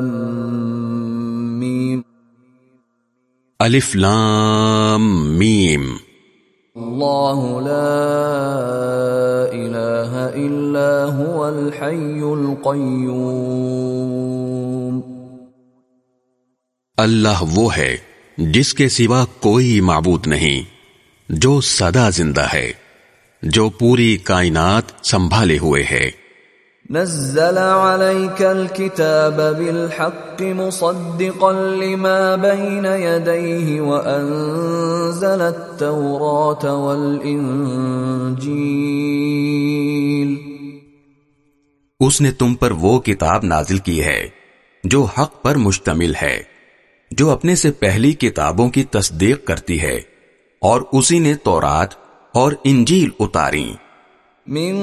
میم الف لام میم اللہ لا الہ الا هو الحی القیوم اللہ وہ ہے جس کے سوا کوئی معبود نہیں جو سدا زندہ ہے جو پوری کائنات سنبھالے ہوئے ہے۔ نزل عليك الكتاب بالحق مصدقا لما بين يديه وأنزل التوراة والإنجيل. اس نے تم پر وہ کتاب نازل کی ہے جو حق پر مشتمل ہے، جو اپنے سے پہلی کتابوں کی تصدیق کرتی ہے، اور اسی نے تورات اور انجیل اتاری۔ من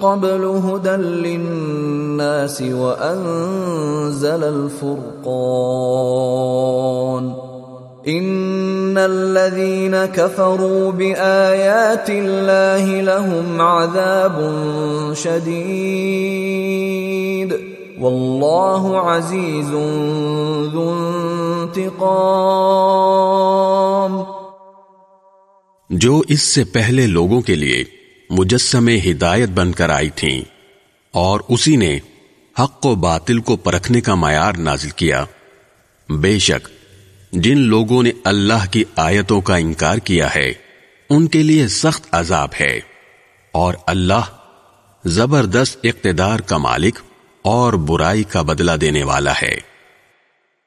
قبل هدى للناس وأنزل الفرقان. إن الذين كفروا بآيات الله لهم عذاب شديد. والله عزيز ذو انتقام. جو اس سے پہلے لوگوں کے لیے مجسمے ہدایت بن کر آئی تھیں اور اسی نے حق و باطل کو پرکھنے کا معیار نازل کیا۔ بے شک، جن لوگوں نے اللہ کی آیتوں کا انکار کیا ہے، ان کے لیے سخت عذاب ہے اور اللہ زبردست اقتدار کا مالک اور برائی کا بدلہ دینے والا ہے۔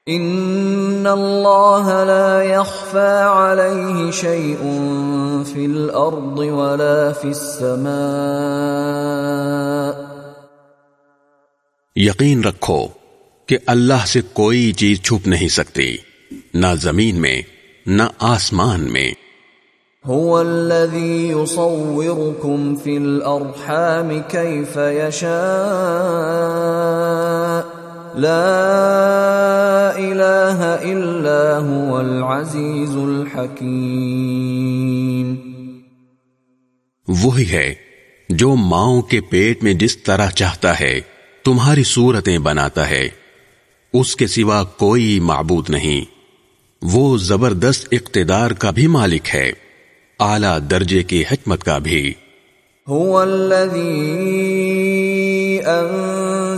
ان اللہ لا يخفى عليه شيء في الارض ولا في السماء۔ یقین رکھو کہ اللہ سے کوئی چیز چھپ نہیں سکتی نہ زمین میں نہ آسمان میں۔ هو الذي يصوركم في الارحام كيف يشاء۔ لا الہ الا هو العزیز الحکیم وہی ہے جو ماؤں کے پیٹ میں جس طرح چاہتا ہے تمہاری صورتیں بناتا ہے۔ اس کے سوا کوئی معبود نہیں۔ وہ زبردست اقتدار کا بھی مالک ہے۔ اعلی درجے کی حکمت کا بھی۔ هو الذي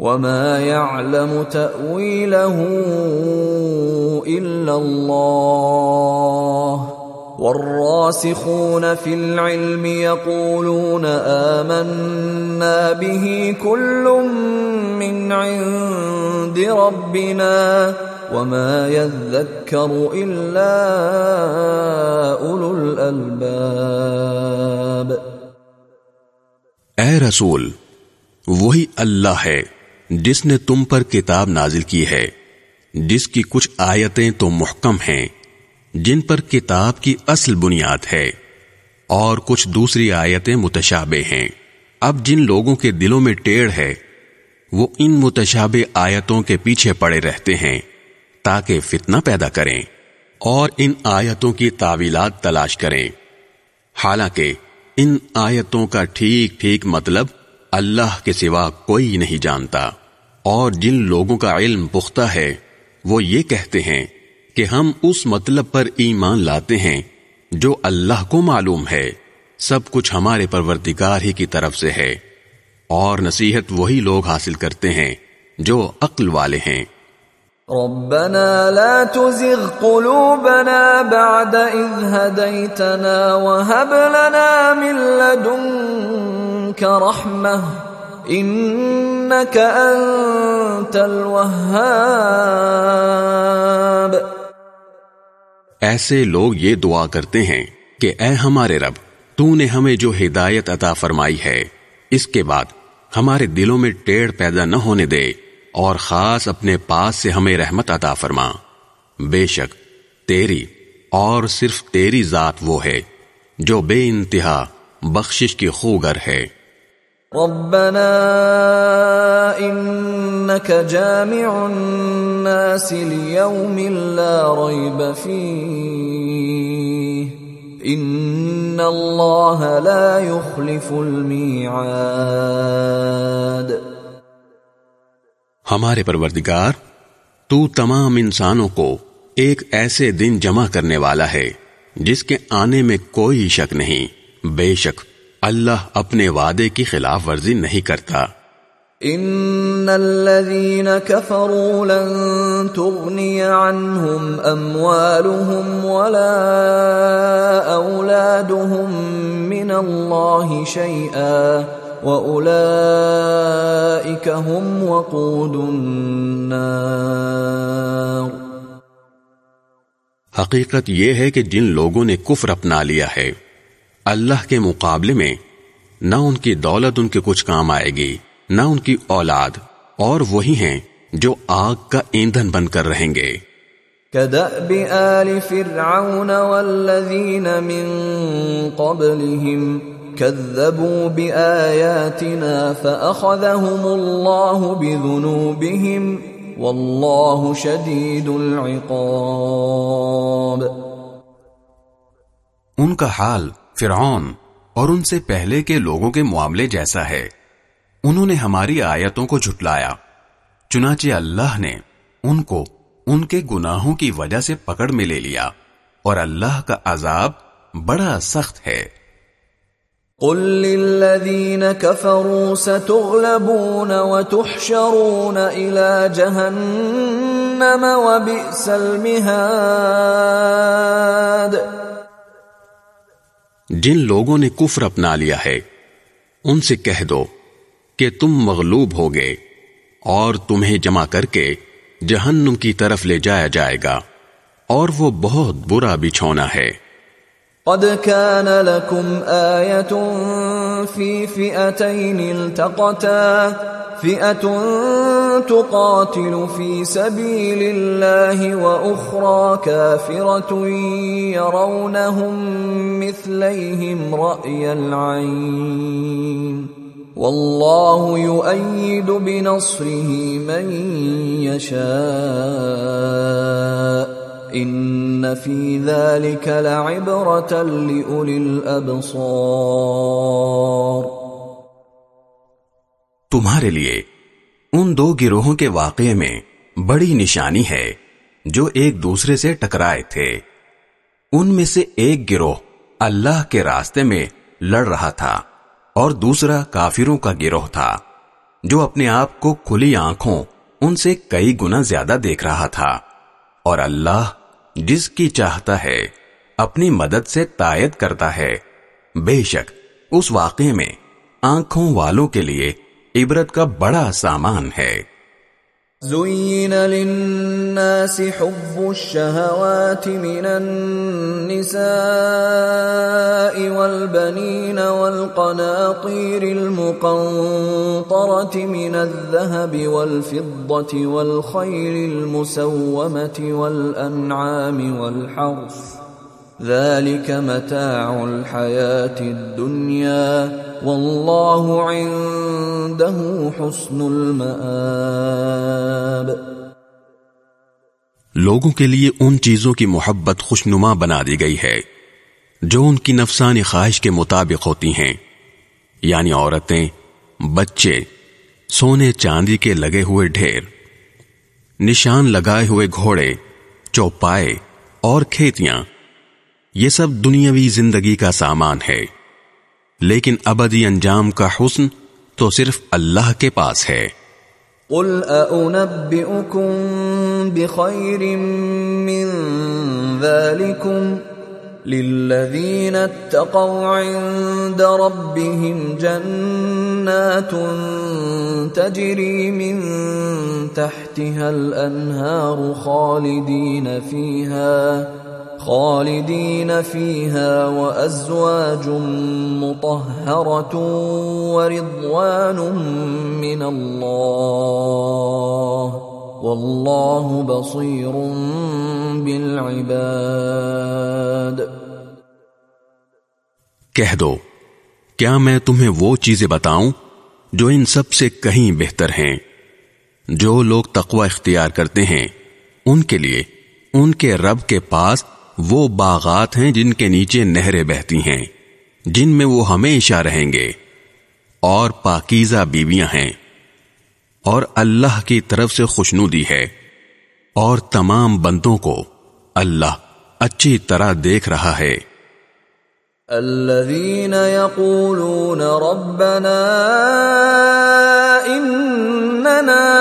وما يعلم تأويله إلا الله والراسخون في العلم يقولون آمنا به كل من عند ربنا وما يذكر إلا أولو الألباب اے رسول، وہی اللہ ہے جس نے تم پر کتاب نازل کی ہے، جس کی کچھ آیتیں تو محکم ہیں، جن پر کتاب کی اصل بنیاد ہے، اور کچھ دوسری آیتیں متشابہ ہیں۔ اب جن لوگوں کے دلوں میں ٹیڑھ ہے، وہ ان متشابہ آیتوں کے پیچھے پڑے رہتے ہیں، تاکہ فتنہ پیدا کریں اور ان آیتوں کی تعویلات تلاش کریں۔ حالانکہ ان آیتوں کا ٹھیک ٹھیک مطلب اللہ کے سوا کوئی نہیں جانتا۔ اور جن لوگوں کا علم پختہ ہے، وہ یہ کہتے ہیں کہ ہم اس مطلب پر ایمان لاتے ہیں جو اللہ کو معلوم ہے۔ سب کچھ ہمارے پروردگار ہی کی طرف سے ہے۔ اور نصیحت وہی لوگ حاصل کرتے ہیں جو عقل والے ہیں۔ ربنا لا تزغ قلوبنا بعد إذ هديتنا وهب لنا من لدنك رحمة۔ إنك أنت الوهاب. ایسے لوگ یہ دعا کرتے ہیں کہ اے ہمارے رب، تو نے ہمیں جو ہدایت عطا فرمائی ہے، اس کے بعد ہمارے دلوں میں ٹیڑھ پیدا نہ ہونے دے اور خاص اپنے پاس سے ہمیں رحمت عطا فرما۔ بے شک، تیری اور صرف تیری ذات وہ ہے جو بے انتہا بخشش کی خوگر ہے۔ ربنا انك جامع الناس ليوم لا ريب فيه. ان الله لا يخلف الميعاد. ہمارے پروردگار، تو تمام انسانوں کو ایک ایسے دن جمع کرنے والا ہے جس کے آنے میں کوئی شک نہیں، بے شک اللہ اپنے وعدے کی خلاف ورزی نہیں کرتا۔ ان الذين كفروا لن تغني عنهم اموالهم ولا اولادهم من الله شيئا وَأُولَئِكَ هُمْ وَقُودُ النَّارِ۔ حقیقت یہ ہے کہ جن لوگوں نے کفر اپنا لیا ہے اللہ کے مقابلے میں نہ ان کی دولت ان کے کچھ کام آئے گی نہ ان کی اولاد اور وہی ہیں جو آگ کا ایندھن بن کر رہیں گے۔ كَدَأْبِ آلِ فِرْعَوْنَ وَالَّذِينَ مِن قَبْلِهِمْ كذبوا بآياتنا فأخذهم الله بذنوبهم والله شديد العقاب۔ ان کا حال فرعون اور ان سے پہلے کے لوگوں کے معاملے جیسا ہے۔ انہوں نے ہماری آیتوں کو جھٹلایا۔ چنانچہ اللہ نے ان کو ان کے گناہوں کی وجہ سے پکڑ میں لے لیا اور اللہ کا عذاب بڑا سخت ہے۔ قل للذين كفروا ستغلبون وتحشرون الى جهنم وبئس المهاد۔ جن لوگوں نے کفر اپنا لیا ہے، ان سے کہہ دو کہ تم مغلوب ہوگے اور تمہیں جمع کر کے جہنم کی طرف لے جایا جائے گا، اور وہ بہت برا بچھونا ہے۔ قد كان لكم آية في فئتين التقتا فئة تقاتل في سبيل الله وأخرى كافرة يرونهم مثليهم رأي العين. والله يؤيد بنصره من يشاء. ان فی ذلك لعبرة لأولی الابصار تمہارے لیے ان دو گروہوں کے واقعے میں بڑی نشانی ہے جو ایک دوسرے سے ٹکرائے تھے۔ ان میں سے ایک گروہ اللہ کے راستے میں لڑ رہا تھا اور دوسرا کافروں کا گروہ تھا جو اپنے آپ کو کھلی آنکھوں ان سے کئی گنا زیادہ دیکھ رہا تھا۔ اور اللہ جس کی چاہتا ہے اپنی مدد سے تائید کرتا ہے، بے شک اس واقعے میں آنکھوں والوں کے لیے عبرت کا بڑا سامان ہے۔ زين للناس حب الشهوات من النساء والبنين والقناطير المقنطرة من الذهب والفضة والخير المسومة والأنعام والحرث ذلك متاع الحياة الدنيا والله عنده حسن المآب۔ لوگوں کے لیے ان چیزوں کی محبت خوشنما بنا دی گئی ہے، جو ان کی نفسانی خواہش کے مطابق ہوتی ہیں۔ یعنی عورتیں، بچے، سونے چاندی کے لگے ہوئے ڈھیر، نشان لگائے ہوئے گھوڑے، چوپائے اور کھیتیاں۔ یہ سب دنیاوی زندگی کا سامان ہے۔ لیکن ابدی انجام کا حسن تو صرف اللہ کے پاس ہے۔ قل أأنبئكم بخير من ذلكم للذين اتقوا عند ربهم جنات تجري من تحتها الأنهار خالدين فيها خالدين فيها وازواج مطهره ورضوان من الله والله بصير بالعباد کہہ دو، کیا میں تمہیں وہ چیزیں بتاؤں جو ان سب سے کہیں بہتر ہیں؟ جو لوگ تقوی اختیار کرتے ہیں، ان کے لیے، ان کے رب کے پاس وہ باغات ہیں جن کے نیچے نہریں بہتی ہیں، جن میں وہ ہمیشہ رہیں گے۔ اور پاکیزہ بیویاں ہیں۔ اور اللہ کی طرف سے خوشنودی ہے۔ اور تمام بندوں کو اللہ اچھی طرح دیکھ رہا ہے۔ الذين يقولون ربنا اننا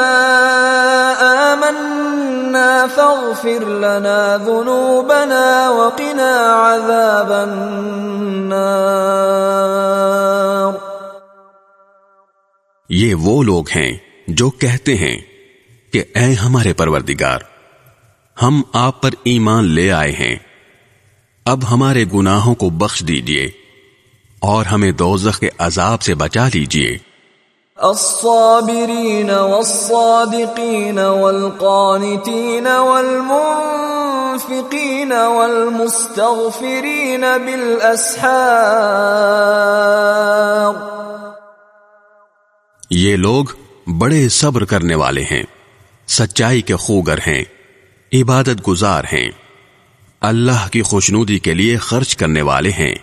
فاغفر لنا ذنوبنا وقنا عذاب النار۔ یہ وہ لوگ ہیں جو کہتے ہیں کہ اے ہمارے پروردگار، ہم آپ پر ایمان لے آئے ہیں۔ اب ہمارے گناہوں کو بخش دیجیے اور ہمیں دوزخ کے عذاب سے بچا لیجیے۔ الصابرين والصادقين والقانتين والمنفقين والمستغفرين بالأسحار یہ لوگ بڑے صبر کرنے والے ہیں، سچائی کے خوگر ہیں، عبادت گزار ہیں، اللہ کی خوشنودی کے لیے خرچ کرنے والے ہیں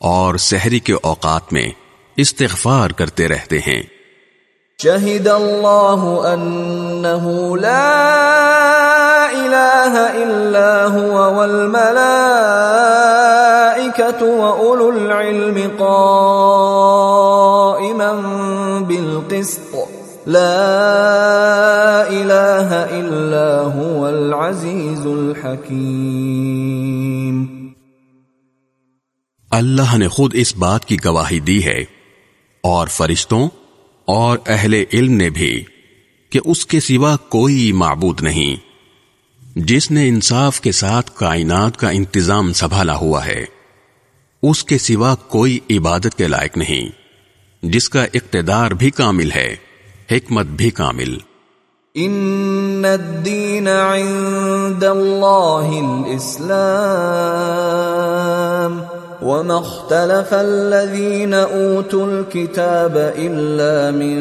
اور سحری کے اوقات میں استغفار کرتے رہتے ہیں۔ شہد اللہ انہ لا الہ الا هو والملائکة وأولو العلم قائما بالقسط۔ لا الہ الا هو العزیز الحکیم۔ اللہ نے خود اس بات کی گواہی دی ہے۔ اور فرشتوں اور اہل علم نے بھی کہ اس کے سوا کوئی معبود نہیں، جس نے انصاف کے ساتھ کائنات کا انتظام سنبھالا ہوا ہے۔ اس کے سوا کوئی عبادت کے لائق نہیں، جس کا اقتدار بھی کامل ہے، حکمت بھی کامل۔ ان الدین عند اللہ الاسلام۔ وما اختلف الذين اوتوا الكتاب الا من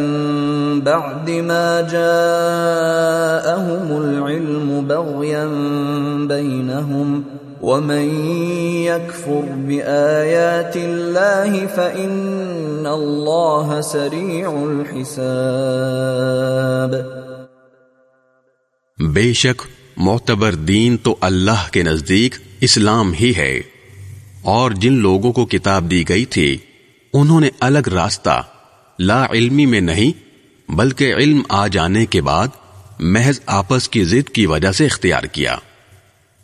بعد ما جاءهم العلم بغيا بينهم ومن يكفر بايات الله فان الله سريع الحساب بے شک معتبر دین تو اللہ کے نزدیک اسلام ہی ہے۔ اور جن لوگوں کو کتاب دی گئی تھی، انہوں نے الگ راستہ لا علمی میں نہیں، بلکہ علم آ جانے کے بعد محض آپس کی ضد کی وجہ سے اختیار کیا۔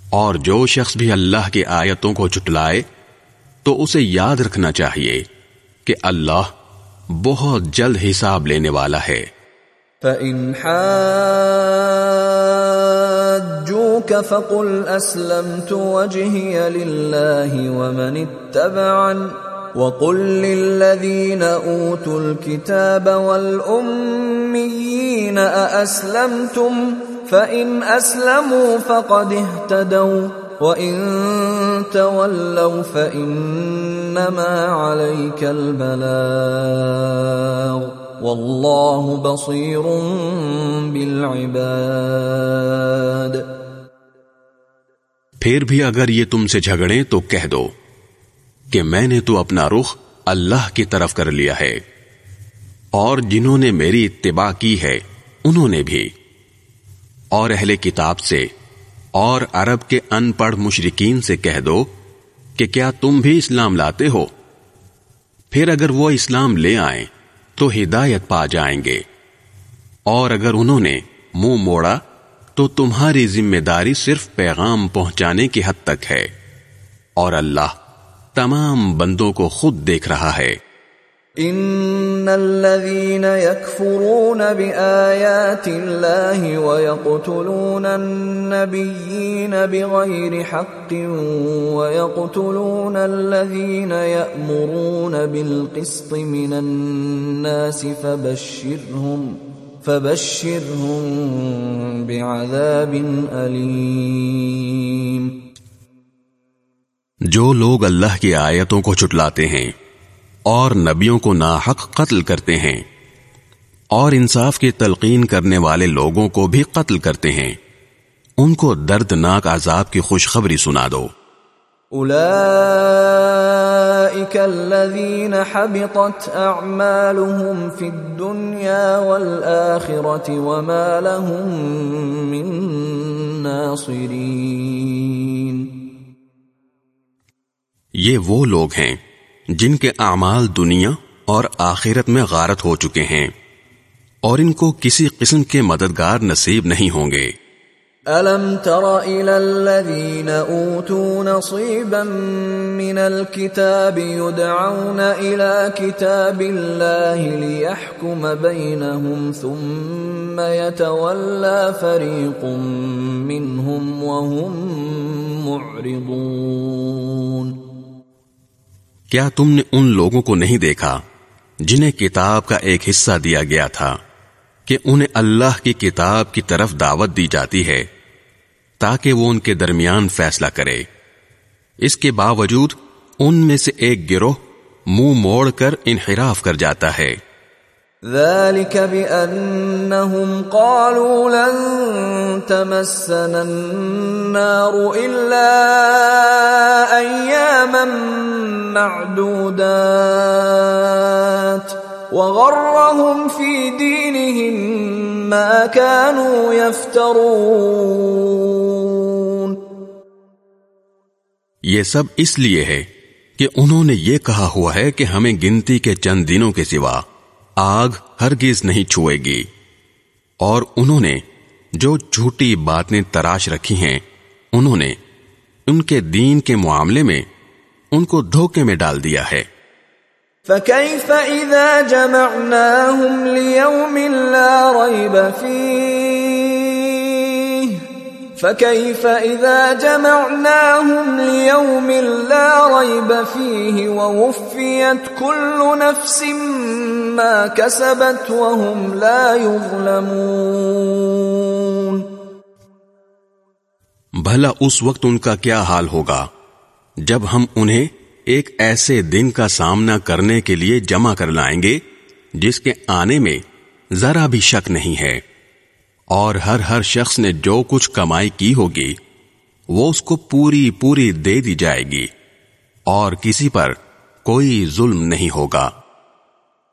اور جو شخص بھی اللہ کی آیتوں کو چٹلائے، تو اسے یاد رکھنا چاہیے کہ اللہ بہت جلد حساب لینے والا ہے۔ فَإِنْ حاجوك فقل أسلمت وجهي لله ومن اتبعن وقل للذين أوتوا الكتاب والأميين أأسلمتم فإن أسلموا فقد اهتدوا وَإِن تَوَلَّوْا فَإِنَّمَا عَلَيْكَ الْبَلَاغُ واللہ بصیر بالعباد پھر بھی اگر یہ تم سے جھگڑیں تو کہہ دو کہ میں نے تو اپنا رخ اللہ کی طرف کر لیا ہے۔ اور جنہوں نے میری اتباع کی ہے، انہوں نے بھی۔ اور اہل کتاب سے اور عرب کے ان پڑھ مشرقین سے کہہ دو کہ کیا تم بھی اسلام لاتے ہو؟ پھر اگر وہ اسلام لے آئیں تو ہدایت پا جائیں گے۔ اور اگر انہوں نے منہ موڑا تو تمہاری ذمہ داری صرف پیغام پہنچانے کی حد تک ہے۔ اور اللہ تمام بندوں کو خود دیکھ رہا ہے۔ ان الذين يكفرون بايات الله ويقتلون النبيين بغير حق ويقتلون الذين يأمرون بالقسط من الناس فبشرهم فبشرهم بعذاب اليم جو لوگ اللہ کی آیتوں کو چٹلاتے ہیں اور نبیوں کو ناحق قتل کرتے ہیں اور انصاف کی تلقین کرنے والے لوگوں کو بھی قتل کرتے ہیں، ان کو دردناک عذاب کی خوشخبری سنا دو۔ اولئك الذين حبطت اعمالهم في الدنيا والاخره وما لهم من ناصرين. یہ وہ لوگ ہیں جن کے اعمال دنیا اور آخرت میں غارت ہو چکے ہیں اور ان کو کسی قسم کے مددگار نصیب نہیں ہوں گے۔ أَلَمْ تَرَ إِلَى الَّذِينَ أُوتُوا نَصِيبًا مِّنَ الْكِتَابِ يُدْعَوْنَ إِلَى كِتَابِ اللَّهِ لِيَحْكُمَ بَيْنَهُمْ ثُمَّ يَتَوَلَّى فَرِيقٌ مِّنْهُمْ وَهُمْ مُعْرِضُونَ کیا تم نے ان لوگوں کو نہیں دیکھا جنہیں کتاب کا ایک حصہ دیا گیا تھا کہ انہیں اللہ کی کتاب کی طرف دعوت دی جاتی ہے تاکہ وہ ان کے درمیان فیصلہ کرے۔ اس کے باوجود ان میں سے ایک گروہ منہ موڑ کر انحراف کر جاتا ہے۔ ذلك بأنهم قالوا لن تمسنا النار إلا أياما معدودات وغرهم في دينهم ما كانوا يفترون۔ یہ سب اس لیے ہے کہ انہوں نے یہ کہا ہوا ہے کہ ہمیں گنتی کے چند دنوں کے سوا آگ ہرگز نہیں چھوئے گی۔ اور انہوں نے جو جھوٹی باتیں تراش رکھی ہیں، انہوں نے ان کے دین کے معاملے میں ان کو دھوکے میں ڈال دیا ہے۔ فَكَيْفَ إِذَا جَمَعْنَاهُمْ لِيَوْمٍ لَا رَيْبَ فِيهِ فَكَيْفَ إِذَا جَمَعْنَاهُمْ لِيَوْمٍ لَا رَيْبَ فِيهِ وَوُفِّيَتْ كُلُّ نَفْسٍ مَا كَسَبَتْ وَهُمْ لَا يُظْلَمُونَ بھلا اس وقت ان کا کیا حال ہوگا جب ہم انہیں ایک ایسے دن کا سامنا کرنے کے لیے جمع کر لائیں گے، جس کے آنے میں ذرا بھی شک نہیں ہے۔ اور ہر ہر شخص نے جو کچھ کمائی کی ہوگی، وہ اس کو پوری پوری دے دی جائے گی۔ اور کسی پر کوئی ظلم نہیں ہوگا۔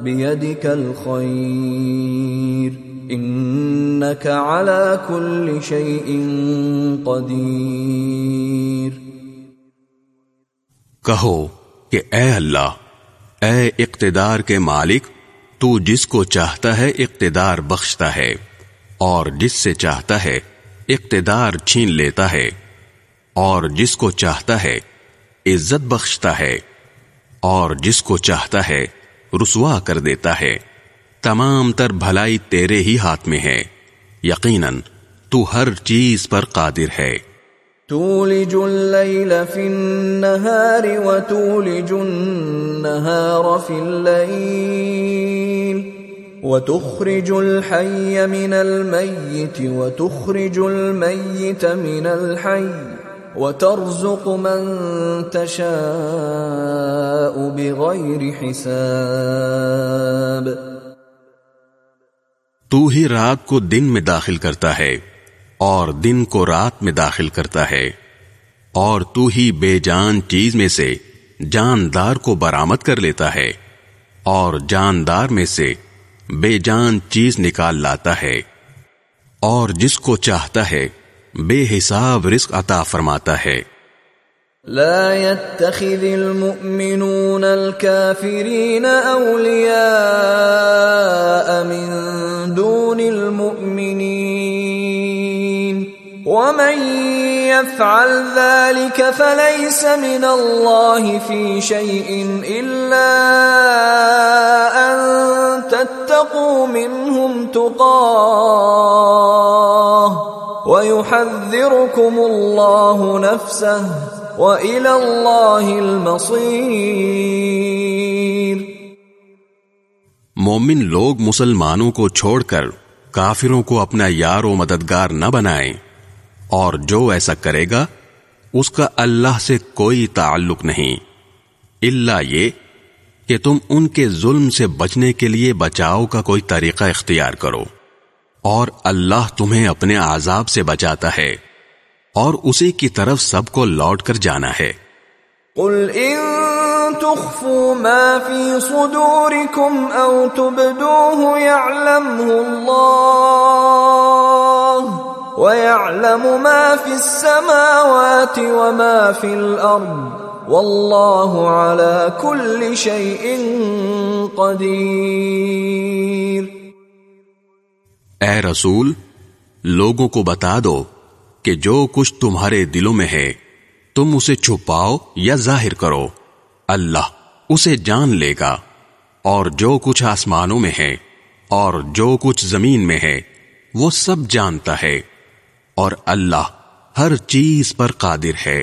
بيدك الخير. انك على كل شيء قدير. کہو کہ اے اللہ، اے اقتدار کے مالک، تو جس کو چاہتا ہے اقتدار بخشتا ہے، اور جس سے چاہتا ہے اقتدار چھین لیتا ہے، اور جس کو چاہتا ہے عزت بخشتا ہے، اور جس کو چاہتا ہے رسوا کر دیتا ہے۔ تمام تر بھلائی تیرے ہی ہاتھ میں ہے۔ یقیناً تو ہر چیز پر قادر ہے۔ تولج الليل في النهار وتولج النهار في الليل وتخرج الحي من الميت وتخرج الميت من الحي وترزق من تشاء بغير حساب۔ تو ہی رات کو دن میں داخل کرتا ہے اور دن کو رات میں داخل کرتا ہے۔ اور تو ہی بے جان چیز میں سے جاندار کو برامد کر لیتا ہے اور جاندار میں سے بے جان چیز نکال لاتا ہے۔ اور جس کو چاہتا ہے بے حساب رزق عطا فرماتا ہے۔ لا يتخذ المؤمنون الكافرين أولياء من دون المؤمنين ومن يفعل ذلك فليس من الله في شيء إلا أن تتقوا منهم تقاه۔ وَيُحَذِّرُكُمُ اللَّهُ نَفْسَهُ وَإِلَى اللَّهِ الْمَصِيرُ مومن لوگ مسلمانوں کو چھوڑ کر کافروں کو اپنا یار و مددگار نہ بنائیں اور جو ایسا کرے گا، اس کا اللہ سے کوئی تعلق نہیں۔ اللہ یہ کہ تم ان کے ظلم سے بچنے کے لیے بچاؤ کا کوئی طریقہ اختیار کرو۔ اور اللہ تمہیں اپنے عذاب سے بچاتا ہے اور اسی کی طرف سب کو لوٹ کر جانا ہے۔ قل ان تخفوا ما في صدوركم او تبدوه يعلمه الله ويعلم ما في السماوات وما في الارض والله على كل شيء قدير۔ اے رسول، لوگوں کو بتا دو کہ جو کچھ تمہارے دلوں میں ہے، تم اسے چھپاؤ یا ظاہر کرو۔ اللہ اسے جان لے گا۔ اور جو کچھ آسمانوں میں ہے اور جو کچھ زمین میں ہے، وہ سب جانتا ہے۔ اور اللہ ہر چیز پر قادر ہے۔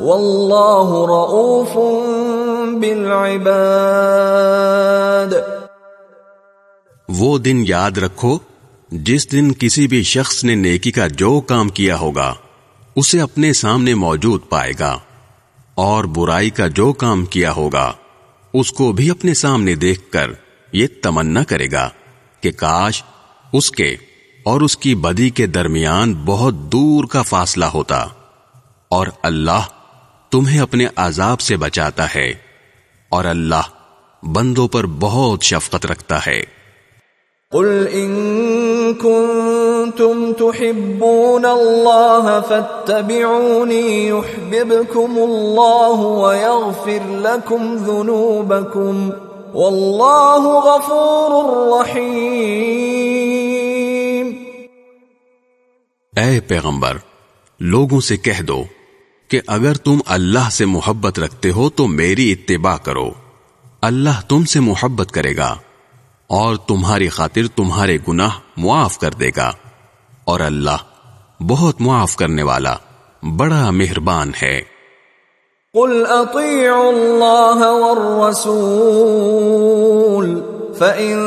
والله رؤوف بالعباد۔ وہ دن یاد رکھو، جس دن کسی بھی شخص نے نیکی کا جو کام کیا ہوگا، اسے اپنے سامنے موجود پائے گا، اور برائی کا جو کام کیا ہوگا، اس کو بھی اپنے سامنے دیکھ کر یہ تمنا کرے گا کہ کاش اس کے اور اس کی بدی کے درمیان بہت دور کا فاصلہ ہوتا، اور اللہ تمہیں اپنے عذاب سے بچاتا ہے اور اللہ بندوں پر بہت شفقت رکھتا ہے۔ قل ان كنتم تحبون الله فاتبعوني يحببكم الله ويغفر لكم ذنوبكم والله غفور رحيم۔ اے پیغمبر لوگوں سے کہہ دو کہ اگر تم اللہ سے محبت رکھتے ہو تو میری اتباع کرو۔ اللہ تم سے محبت کرے گا اور تمہاری خاطر تمہارے گناہ معاف کر دے گا۔ اور اللہ بہت معاف کرنے والا بڑا مہربان ہے۔ قل اطیعوا اللہ والرسول، فَإِن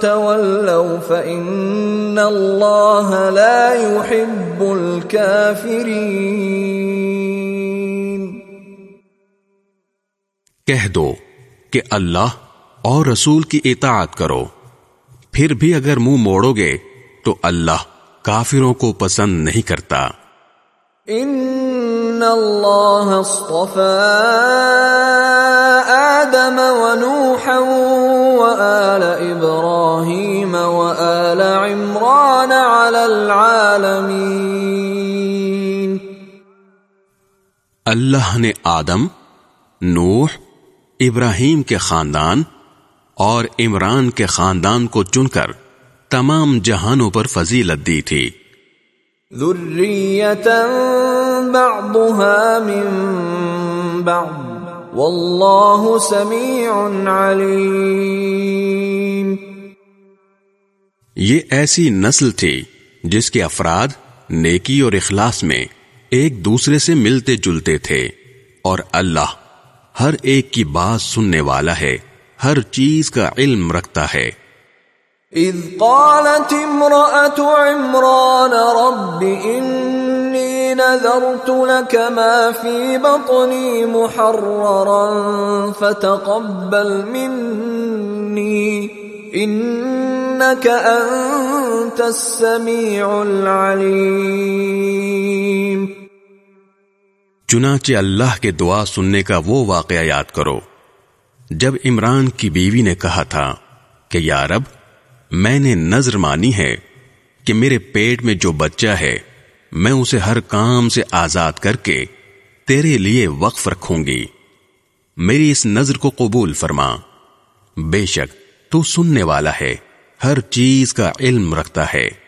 تَوَلَّوْا فَإِنَّ اللَّهَ لَا يُحِبُّ الْكَافِرِينَ۔ کہہ دو کہ اللہ اور رسول کی اطاعت کرو۔ پھر بھی اگر منہ موڑو گے تو اللہ کافروں کو پسند نہیں کرتا۔ ان اللہ اصطفى آدم ونوحا وآل ابراہیم وآل عمران على العالمین۔ اللہ نے آدم نوح ابراہیم کے خاندان اور عمران کے خاندان کو چن کر تمام جہانوں پر فضیلت دی تھی۔ بعضها من بعض۔ واللہ سمیع علیم۔ یہ ایسی نسل تھی جس کے افراد نیکی اور اخلاص میں ایک دوسرے سے ملتے جلتے تھے اور اللہ ہر ایک کی بات سننے والا ہے، ہر چیز کا علم رکھتا ہے۔ اذ قالت امرأة عمران رب انی نذرت لك ما في بطني محررا فتقبل مني انك انت السميع العليم چنانچہ اللہ کے دعا سننے کا وہ واقعہ یاد کرو۔ جب عمران کی بیوی نے کہا تھا کہ، یا رب، میں نے نظر مانی ہے کہ میرے پیٹ میں جو بچہ ہے، میں اسے ہر کام سے آزاد کر کے تیرے لیے وقف رکھوں گی۔ میری اس نظر کو قبول فرما۔ بے شک، تو سننے والا ہے، ہر چیز کا علم رکھتا ہے۔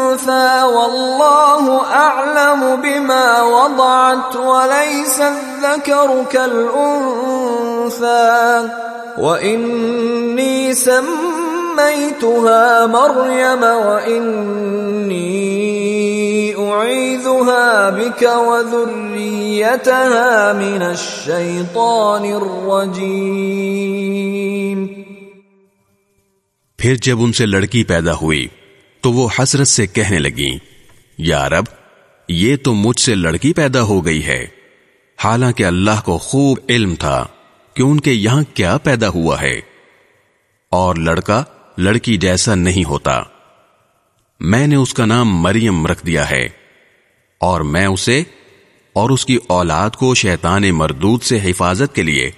والله أعلم بما وضعت وليس الذكر كالأنثى وإني سميتها مريم وإني أعيذها بك وذريتها من الشيطان الرجيم پھر جب ان سے لڑکی پیدا ہوئی تو وہ حسرت سے کہنے لگی یا رب، یہ تو مجھ سے لڑکی پیدا ہو گئی ہے۔ حالانکہ اللہ کو خوب علم تھا کہ ان کے یہاں کیا پیدا ہوا ہے۔ اور لڑکا لڑکی جیسا نہیں ہوتا۔ میں نے اس کا نام مریم رکھ دیا ہے۔ اور میں اسے اور اس کی اولاد کو شیطان مردود سے حفاظت کے لیے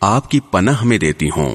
آپ کی پناہ میں دیتی ہوں۔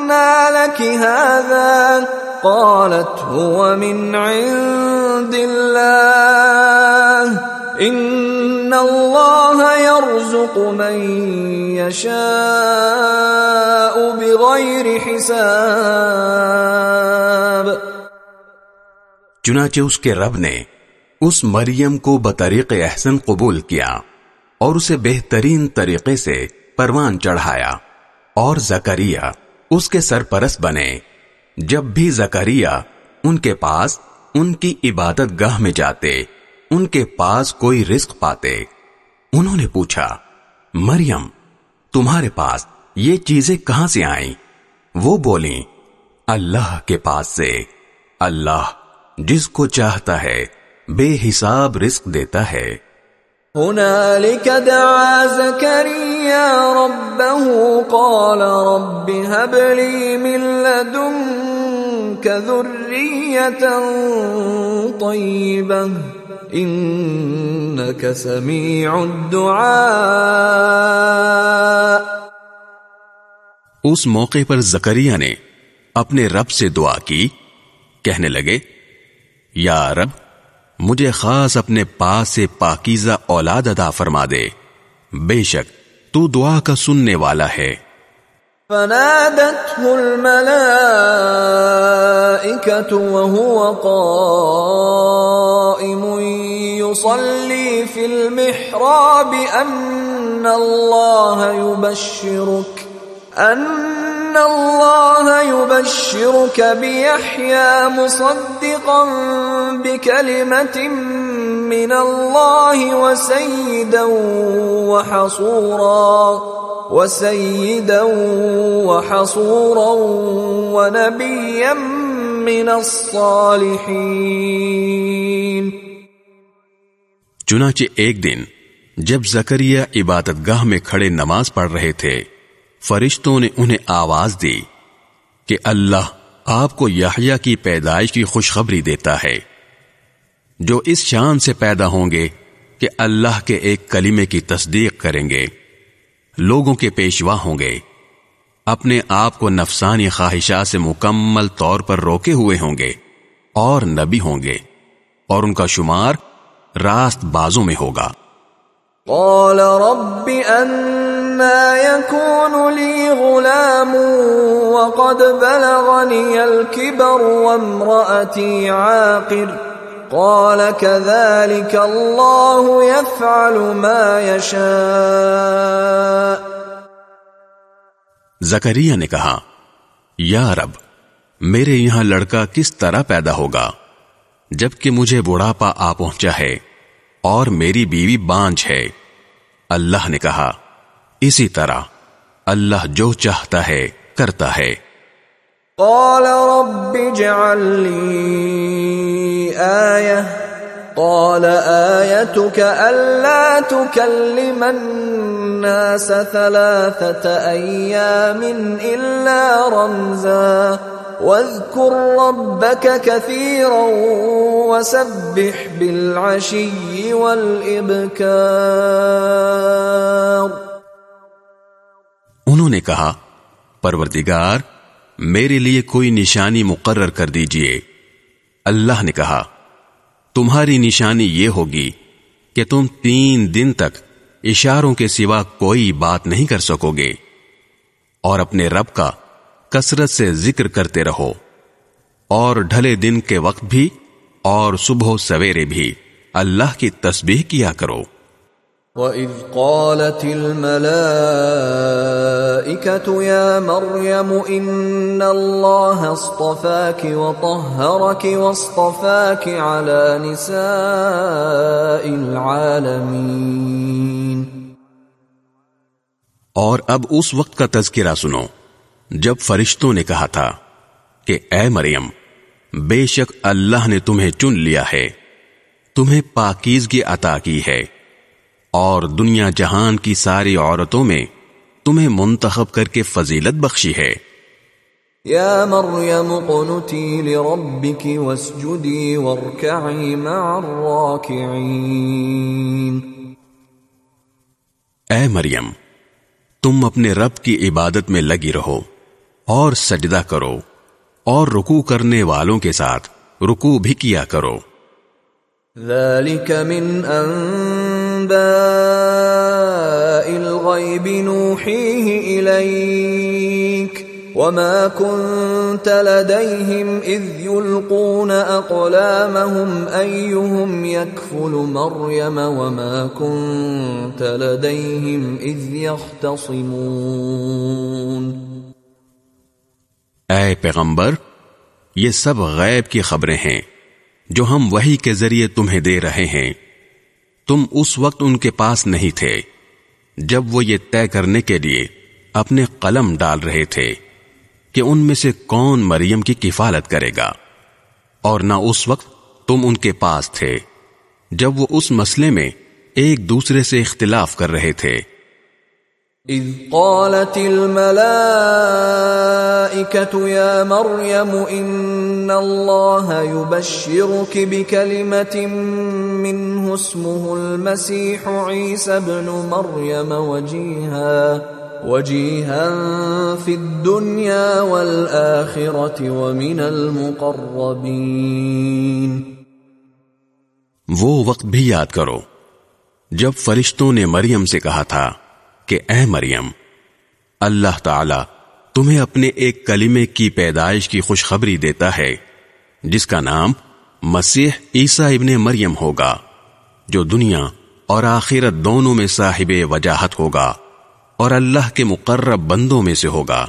أنى لك هذا قالت هو من عند الله ان الله يرزق من يشاء بغير حساب۔ چنانچہ اس کے رب نے اس مریم کو بطریق احسن قبول کیا اور اسے بہترین طریقے سے پروان چڑھایا اور زکریہ اس کے سرپرست بنے۔ جب بھی زکریہ ان کے پاس ان کی عبادت گاہ میں جاتے، ان کے پاس کوئی رزق پاتے، انہوں نے پوچھا، مریم، تمہارے پاس یہ چیزیں کہاں سے آئیں؟ وہ بولیں، اللہ کے پاس سے۔ اللہ جس کو چاہتا ہے، بے حساب رزق دیتا ہے۔ هنالك دعا زكريا ربه قال رب هب لي من لدنك ذرية طيبة انك سميع الدعاء. اس موقع پر زکریہ نے اپنے رب سے دعا کی، کہنے لگے، یا رب مجھے خاص اپنے پاس سے پاکیزہ اولاد ادا فرما دے۔ بے شک، تو دعا کا سننے والا ہے۔ فنادته الملائكة وهو قائم يصلي في المحراب أن الله يبشرك أن الله يبشرك بيحيى مصدقا بكلمة من الله وسيدا وحصورا وسيدا وحصورا ونبيا من الصالحين. چنانچہ ایک دن جب زکریہ عبادت گاہ میں کھڑے نماز پڑھ رہے تھے فرشتوں نے انہیں آواز دی کہ اللہ آپ کو یحییٰ کی پیدائش کی خوشخبری دیتا ہے۔ جو اس شان سے پیدا ہوں گے کہ اللہ کے ایک کلمے کی تصدیق کریں گے، لوگوں کے پیشوا ہوں گے، اپنے آپ کو نفسانی خواہشات سے مکمل طور پر روکے ہوئے ہوں گے اور نبی ہوں گے اور ان کا شمار راست بازوں میں ہوگا۔ قال رب أنا يكون لي غلام وقد بلغني الكبر وامرأتي عاقر. قال كذلك الله يفعل ما يشاء. زکریہ نے کہا، یا رب، میرے یہاں لڑکا کس طرح پیدا ہوگا؟ جبکہ مجھے بڑھاپا آ پہنچا ہے اور میری بیوی بانج ہے۔ اللہ نے کہا اسی طرح اللہ جو چاہتا ہے، کرتا ہے۔ قال رب اجعل لي آية۔ قال آيتك ألا تكلم الناس ثلاثة أيام إلا رمزا۔ واذكر ربك كثيرا وسبح بالعشي والإبكار۔ انہوں نے کہا، پروردگار، میرے لیے کوئی نشانی مقرر کر دیجیے. اللہ نے کہا، تمہاری نشانی یہ ہوگی کہ تم تین دن تک اشاروں کے سوا کوئی بات نہیں کر سکو گے اور اپنے رب کا کثرت سے ذکر کرتے رہو اور ڈھلے دن کے وقت بھی اور صبح سویرے بھی اللہ کی تسبیح کیا کرو۔ وَإِذْ قَالَتِ الْمَلَائِكَةُ يَا مَرْيَمُ إِنَّ اللَّهَ اصْطَفَاكِ وَطَهَّرَكِ وَاصْطَفَاكِ عَلَى نِسَاءِ الْعَالَمِينَ۔ اور اب اس وقت کا تذکرہ سنو، جب فرشتوں نے کہا تھا کہ اے مریم، بے شک اللہ نے تمہیں چن لیا ہے، تمہیں پاکیزگی عطا کی ہے۔ اور دنیا جہان کی ساری عورتوں میں تمہیں منتخب کر کے فضیلت بخشی ہے۔ یا مریم قنتی لربک واسجدی وارکعی مع الراکعین۔ اے مریم تم اپنے رب کی عبادت میں لگی رہو اور سجدہ کرو اور رکو کرنے والوں کے ساتھ رکو بھی کیا کرو۔ ذلك من انباء الغيب نوحيه اليك وما كنت لديهم اذ يلقون اقلامهم ايهم يكفل مريم وما كنت لديهم اذ يختصمون اے پیغمبر، یہ سب غیب کی خبریں ہیں جو ہم وہی کے ذریعے تمہیں دے رہے ہیں۔ تم اس وقت ان کے پاس نہیں تھے، جب وہ یہ طے کرنے کے لیے اپنے قلم ڈال رہے تھے کہ ان میں سے کون مریم کی کفالت کرے گا۔ اور نہ اس وقت تم ان کے پاس تھے، جب وہ اس مسئلے میں ایک دوسرے سے اختلاف کر رہے تھے۔ اذ قالت الملائكة يا مريم ان الله يبشرك بكلمة منه اسمه المسيح عيسى بن مريم وجيها وجيها في الدنيا والآخرة ومن المقربين. وہ وقت بھی یاد کرو، جب فرشتوں نے مریم سے کہا تھا کہ اے مریم، اللہ تعالی تمہیں اپنے ایک کلمے کی پیدائش کی خوشخبری دیتا ہے، جس کا نام مسیح عیسیٰ ابن مریم ہوگا، جو دنیا اور آخرت دونوں میں صاحب وجاہت ہوگا اور اللہ کے مقرب بندوں میں سے ہوگا۔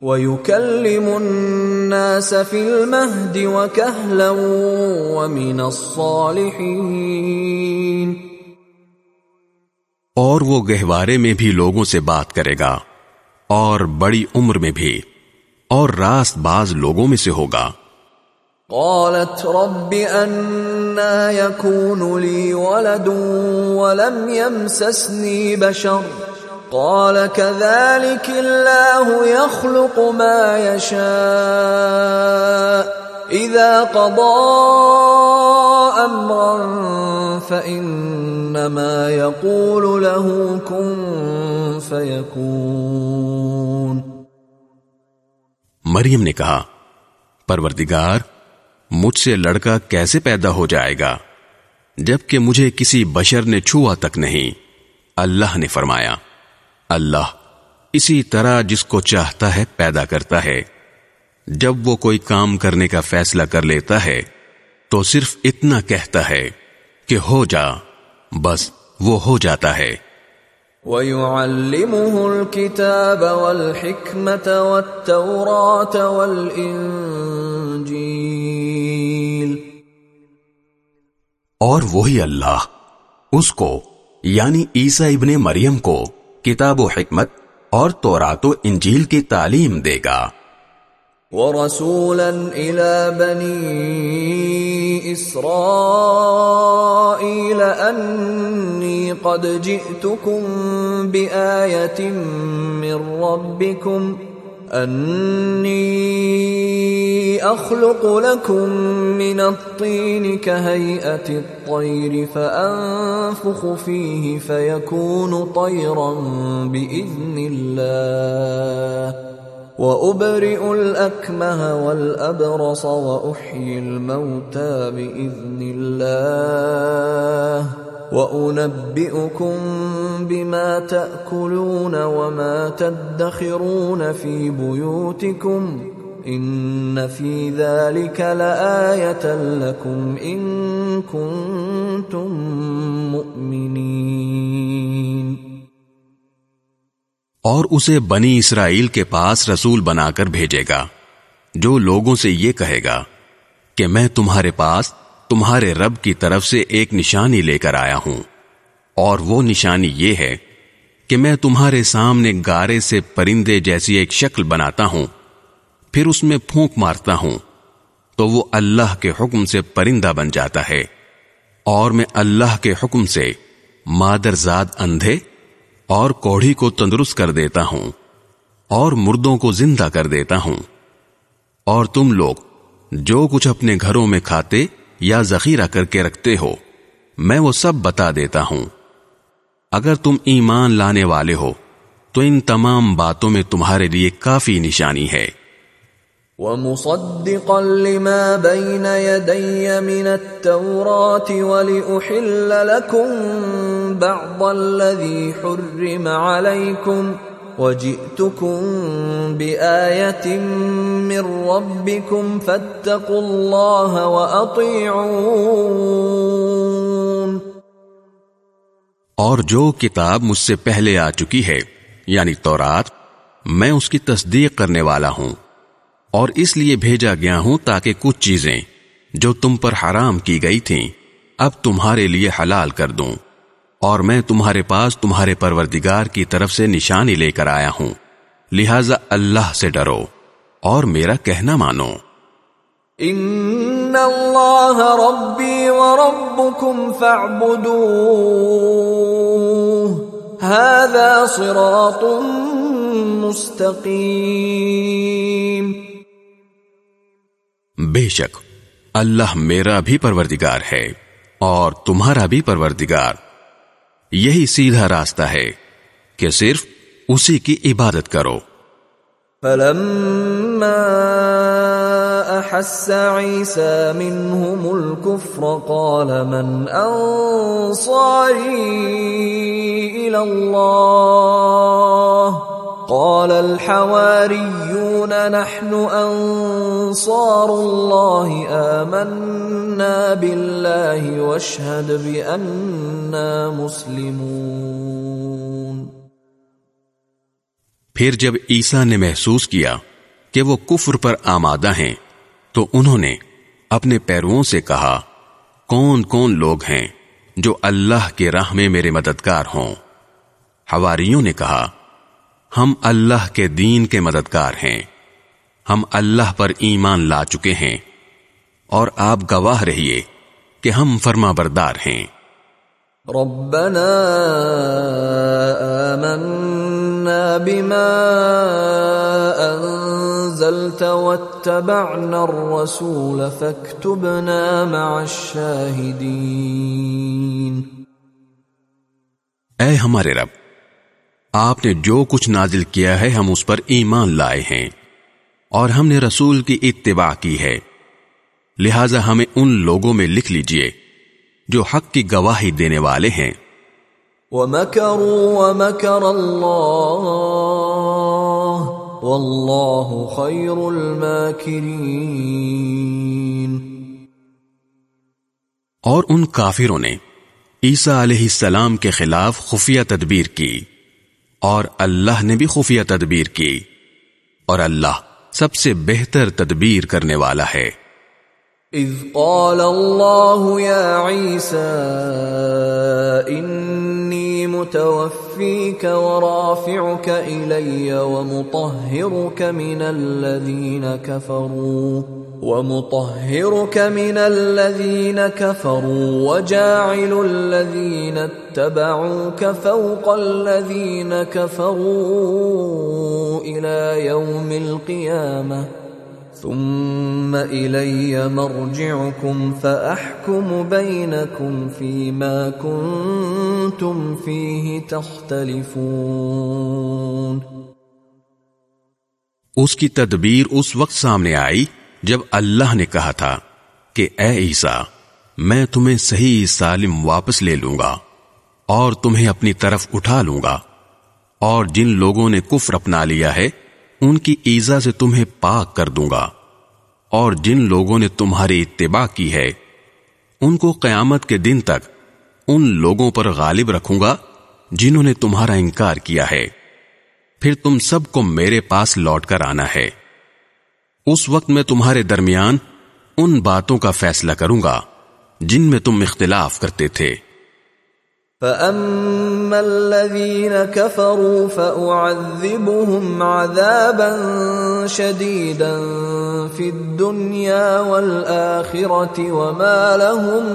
وَيُكَلِّمُ النَّاسَ فِي الْمَهْدِ وَكَهْلًا وَمِنَ الصَّالِحِينَ۔ اور وہ گہوارے میں بھی لوگوں سے بات کرے گا اور بڑی عمر میں بھی اور راست باز لوگوں میں سے ہوگا۔ قالت رب انا يكون لي ولد ولم يمسسني بشر۔ قال كذلك الله يخلق ما يشاء۔ اذا قضى امرا فانما يقول له كن فيكون. مریم نے کہا، پروردگار، مجھ سے لڑکا کیسے پیدا ہو جائے گا؟ جبکہ مجھے کسی بشر نے چھوا تک نہیں۔ اللہ نے فرمایا، اللہ اسی طرح جس کو چاہتا ہے پیدا کرتا ہے۔ جب وہ کوئی کام کرنے کا فیصلہ کر لیتا ہے تو صرف اتنا کہتا ہے کہ ہو جا بس وہ ہو جاتا ہے۔ وَيُعَلِّمُهُ الْكِتَابَ وَالْحِكْمَةَ وَالتَّوْرَاةَ وَالْإِنجِيلَ۔ اور وہی اللہ اس کو یعنی عیسیٰ ابن مریم کو کتاب و حکمت اور تورات و انجیل کی تعلیم دے گا۔ ورسولا الى بني اسرائيل اني قد جئتكم بايه من ربكم انی اخلق لكم من الطين كهيئة الطير فانفخ فيه فيكون طيرا باذن الله وابرئ الاكمه والابرص واحيي الموتى باذن الله وَأُنَبِّئُكُم بِمَا تَأْكُلُونَ وَمَا تَدَّخِرُونَ فِي بُيُوتِكُمْ إِنَّ فِي ذَلِكَ لَآيَةً لَكُمْ إِن كُنتُم مُؤْمِنِينَ اور اسے بنی اسرائیل کے پاس رسول بنا کر بھیجے گا، جو لوگوں سے یہ کہے گا کہ میں تمہارے پاس تمہارے رب کی طرف سے ایک نشانی لے کر آیا ہوں۔ اور وہ نشانی یہ ہے کہ میں تمہارے سامنے گارے سے پرندے جیسی ایک شکل بناتا ہوں، پھر اس میں پھونک مارتا ہوں، تو وہ اللہ کے حکم سے پرندہ بن جاتا ہے۔ اور میں اللہ کے حکم سے مادر زاد اندھے اور کوڑھی کو تندرست کر دیتا ہوں اور مردوں کو زندہ کر دیتا ہوں۔ اور تم لوگ جو کچھ اپنے گھروں میں کھاتے یا ذخیرہ کر کے رکھتے ہو، میں وہ سب بتا دیتا ہوں۔ اگر تم ایمان لانے والے ہو، تو ان تمام باتوں میں تمہارے لیے کافی نشانی ہے۔ وَمُصَدِّقًا لِمَا بَيْنَ يَدَيَّ مِنَ التَّوْرَاةِ وَلِأُحِلَّ لَكُمْ بَعْضَ الَّذِي حُرِّمَ عَلَيْكُمْ وَجِئْتُكُمْ بِآيَةٍ مِّن رَبِّكُمْ فَاتَّقُوا اللَّهَ وَأَطِيعُونَ اور جو کتاب مجھ سے پہلے آ چکی ہے یعنی تورات، میں اس کی تصدیق کرنے والا ہوں۔ اور اس لیے بھیجا گیا ہوں تاکہ کچھ چیزیں جو تم پر حرام کی گئی تھیں، اب تمہارے لیے حلال کر دوں۔ اور میں تمہارے پاس تمہارے پروردگار کی طرف سے نشانی لے کر آیا ہوں۔ لہذا اللہ سے ڈرو اور میرا کہنا مانو۔ ان اللہ ربی وربکم هذا صراط مستقیم۔ بے شک، اللہ میرا بھی پروردگار ہے اور تمہارا بھی پروردگار۔ یہی سیدھا راستہ ہے کہ صرف اسی کی عبادت کرو۔ فلما احس عيسى منهم الكفر قال من انصاري الى الله؟ قال الحواريون نحن انصار الله آمنا بالله واشهد بأننا مسلمون۔ پھر جب عیسیٰ نے محسوس کیا کہ وہ کفر پر آمادہ ہیں، تو انہوں نے اپنے پیرووں سے کہا، کون کون لوگ ہیں جو اللہ کے راہ میں میرے مددگار ہوں؟ حواریوں نے کہا ہم اللہ کے دین کے مددگار ہیں۔ ہم اللہ پر ایمان لا چکے ہیں۔ اور آپ گواہ رہیے کہ ہم فرما بردار ہیں۔ ربنا آمنا بما انزلت واتبعنا الرسول فاكتبنا مع الشاهدين اے ہمارے رب آپ نے جو کچھ نازل کیا ہے ہم اس پر ایمان لائے ہیں اور ہم نے رسول کی اتباع کی ہے۔ لہذا ہمیں ان لوگوں میں لکھ لیجیے جو حق کی گواہی دینے والے ہیں۔ وَمَكَرُوا وَمَكَرَ اللَّهُ وَاللَّهُ خَيْرُ الْمَاكِرِينَ۔ اور ان کافروں نے عیسیٰ علیہ السلام کے خلاف خفیہ تدبیر کی۔ اور اللہ نے بھی خفیہ تدبیر کی اور اللہ سب سے بہتر تدبیر کرنے والا ہے۔ اذ قال الله يا عيسى اني متوفيك ورافعك الي ومطهرك من الذين كفروا ومطهرك من الذين كفروا وجاعل الذين اتبعوك فوق الذين كفروا الى يوم القيامه ثم إلي مرجعكم فأحكم بينكم فيما كنتم فيه تختلفون اس کی تدبیر اس وقت سامنے آئی جب اللہ نے کہا تھا کہ اے عیسیٰ، میں تمہیں صحیح سالم واپس لے لوں گا اور تمہیں اپنی طرف اٹھا لوں گا، اور جن لوگوں نے کفر اپنا لیا ہے، ان کی ایزا سے تمہیں پاک کر دوں گا۔ اور جن لوگوں نے تمہاری اتباع کی ہے، ان کو قیامت کے دن تک ان لوگوں پر غالب رکھوں گا جنہوں نے تمہارا انکار کیا ہے۔ پھر تم سب کو میرے پاس لوٹ کر آنا ہے۔ اس وقت میں تمہارے درمیان ان باتوں کا فیصلہ کروں گا جن میں تم اختلاف کرتے تھے۔ فَأَمَّا الَّذِينَ كَفَرُوا فَأُعَذِّبُهُمْ عَذَابًا شَدِيدًا فِي الدُّنْيَا وَالْآخِرَةِ وَمَا لَهُم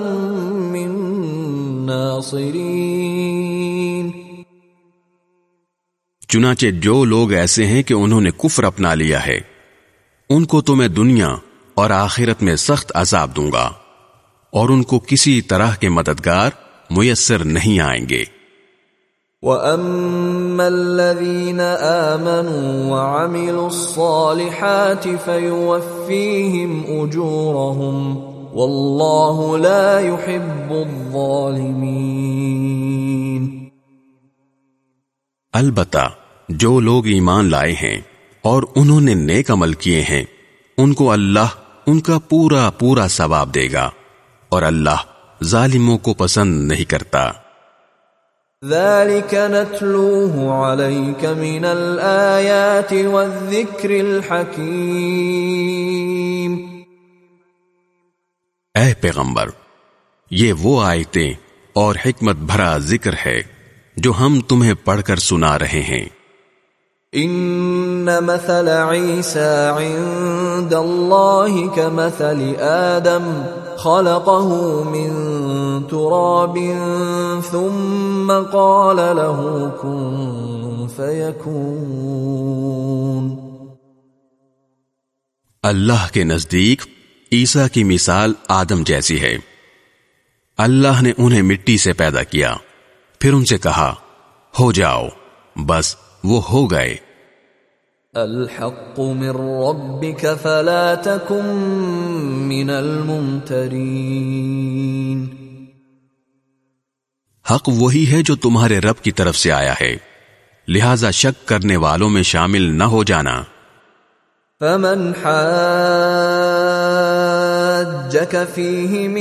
مِّن نَاصِرِينَ۔ چنانچہ جو لوگ ایسے ہیں کہ انہوں نے کفر اپنا لیا ہے۔ ان کو تو میں دنیا اور آخرت میں سخت عذاب دوں گا اور ان کو کسی طرح کے مددگار میسر نہیں آئیں گے۔ وَأَمَّا الَّذِينَ آمَنُوا وَعَمِلُوا الصَّالِحَاتِ فَيُوَفِّيهِمْ أُجُورَهُمْ وَاللَّهُ لَا يُحِبُّ الظَّالِمِينَ۔ البتہ جو لوگ ایمان لائے ہیں اور انہوں نے نیک عمل کیے ہیں۔ ان کو اللہ ان کا پورا پورا ثواب دے گا۔ اور اللہ ظالموں کو پسند نہیں کرتا۔ ذلك نتلوه عليك من الآيات والذكر الحكيم۔ اے پیغمبر یہ وہ آیتیں اور حکمت بھرا ذکر ہے جو ہم تمہیں پڑھ کر سنا رہے ہیں۔ ان مثل عيسى عند الله كمثل آدم خلقه من تراب ثم قال له كن فيكون اللہ کے نزدیک عیسیٰ کی مثال آدم جیسی ہے۔ اللہ نے انہیں مٹی سے پیدا کیا۔ پھر ان سے کہا، ہو جاؤ، بس وہ ہو گئے۔ الحق من ربك فلا تكن من الممترين حق وہی ہے جو تمہارے رب کی طرف سے آیا ہے۔ لہذا شک کرنے والوں میں شامل نہ ہو جانا۔ فمن حاجك فيه من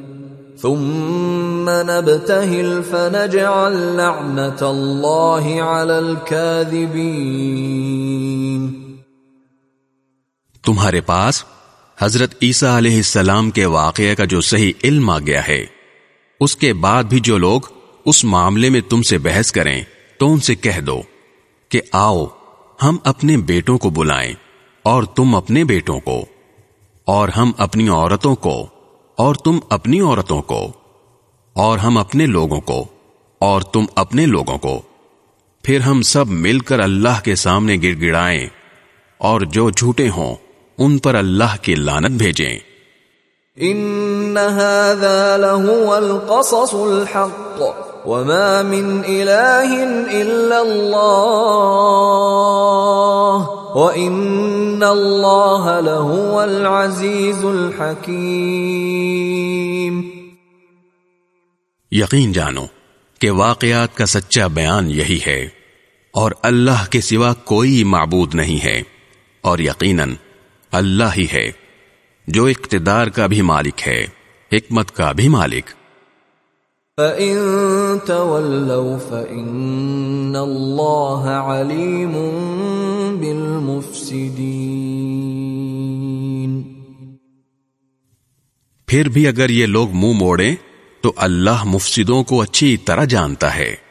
ثم نبتهل فنجعل لعنة الله على الكاذبين. تمہارے پاس حضرت عیسیٰ علیہ السلام کے واقعے کا جو صحیح علم آ گیا ہے، اس کے بعد بھی جو لوگ اس معاملے میں تم سے بحث کریں، تو ان سے کہہ دو کہ آؤ، ہم اپنے بیٹوں کو بلائیں اور تم اپنے بیٹوں کو، اور ہم اپنی عورتوں کو۔ اور تم اپنی عورتوں کو، اور ہم اپنے لوگوں کو، اور تم اپنے لوگوں کو۔ پھر ہم سب مل کر اللہ کے سامنے گڑ گڑائیں، اور جو جھوٹے ہوں، ان پر اللہ کی لانت بھیجیں۔ ان هذا لهو القصص الحق۔ وما من اله الا الله وَإِنَّ اللَّهَ لَهُوَ الْعَزِيزُ الْحَكِيمُ۔ یقین جانو کہ واقعات کا سچا بیان یہی ہے اور اللہ کے سوا کوئی معبود نہیں ہے اور یقیناً اللہ ہی ہے جو اقتدار کا بھی مالک ہے، حکمت کا بھی مالک فَإِن تَوَلَّوْا فَإِنَّ اللَّهَ عَلِيمٌ بِالْمُفْسِدِينَ۔ پھر بھی اگر یہ لوگ منہ مو موڑیں، تو اللہ مفسدوں کو اچھی طرح جانتا ہے۔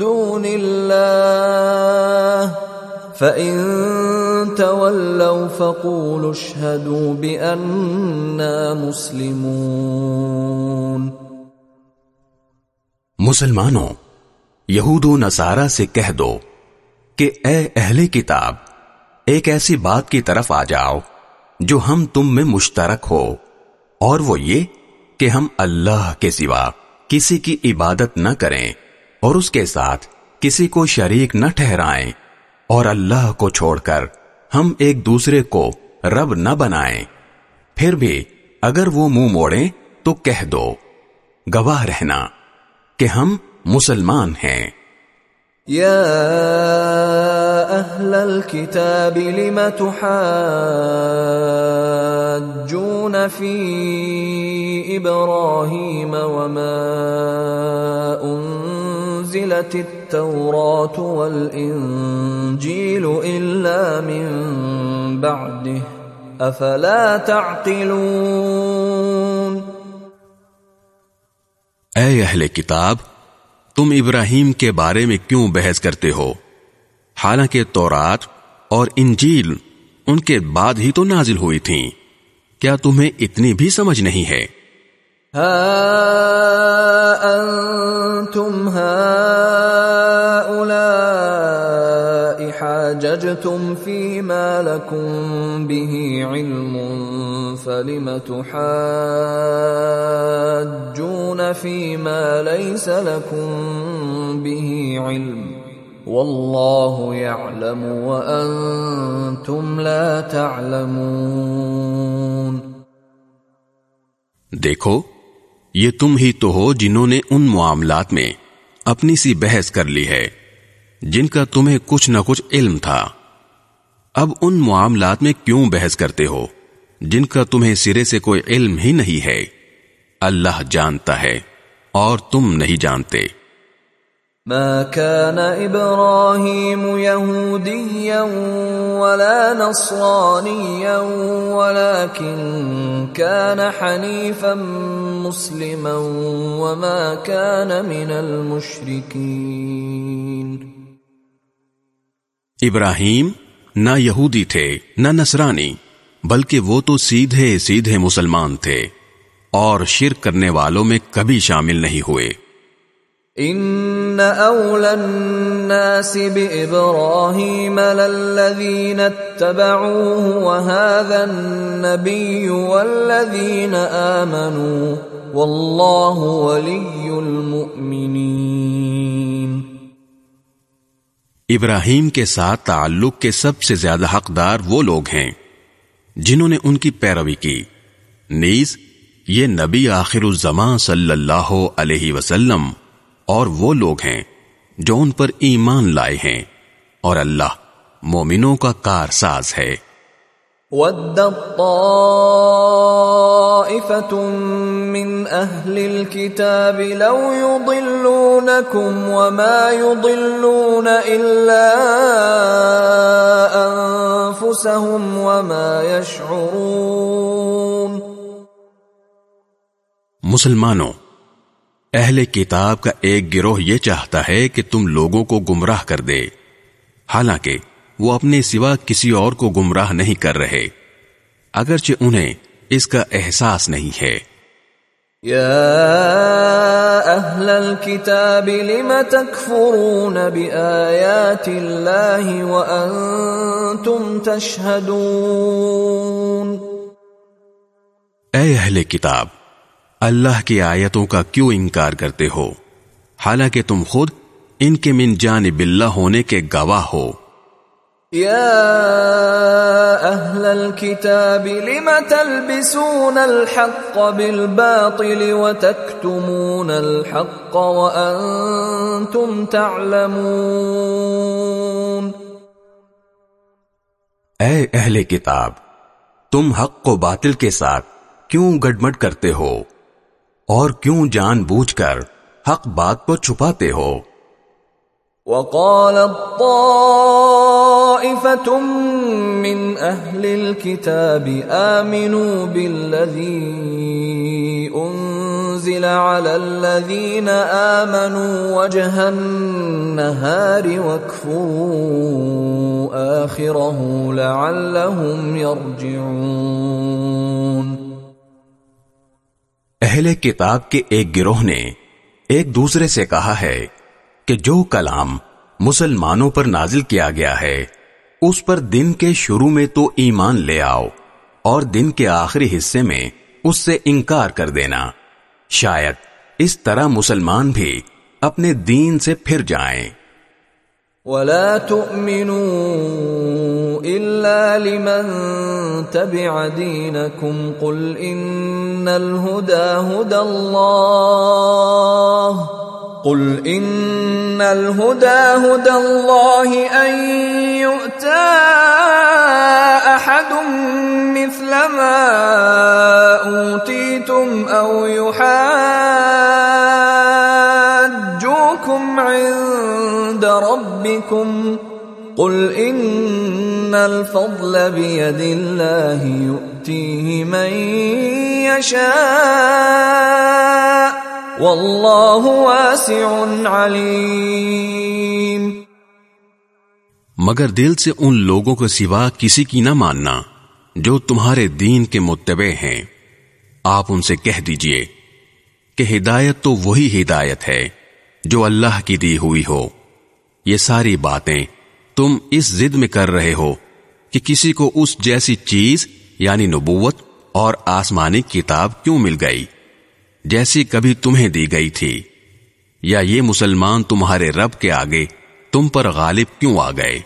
دون الله. فإن تولوا فقولوا اشهدوا بأننا مسلمون. مسلمانوں، یہود و نصارہ سے کہہ دو کہ اے اہل کتاب، ایک ایسی بات کی طرف آ جاؤ جو ہم تم میں مشترک ہو، اور وہ یہ کہ ہم اللہ کے سوا کسی کی عبادت نہ کریں۔ اور اس کے ساتھ کسی کو شریک نہ ٹھہرائیں اور اللہ کو چھوڑ کر ہم ایک دوسرے کو رب نہ بنائیں۔ پھر بھی اگر وہ منہ مو موڑیں تو کہہ دو، گواہ رہنا کہ ہم مسلمان ہیں۔ يا اهل الكتاب، لم تحاجون في ابراهيم وما انزلت التوراة والانجيل الا من بعده افلا تعقلون اے اہل کتاب، تم ابراہیم کے بارے میں کیوں بحث کرتے ہو؟ حالانکہ تورات اور انجیل ان کے بعد ہی تو نازل ہوئی تھیں۔ کیا تمہیں اتنی بھی سمجھ نہیں ہے؟ ها انتم حاججتم فيما لكم به علم، فلم تحاجون فيما ليس لكم به علم؟ والله يعلم وأنتم لا تعلمون. دیکھو یہ تم ہی تو ہو جنہوں نے ان معاملات میں اپنی سی بحث کر لی ہے، جن کا تمہیں کچھ نہ کچھ علم تھا۔ اب ان معاملات میں کیوں بحث کرتے ہو، جن کا تمہیں سرے سے کوئی علم ہی نہیں ہے؟ اللہ جانتا ہے اور تم نہیں جانتے۔ ما كان ابراهيم يهوديا ولا نصرانيا، ولكن كان حنيفا مسلما وما كان من المشركين. ابراہیم نہ یہودی تھے، نہ نصرانی، بلکہ وہ تو سیدھے سیدھے مسلمان تھے، اور شرک کرنے والوں میں کبھی شامل نہیں ہوئے۔ ان اول الناس بابراہیم للذین اتبعوه وهذا النبی والذین آمنوا واللہ ولی المؤمنین ابراہیم کے ساتھ تعلق کے سب سے زیادہ حقدار وہ لوگ ہیں جنہوں نے ان کی پیروی کی۔ نیز یہ نبی آخر الزمان صلی اللہ علیہ وسلم اور وہ لوگ ہیں جو ان پر ایمان لائے ہیں اور اللہ مومنوں کا کار ساز ہے۔ ود طائفة من أهل الكتاب لو يضلونكم وما يضلون إلا أنفسهم وما يشعرون۔ مسلمانوں اہل کتاب کا ایک گروہ یہ چاہتا ہے کہ تم لوگوں کو گمراہ کر دے۔ حالانکہ وہ اپنے سوا کسی اور کو گمراہ نہیں کر رہے۔ اگرچہ انہیں اس کا احساس نہیں ہے۔ يا أهل الكتاب لم تكفرون بآيات الله وأنتم تشهدون اے اہل کتاب اللہ کی آیتوں کا کیوں انکار کرتے ہو؟ حالانکہ تم خود ان کے من جانب اللہ ہونے کے گواہ ہو۔ يا أهل الكتاب لم تلبسون الحق بالباطل وتكتمون الحق وأنتم تعلمون؟ اے اہل کتاب تم حق کو باطل کے ساتھ کیوں گڈمڈ کرتے ہو؟ اور کیوں جان بوجھ کر حق بات کو چھپاتے ہو؟ وقال الطائفة من أهل الكتاب آمنوا بالذي أنزل على الذين آمنوا وجه النهار واكفروا آخره لعلهم يرجعون. اہل کتاب کے ایک گروہ نے ایک دوسرے سے کہا ہے کہ جو کلام مسلمانوں پر نازل کیا گیا ہے، اس پر دن کے شروع میں تو ایمان لے آؤ اور دن کے آخری حصے میں اس سے انکار کر دینا۔ شاید اس طرح مسلمان بھی اپنے دین سے پھر جائیں۔ ولا تؤمنوا إلا لمن تبع دينكم قل إن الهدى هدى الله قل إن الهدى هدى الله أن يؤتى أحد مثل ما أوتيتم أو يحاجوكم عند ربكم. قل إن الفضل بيد الله يؤتيه من يشاء. واللہ واسع علیم مگر دل سے ان لوگوں کے سوا کسی کی نہ ماننا جو تمہارے دین کے متبع ہیں۔ آپ ان سے کہہ دیجیے کہ ہدایت تو وہی ہدایت ہے جو اللہ کی دی ہوئی ہو۔ یہ ساری باتیں تم اس زد میں کر رہے ہو کہ کسی کو اس جیسی چیز یعنی نبوت اور آسمانی کتاب کیوں مل گئی جیسی کبھی تمہیں دی گئی تھی؟ یا یہ مسلمان تمہارے رب کے آگے تم پر غالب کیوں آ گئے؟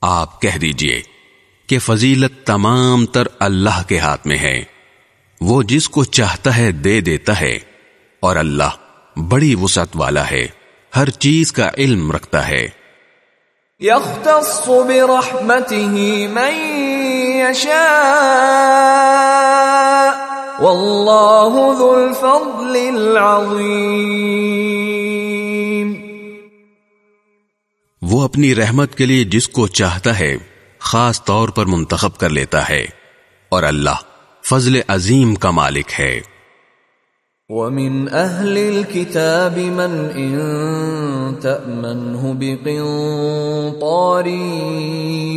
آپ کہہ دیجیے کہ فضیلت تمام تر اللہ کے ہاتھ میں ہے۔ وہ جس کو چاہتا ہے دے دیتا ہے اور اللہ بڑی وسعت والا ہے۔ ہر چیز کا علم رکھتا ہے۔ يختص برحمته من واللہ ذو الفضل العظیم۔ وہ اپنی رحمت کے لیے جس کو چاہتا ہے خاص طور پر منتخب کر لیتا ہے اور اللہ فضل عظیم کا مالک ہے۔ ومن أهل الكتاب من إن تأمنه بقنطار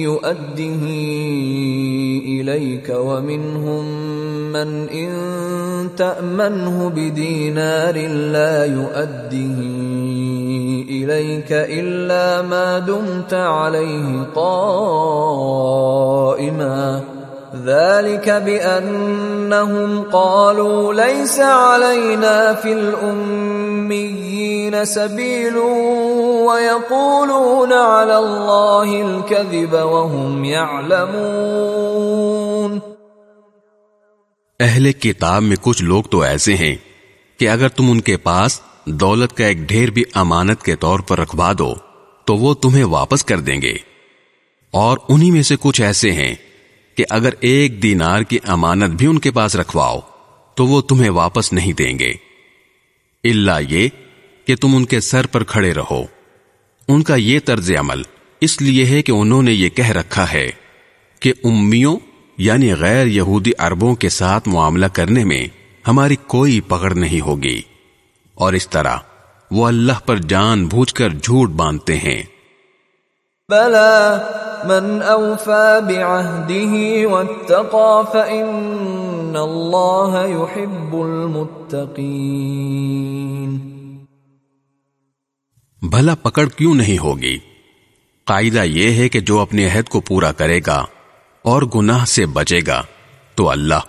يؤده إليك ومنهم من إن تأمنه بدينار لا يؤده إليك إلا ما دمت عليه قائماً ذلك بأنهم قالوا ليس علينا في الأميين سبيل ويقولون على الله الكذب وهم يعلمون. اہل کتاب میں کچھ لوگ تو ایسے ہیں کہ اگر تم ان کے پاس دولت کا ایک ڈھیر بھی امانت کے طور پر رکھوا دو، تو وہ تمہیں واپس کر دیں گے۔ اور انہی میں سے کچھ ایسے ہیں کہ اگر ایک دینار کی امانت بھی ان کے پاس رکھواؤ، تو وہ تمہیں واپس نہیں دیں گے۔ اللہ یہ کہ تم ان کے سر پر کھڑے رہو۔ ان کا یہ طرز عمل اس لیے ہے کہ انہوں نے یہ کہہ رکھا ہے کہ امیوں یعنی غیر یہودی عربوں کے ساتھ معاملہ کرنے میں ہماری کوئی پکڑ نہیں ہوگی۔ اور اس طرح وہ اللہ پر جان بوجھ کر جھوٹ باندھتے ہیں۔ بلا من اوفا بعهده واتقى فان الله يحب المتقين. بھلا پکڑ کیوں نہیں ہوگی؟ قاعدہ یہ ہے کہ جو اپنے عہد کو پورا کرے گا اور گناہ سے بچے گا، تو اللہ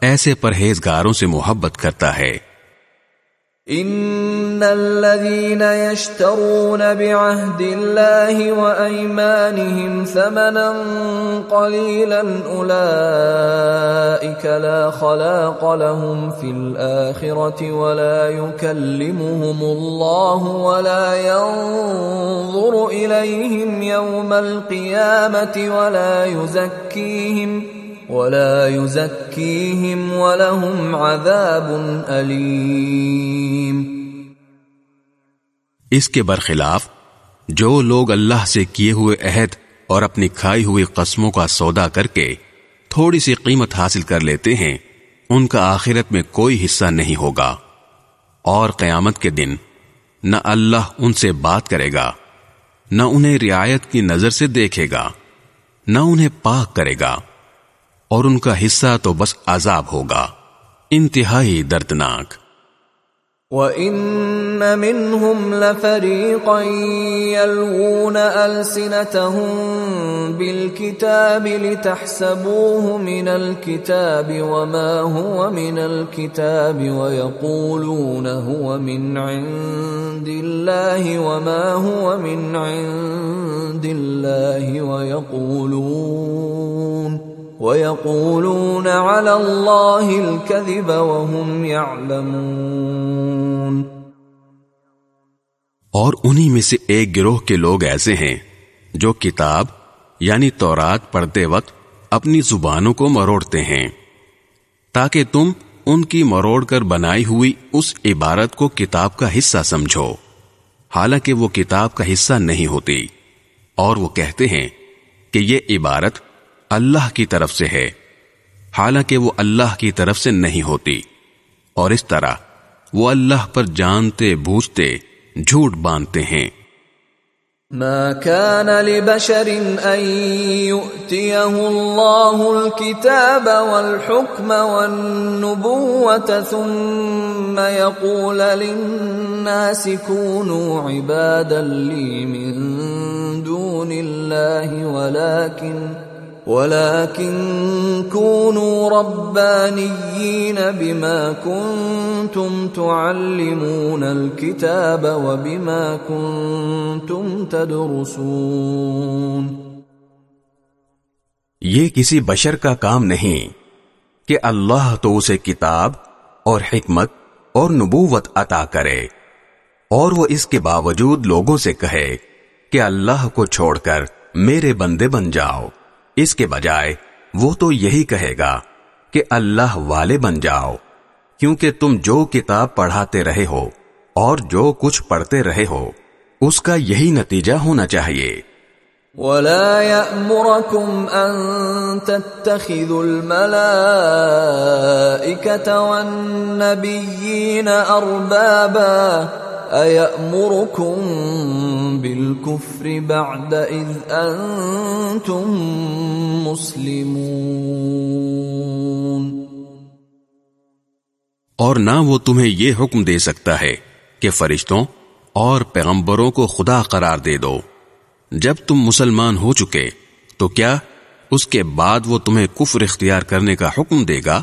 ایسے پرہیزگاروں سے محبت کرتا ہے۔ ان الذين يشترون بعهد الله وايمانهم ثمنا قليلا اولئك لا خلاق لهم في الاخره ولا يكلمهم الله ولا ينظر اليهم يوم القيامه ولا يزكيهم ولا يزكيهم ولهم عذاب علیم اس کے برخلاف جو لوگ اللہ سے کیے ہوئے عہد اور اپنی کھائی ہوئی قسموں کا سودا کر کے تھوڑی سی قیمت حاصل کر لیتے ہیں، ان کا آخرت میں کوئی حصہ نہیں ہوگا۔ اور قیامت کے دن نہ اللہ ان سے بات کرے گا، نہ انہیں رعایت کی نظر سے دیکھے گا، نہ انہیں پاک کرے گا۔ اور ان کا حصہ تو بس عذاب ہوگا۔ انتہائی دردناک۔ وَإِنَّ مِنْهُمْ لَفَرِيقًا يَلْوُونَ أَلْسِنَتَهُمْ بِالْكِتَابِ لِتَحْسَبُوهُ مِنَ الْكِتَابِ وَمَا هُوَ مِنَ الْكِتَابِ وَيَقُولُونَ هُوَ مِنْ عِنْدِ اللَّهِ وَمَا هُوَ مِنْ عِنْدِ اللَّهِ وَيَقُولُونَ وَيَقُولُونَ عَلَى اللَّهِ الْكَذِبَ وَهُمْ يَعْلَمُونَ اور انہی میں سے ایک گروہ کے لوگ ایسے ہیں جو کتاب یعنی تورات پڑھتے وقت اپنی زبانوں کو مروڑتے ہیں، تاکہ تم ان کی مروڑ کر بنائی ہوئی اس عبارت کو کتاب کا حصہ سمجھو۔ حالانکہ وہ کتاب کا حصہ نہیں ہوتی، اور وہ کہتے ہیں کہ یہ عبارت اللہ کی طرف سے ہے۔ حالانکہ وہ اللہ کی طرف سے نہیں ہوتی۔ اور اس طرح وہ اللہ پر جانتے، بوجھتے، جھوٹ باندھتے ہیں۔ ما كان لبشر ان يؤتيه الله الكتاب والحكم والنبوة ثم يقول للناس كونوا عبادا لي من دون الله ولكن ولكن كونوا ربانيين بما كنتم تعلمون الكتاب وبما كنتم تدرسون یہ کسی بشر کا کام نہیں کہ اللہ تو اسے کتاب اور حکمت اور نبوت عطا کرے اور وہ اس کے باوجود لوگوں سے کہے کہ اللہ کو چھوڑ کر میرے بندے بن جاؤ۔ اس کے بجائے وہ تو یہی کہے گا کہ اللہ والے بن جاؤ، کیونکہ تم جو کتاب پڑھاتے رہے ہو اور جو کچھ پڑھتے رہے ہو، اس کا یہی نتیجہ ہونا چاہیے۔ ولا يأمركم أن تتخذوا الملائكة والنبيين أربابا أيأمركم بالكفر بعد إذ أنتم مسلمون اور نہ وہ تمہیں یہ حکم دے سکتا ہے کہ فرشتوں اور پیغمبروں کو خدا قرار دے دو۔ جب تم مسلمان ہو چکے، تو کیا اس کے بعد وہ تمہیں کفر اختیار کرنے کا حکم دے گا؟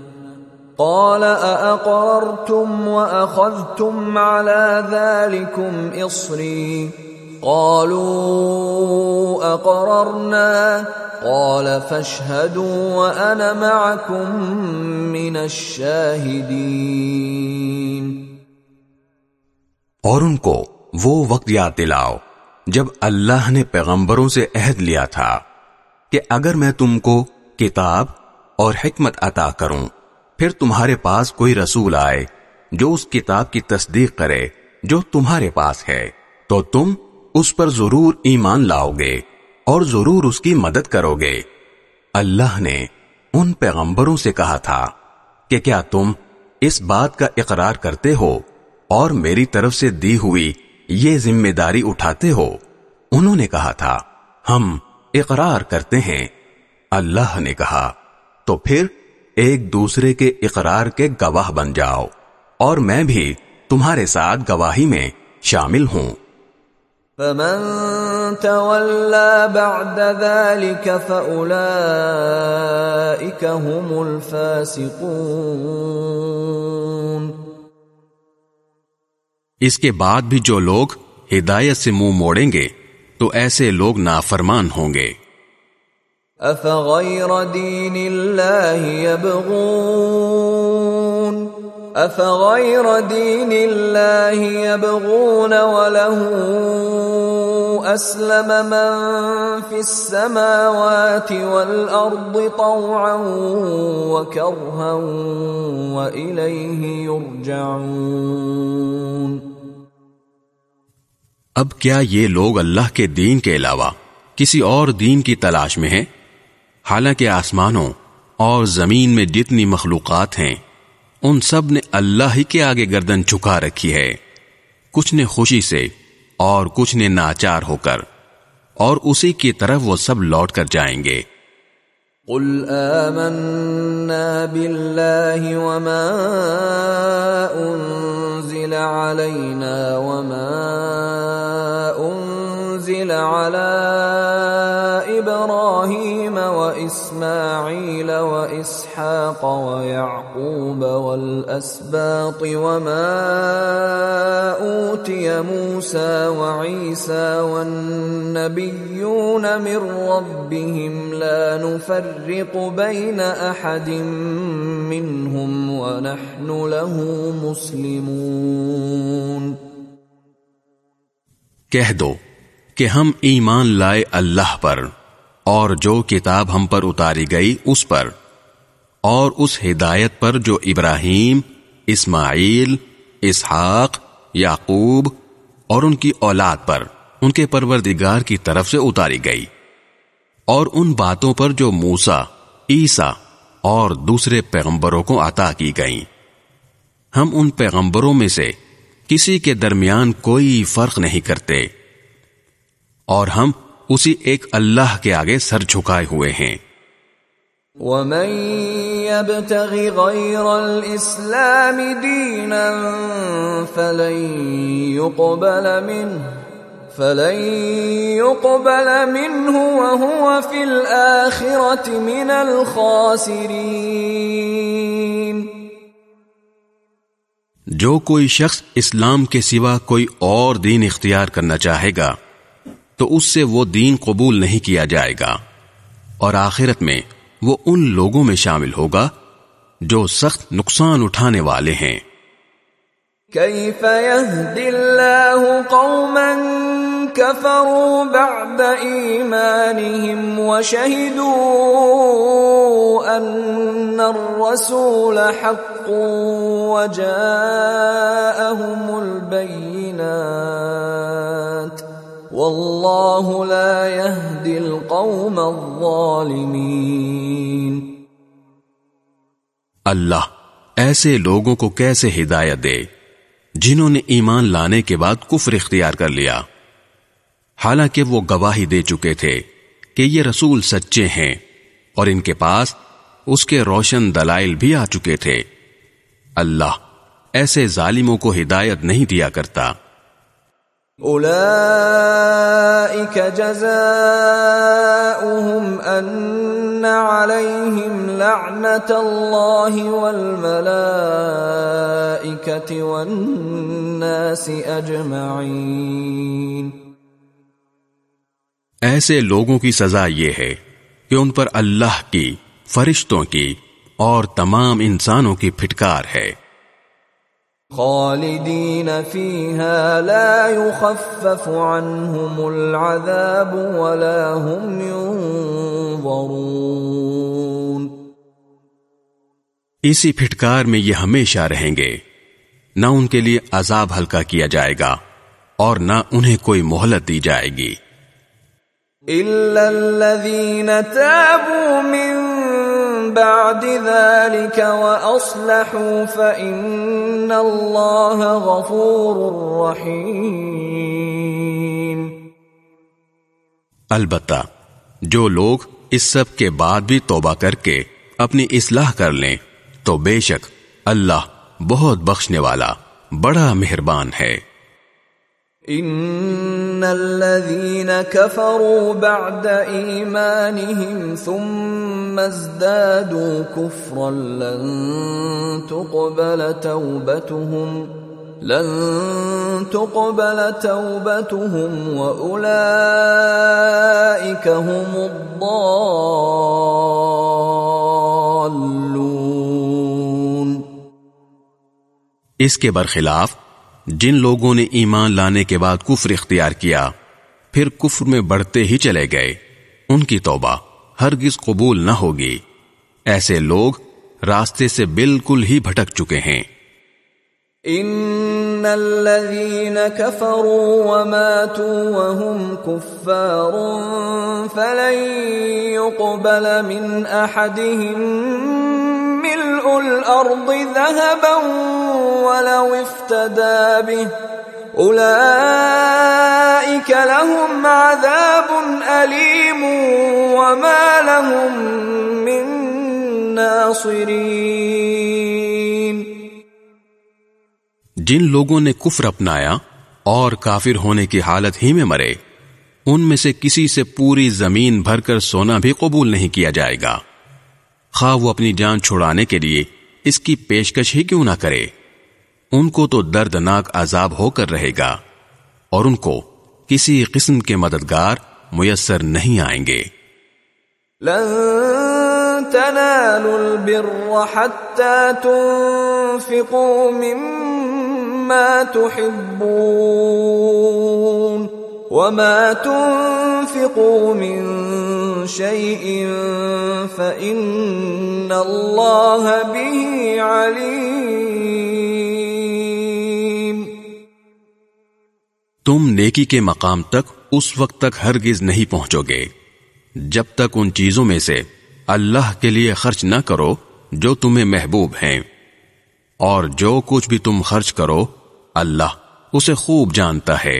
قال أأقررتم وأخذتم على ذلكم إصري؟ قالوا أقررنا. قال فاشهدوا وأنا معكم من الشاهدين. اور ان کو وہ وقت یاد دلاؤ جب اللہ نے پیغمبروں سے عہد لیا تھا کہ اگر میں تم کو کتاب اور حکمت عطا کروں پھر تمہارے پاس کوئی رسول آئے جو اس کتاب کی تصدیق کرے جو تمہارے پاس ہے۔ تو تم اس پر ضرور ایمان لاؤ گے اور ضرور اس کی مدد کرو گے۔ اللہ نے ان پیغمبروں سے کہا تھا کہ کیا تم اس بات کا اقرار کرتے ہو اور میری طرف سے دی ہوئی یہ ذمہ داری اٹھاتے ہو؟ انہوں نے کہا تھا، ہم اقرار کرتے ہیں۔ اللہ نے کہا، تو پھر ایک دوسرے کے اقرار کے گواہ بن جاؤ اور میں بھی تمہارے ساتھ گواہی میں شامل ہوں۔ فمن بعد ذلك هم الفاسقون۔ اس کے بعد بھی جو لوگ ہدایت سے منہ موڑیں گے تو ایسے لوگ نافرمان ہوں گے۔ افغیر دین اللہ یبغون افغیر دین اللہ یبغون وله اسلم من في السماوات والارض طوعا وكرها واليه يرجعون. اب کیا یہ لوگ اللہ کے دین کے علاوہ کسی اور دین کی تلاش میں ہیں؟ حالانکہ آسمانوں اور زمین میں جتنی مخلوقات ہیں، ان سب نے اللہ ہی کے آگے گردن چکا رکھی ہے۔ کچھ نے خوشی سے اور کچھ نے ناچار ہو کر، اور اسی کی طرف وہ سب لوٹ کر جائیں گے۔ قل آمنا بالله وما انزل علينا وما انزل انزل على ابراهيم واسماعيل واسحاق ويعقوب والاسباط وما اوتي موسى وعيسى والنبيون من ربهم لا نفرق بين احد منهم ونحن له مسلمون. کہہ دو کہ ہم ایمان لائے اللہ پر اور جو کتاب ہم پر اتاری گئی اس پر اور اس ہدایت پر جو ابراہیم، اسماعیل، اسحاق، یعقوب اور ان کی اولاد پر، ان کے پروردگار کی طرف سے اتاری گئی اور ان باتوں پر جو موسا عیسا اور دوسرے پیغمبروں کو عطا کی گئیں۔ ہم ان پیغمبروں میں سے کسی کے درمیان کوئی فرق نہیں کرتے۔ اور ہم اسی ایک اللہ کے آگے سر جھکائے ہوئے ہیں۔ ومن يبتغ غير الاسلام دينا فلن يقبل منه فلن يقبل منه وهو في الاخره من الخاسرين۔ جو کوئی شخص اسلام کے سوا کوئی اور دین اختیار کرنا چاہے گا تو اس سے وہ دین قبول نہیں کیا جائے گا۔ اور آخرت میں وہ ان لوگوں میں شامل ہوگا جو سخت نقصان اٹھانے والے ہیں۔ كيف يهدي الله قوما كفروا بعد إيمانهم وشهدوا أن الرسول حق وجاءهم البينات واللہ لا يهدي القوم اللہ ایسے لوگوں کو کیسے ہدایت دے جنہوں نے ایمان لانے کے بعد کفر اختیار کر لیا؟ حالانکہ وہ گواہی دے چکے تھے کہ یہ رسول سچے ہیں اور ان کے پاس اس کے روشن دلائل بھی آ چکے تھے۔ اللہ ایسے ظالموں کو ہدایت نہیں دیا کرتا۔ جزاؤهم ان عليهم لعنت الله والملائكه والناس اجمعين ایسے لوگوں کی سزا یہ ہے کہ ان پر اللہ کی، فرشتوں کی اور تمام انسانوں کی پھٹکار ہے۔ خالدین فیها لا يخفف عنهم العذاب ولا هم ينظرون اسی پھٹکار میں یہ ہمیشہ رہیں گے۔ نہ ان کے لیے عذاب ہلکا کیا جائے گا اور نہ انہیں کوئی مہلت دی جائے گی۔ إِلَّا الَّذِينَ تَابُوا مِن بعد ذلك وأصلحوا فإن الله غفور رحيم. البتہ، جو لوگ اس سب کے بعد بھی توبہ کر کے اپنی اصلاح کر لیں، تو بے شک اللہ بہت بخشنے والا، بڑا مہربان ہے۔ ان الذين كفروا بعد ايمانهم ثم ازدادوا كفرا لن تقبل توبتهم لن تقبل توبتهم واولئك هم الضالون اس کے برخلاف جن لوگوں نے ایمان لانے کے بعد کفر اختیار کیا، پھر کفر میں بڑھتے ہی چلے گئے۔ ان کی توبہ ہرگز قبول نہ ہوگی۔ ایسے لوگ راستے سے بالکل ہی بھٹک چکے ہیں۔ ان الذين كفروا وماتوا وهم كفار فلن يقبل من احدهم الارض ذهبا ولو افتدى به. اولئك لهم عذاب الیم وما لهم من ناصرين. جن لوگوں نے کفر اپنایا اور کافر ہونے کی حالت ہی میں مرے، ان میں سے کسی سے پوری زمین بھر کر سونا بھی قبول نہیں کیا جائے گا۔ خواہ وہ اپنی جان چھڑانے کے لیے اس کی پیشکش ہی کیوں نہ کرے۔ ان کو تو دردناک عذاب ہو کر رہے گا اور ان کو کسی قسم کے مددگار میسر نہیں آئیں گے۔ لن تنالوا البر حتى تنفقوا مما تحبون۔ وما تنفقوا من شيء فإن الله به عليم تم نیکی کے مقام تک اس وقت تک ہرگز نہیں پہنچو گے جب تک ان چیزوں میں سے اللہ کے لیے خرچ نہ کرو جو تمہیں محبوب ہیں، اور جو کچھ بھی تم خرچ کرو، اللہ اسے خوب جانتا ہے۔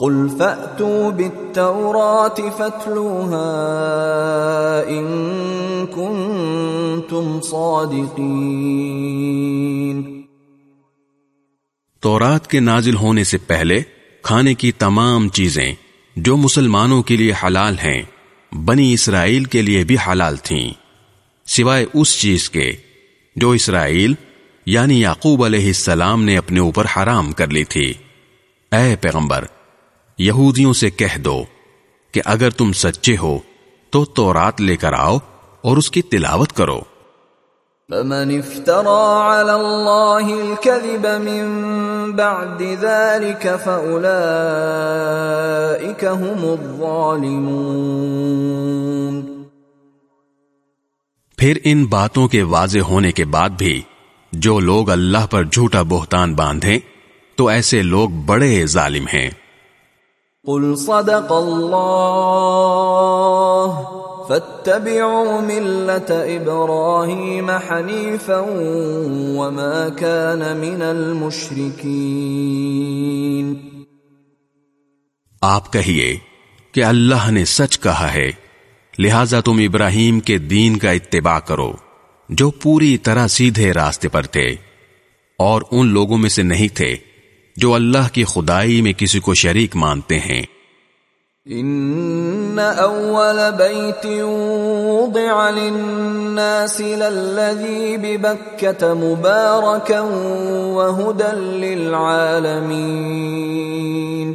قل فأتوا بالتوراة فاتلوها إن كنتم صادقين۔ تورات کے نازل ہونے سے پہلے کھانے کی تمام چیزیں جو مسلمانوں کے لیے حلال ہیں، بنی اسرائیل کے لیے بھی حلال تھیں۔ سوائے اس چیز کے جو اسرائیل یعنی یعقوب علیہ السلام نے اپنے اوپر حرام کر لی تھی۔ اے پیغمبر یہودیوں سے کہہ دو کہ اگر تم سچے ہو تو تورات لے کر آؤ اور اس کی تلاوت کرو۔ فمن افترى على الله الكذب من بعد ذلك فأولئك هم الظالمون۔ پھر ان باتوں کے واضح ہونے کے بعد بھی جو لوگ اللہ پر جھوٹا بہتان باندھیں تو ایسے لوگ بڑے ظالم ہیں۔ قل صدق اللہ فاتبعوا ملت ابراہیم حنیفا وما كان من المشرکین آپ کہیے کہ اللہ نے سچ کہا ہے، لہذا تم ابراہیم کے دین کا اتباع کرو، جو پوری طرح سیدھے راستے پر تھے، اور ان لوگوں میں سے نہیں تھے جو اللہ کی خدائی میں کسی کو شریک مانتے ہیں۔ ان اول بیت وضع للناس للذی ببکت مبارکا وہدا للعالمین۔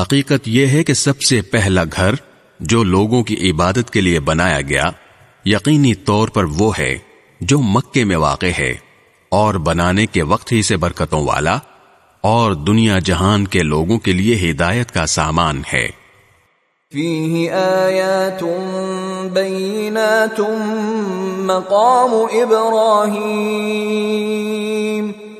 حقیقت یہ ہے کہ سب سے پہلا گھر جو لوگوں کی عبادت کے لیے بنایا گیا یقینی طور پر وہ ہے جو مکے میں واقع ہے۔ اور بنانے کے وقت ہی سے برکتوں والا اور دنیا جہان کے لوگوں کے لیے ہدایت کا سامان ہے۔ فيه آيات بينات مقام إبراهيم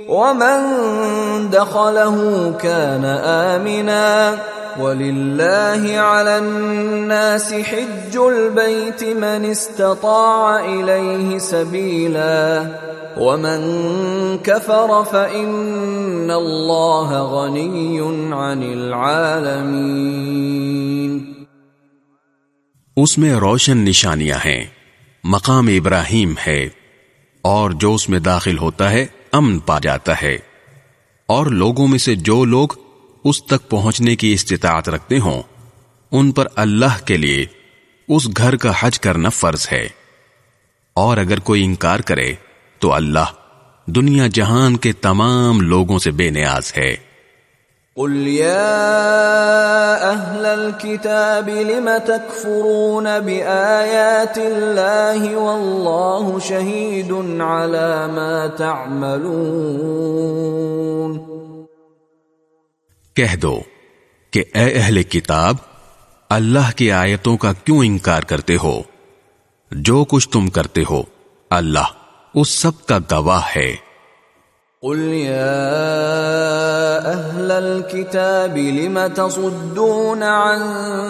ومن دخله كان آمنا ولله على الناس حج البيت من استطاع إليه سبيلا ومن كفر فإن الله غني عن العالمين اس میں روشن نشانیاں ہیں، مقام ابراہیم ہے اور جو اس میں داخل ہوتا ہے امن پا جاتا ہے۔ اور لوگوں میں سے جو لوگ اس تک پہنچنے کی استطاعت رکھتے ہوں، ان پر اللہ کے لیے اس گھر کا حج کرنا فرض ہے۔ اور اگر کوئی انکار کرے، تو اللہ دنیا جہان کے تمام لوگوں سے بے نیاز ہے۔ قل يا أهل الكتاب لم تكفرون بآيات الله والله شهيد على ما تعملون۔ کہہ دو کہ اے اہل کتاب، اللہ کی آیتوں کا کیوں انکار کرتے ہو؟ جو کچھ تم کرتے ہو، اللہ اس سب کا گواہ ہے۔ قل يا أهل الكتاب لم تصدون عن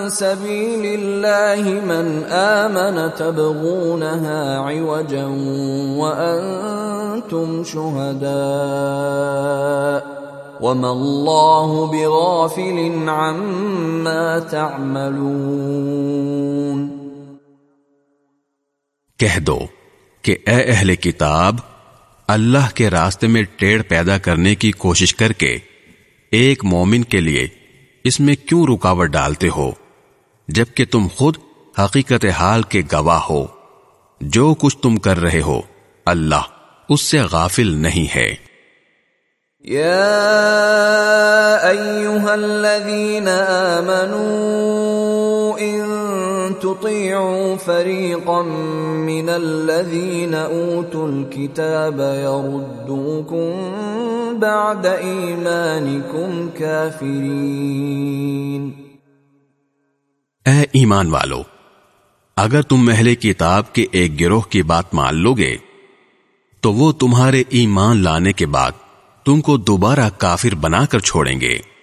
سبيل الله من آمن تبغونها عوجا وأنتم شهداء وما الله بغافل عما تعملون کہہ دو کہ اے اہل کتاب اللہ کے راستے میں ٹیڑھ پیدا کرنے کی کوشش کر کے ایک مومن کے لیے اس میں کیوں رکاوٹ ڈالتے ہو؟ جبکہ تم خود حقیقت حال کے گواہ ہو۔ جو کچھ تم کر رہے ہو، اللہ اس سے غافل نہیں ہے۔ يا أيها آمنوا إن تطيعوا فريقا من الذين أوتوا الكتاب يردوكم بعد إيمانكم كافرين. اے ایمان والو، اگر تم محل کتاب کے ایک گروہ کی بات مان لو گے، تو وہ تمہارے ایمان لانے کے بعد تم کو دوبارہ کافر بنا کر چھوڑیں گے۔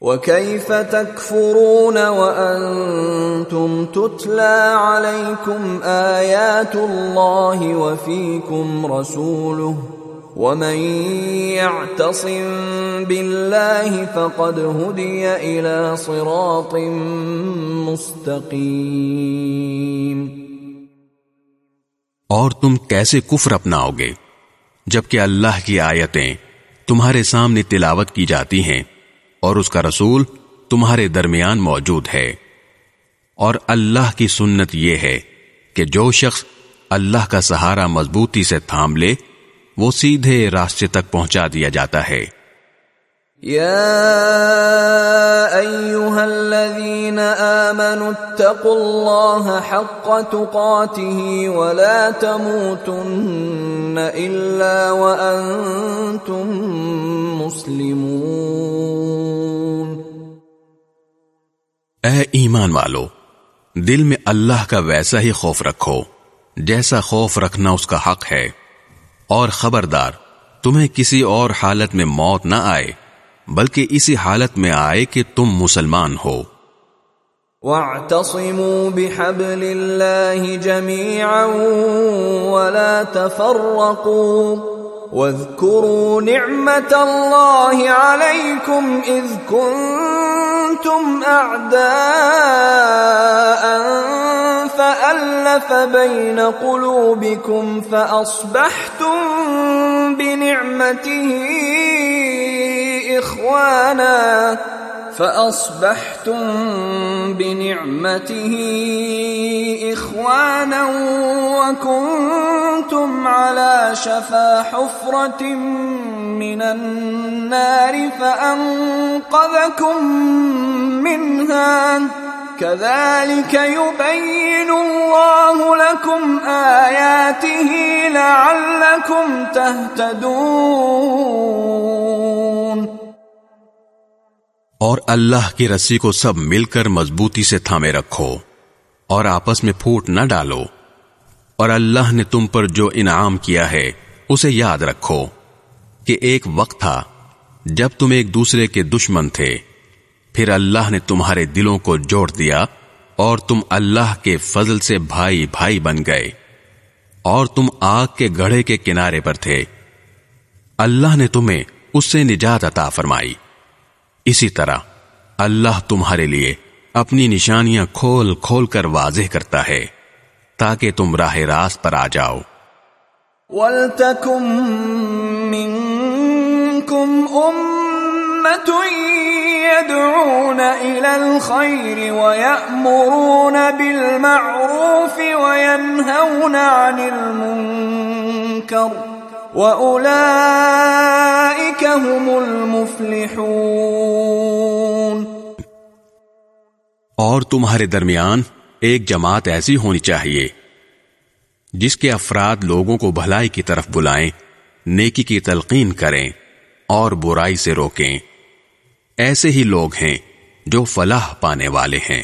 وكيف تكفرون وأنتم تتلى عليكم آيات الله وفيكم رسوله ومن يعتصم بالله فقد هدي إلى صراط مستقيم اور تم کیسے کفر اپناؤ گے؟ جبکہ اللہ کی آیتیں تمہارے سامنے تلاوت کی جاتی ہیں اور اس کا رسول تمہارے درمیان موجود ہے۔ اور اللہ کی سنت یہ ہے کہ جو شخص اللہ کا سہارا مضبوطی سے تھام لے، وہ سیدھے راستے تک پہنچا دیا جاتا ہے۔ يا ايها الذين امنوا اتقوا الله حق تقاته ولا تموتن الا وانتم مسلمون. اے ایمان والو، دل میں اللہ کا ویسا ہی خوف رکھو، جیسا خوف رکھنا اس کا حق ہے۔ اور خبردار، تمہیں کسی اور حالت میں موت نہ آئے۔ بلکہ اسی حالت میں آئے کہ تم مسلمان ہو۔ واعتصموا بحبل الله جميعا ولا تفرقوا واذكروا نعمة الله عليكم إذ كنتم أعداء فألف بين قلوبكم فأصبحتم بنعمته إخوانا فأصبحتم بنعمته إخوانا وكنتم على شفا حفرة من النار فأنقذكم منها. كذلك يبين الله لكم آياته لعلكم تهتدون. اور اللہ کی رسی کو سب مل کر مضبوطی سے تھامے رکھو اور آپس میں پھوٹ نہ ڈالو۔ اور اللہ نے تم پر جو انعام کیا ہے، اسے یاد رکھو کہ ایک وقت تھا جب تم ایک دوسرے کے دشمن تھے۔ پھر اللہ نے تمہارے دلوں کو جوڑ دیا اور تم اللہ کے فضل سے بھائی بھائی بن گئے۔ اور تم آگ کے گڑھے کے کنارے پر تھے۔ اللہ نے تمہیں اس سے نجات عطا فرمائی۔ اسی طرح اللہ تمہارے لیے اپنی نشانیاں کھول کھول کر واضح کرتا ہے تاکہ تم راہ راست پر آ جاؤ۔ وَلْتَكُمْ مِنْكُمْ أُمَّةٌ يَدْعُونَ إِلَى الْخَيْرِ وَيَأْمُرُونَ بِالْمَعْرُوفِ وَيَنْهَوْنَ عَنِ الْمُنْكَرِ وَأُولَئِكَ هُمُ الْمُفْلِحُونَ اور تمہارے درمیان ایک جماعت ایسی ہونی چاہیے جس کے افراد لوگوں کو بھلائی کی طرف بلائیں، نیکی کی تلقین کریں اور برائی سے روکیں۔ ایسے ہی لوگ ہیں جو فلاح پانے والے ہیں۔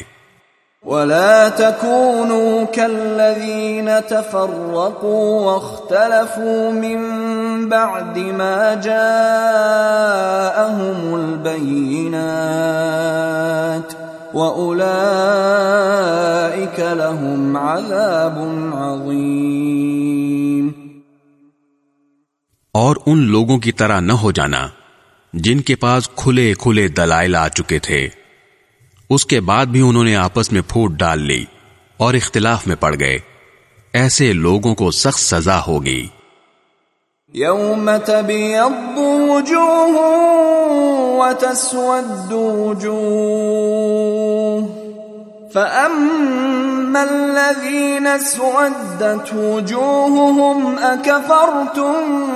ولا تكونوا كالذين تفرقوا واختلفوا من بعد ما جاءهم البينات واولئك لهم عذاب عظيم اور ان لوگوں کی طرح نہ ہو جانا جن کے پاس کھلے کھلے دلائل آ چکے تھے۔ اس کے بعد بھی انہوں نے آپس میں پھوٹ ڈال لی اور اختلاف میں پڑ گئے۔ ایسے لوگوں کو سخت سزا ہوگی۔ يوم تبيض وجوه وتسود وجوه فأما الذين اسودت وجوههم أكفرتم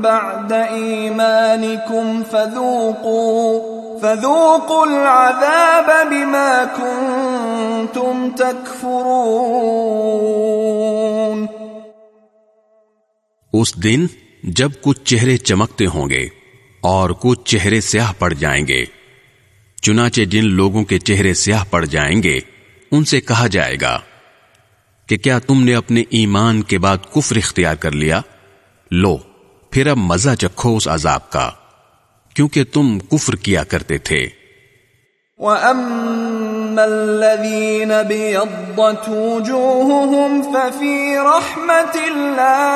بعد إيمانكم فذوقوا فذوقوا العذاب بما كنتم تكفرون. اس دن جب کچھ چہرے چمکتے ہوں گے اور کچھ چہرے سیاہ پڑ جائیں گے، چنانچہ جن لوگوں کے چہرے سیاہ پڑ جائیں گے، ان سے کہا جائے گا کہ کیا تم نے اپنے ایمان کے بعد کفر اختیار کر لیا؟ لو پھر اب مزہ چکھو اس عذاب کا کیونکہ تم کفر کیا کرتے تھے۔ وَأَمَّا الَّذِينَ بِيَضَّتْ وُجُوهُهُمْ فَفِي رَحْمَةِ اللَّهِ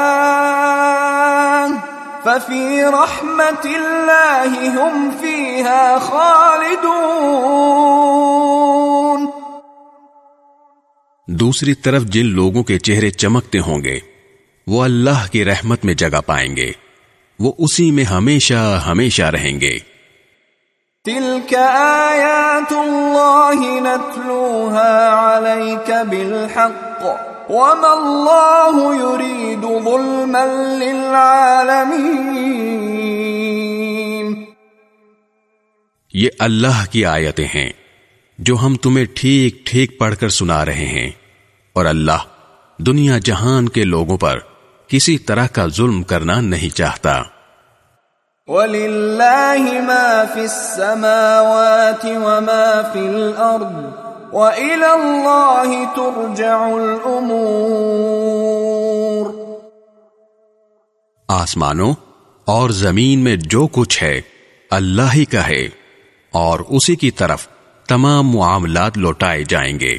فَفِي رَحْمَةِ اللَّهِ هُمْ فِيهَا خَالِدُونَ۔ دوسری طرف جن لوگوں کے چہرے چمکتے ہوں گے وہ اللہ کی رحمت میں جگہ پائیں گے۔ وہ اسی میں ہمیشہ ہمیشہ رہیں گے۔ تلك آيات الله نتلوها عليك بالحق وما الله يريد ظلما للعالمين۔ یہ اللہ کی آیتیں ہیں جو ہم تمہیں ٹھیک ٹھیک پڑھ کر سنا رہے ہیں اور اللہ دنیا جہان کے لوگوں پر کسی طرح کا ظلم کرنا نہیں چاہتا۔ وَلِلَّهِ مَا فِي السَّمَاوَاتِ وَمَا فِي الْأَرْضِ وَإِلَى اللَّهِ تُرْجَعُ الْأُمُورِ۔ آسمانوں اور زمین میں جو کچھ ہے اللہ ہی کا ہے اور اسی کی طرف تمام معاملات لوٹائے جائیں گے۔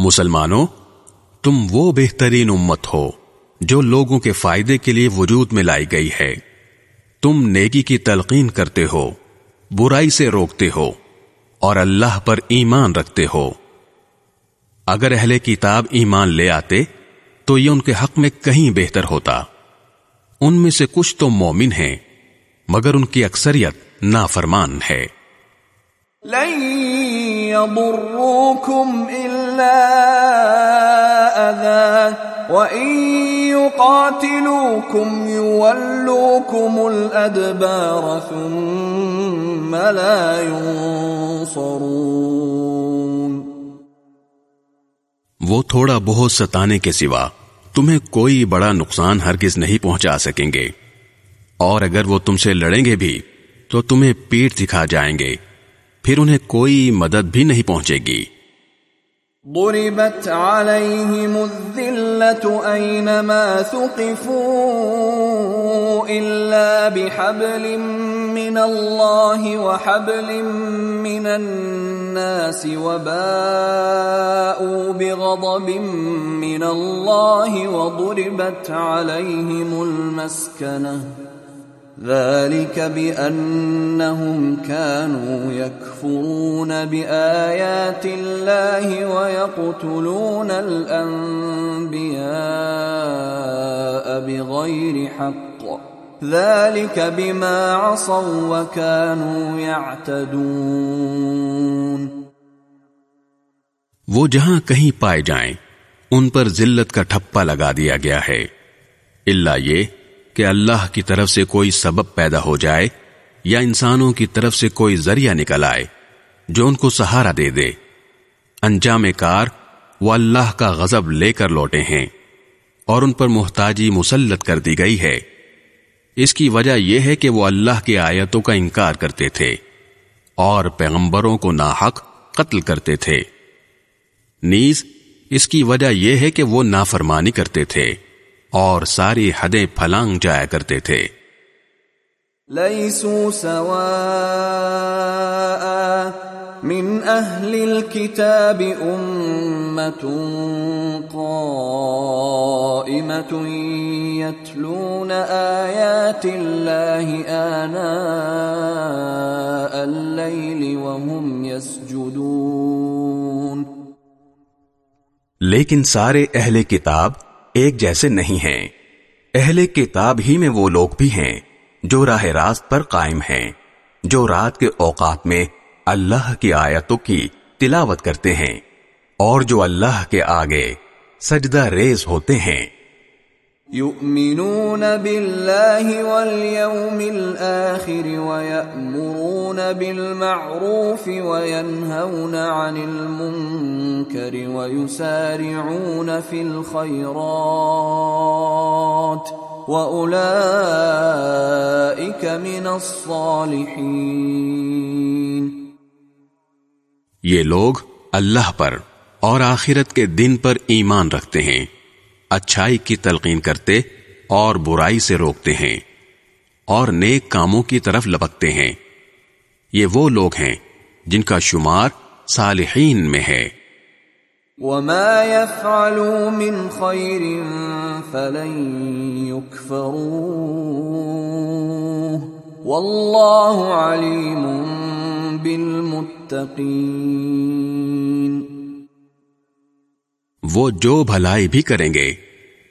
مسلمانوں، تم وہ بہترین امت ہو جو لوگوں کے فائدے کے لیے وجود میں لائی گئی ہے۔ تم نیکی کی تلقین کرتے ہو، برائی سے روکتے ہو، اور اللہ پر ایمان رکھتے ہو۔ اگر اہل کتاب ایمان لے آتے، تو یہ ان کے حق میں کہیں بہتر ہوتا۔ ان میں سے کچھ تو مومن ہیں، مگر ان کی اکثریت نافرمان ہے۔ لن يضروكم إلا أذى. وإن يقاتلوكم يولوكم الأدبار ثم لا ينصرون. وہ تھوڑا بہت ستانے کے سوا تمہیں کوئی بڑا نقصان ہرگز نہیں پہنچا سکیں گے۔ اور اگر وہ تم سے لڑیں گے بھی تو تمہیں پیٹ دکھا جائیں گے۔ پھر انہیں کوئی مدد بھی نہیں پہنچے گی۔ ضربت عليهم الذلة أينما ثقفوا إلا بحبل من الله وحبل من الناس وباءوا بغضب من الله وضربت عليهم المسكنة ذلك بأنهم كانوا يكفرون بآيات الله ويقتلون الأنبياء بغير حق. ذلك بما عصوا وكانوا يعتدون. وہ جہاں کہیں پائے جائیں، ان پر ذلت کا ٹھپا لگا دیا گیا ہے۔ اللہ یہ کہ اللہ کی طرف سے کوئی سبب پیدا ہو جائے یا انسانوں کی طرف سے کوئی ذریعہ نکل آئے جو ان کو سہارا دے دے۔ انجام کار وہ اللہ کا غضب لے کر لوٹے ہیں اور ان پر محتاجی مسلط کر دی گئی ہے۔ اس کی وجہ یہ ہے کہ وہ اللہ کی آیتوں کا انکار کرتے تھے اور پیغمبروں کو ناحق قتل کرتے تھے۔ نیز اس کی وجہ یہ ہے کہ وہ نافرمانی کرتے تھے۔ اور ساری حدیں پھلانگ جایا کرتے تھے۔ لیسو سواء من اہل الكتاب امت قائمت یتلون آیات اللہ آناء اللیل وهم یسجدون۔ لیکن سارے اہل کتاب ایک جیسے نہیں ہیں۔ اہل کتاب ہی میں وہ لوگ بھی ہیں جو راہ راست پر قائم ہیں، جو رات کے اوقات میں اللہ کی آیتوں کی تلاوت کرتے ہیں اور جو اللہ کے آگے سجدہ ریز ہوتے ہیں۔ يؤمنون بالله واليوم الآخر ويأمرون بالمعروف وينهون عن المنكر ويسارعون في الخيرات وأولئك من الصالحين یہ لوگ اللہ پر اور آخرت کے دن پر ایمان رکھتے ہیں۔ اچھائی کی تلقین کرتے اور برائی سے روکتے ہیں اور نیک کاموں کی طرف لپکتے ہیں۔ یہ وہ لوگ ہیں جن کا شمار صالحین میں ہے۔ وما يفعلوا من خير فلن يكفروه۔ والله عليم بالمتقين۔ وہ جو بھلائی بھی کریں گے،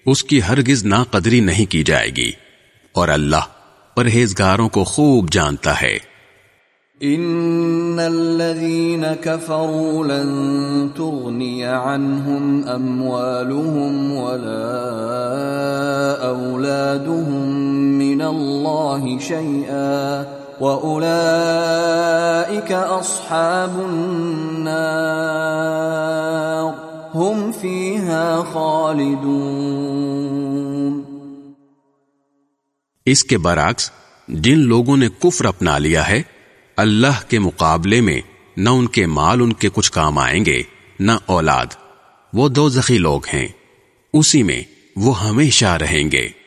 اس کی ہرگز نا قدری نہیں کی جائے گی۔ اور اللہ پرہیزگاروں کو خوب جانتا ہے۔ ان الذين كفروا لن تغني عنهم اموالهم ولا اولادهم من الله شيئا واولئك اصحاب النار هم فيها خالدون۔ اس کے برعکس، جن لوگوں نے کفر اپنا لیا ہے، اللہ کے مقابلے میں نہ ان کے مال ان کے کچھ کام آئیں گے، نہ اولاد۔ وہ دو زخی لوگ ہیں۔ اسی میں وہ ہمیشہ رہیں گے۔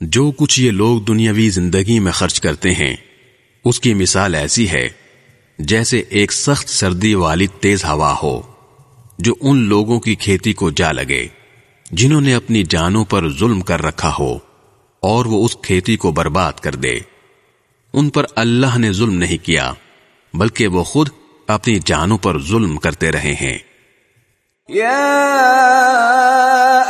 جو کچھ یہ لوگ دنیاوی زندگی میں خرچ کرتے ہیں، اس کی مثال ایسی ہے، جیسے ایک سخت سردی والی تیز ہوا ہو، جو ان لوگوں کی کھیتی کو جا لگے، جنہوں نے اپنی جانوں پر ظلم کر رکھا ہو، اور وہ اس کھیتی کو برباد کر دے۔ ان پر اللہ نے ظلم نہیں کیا، بلکہ وہ خود اپنی جانوں پر ظلم کرتے رہے ہیں۔ یا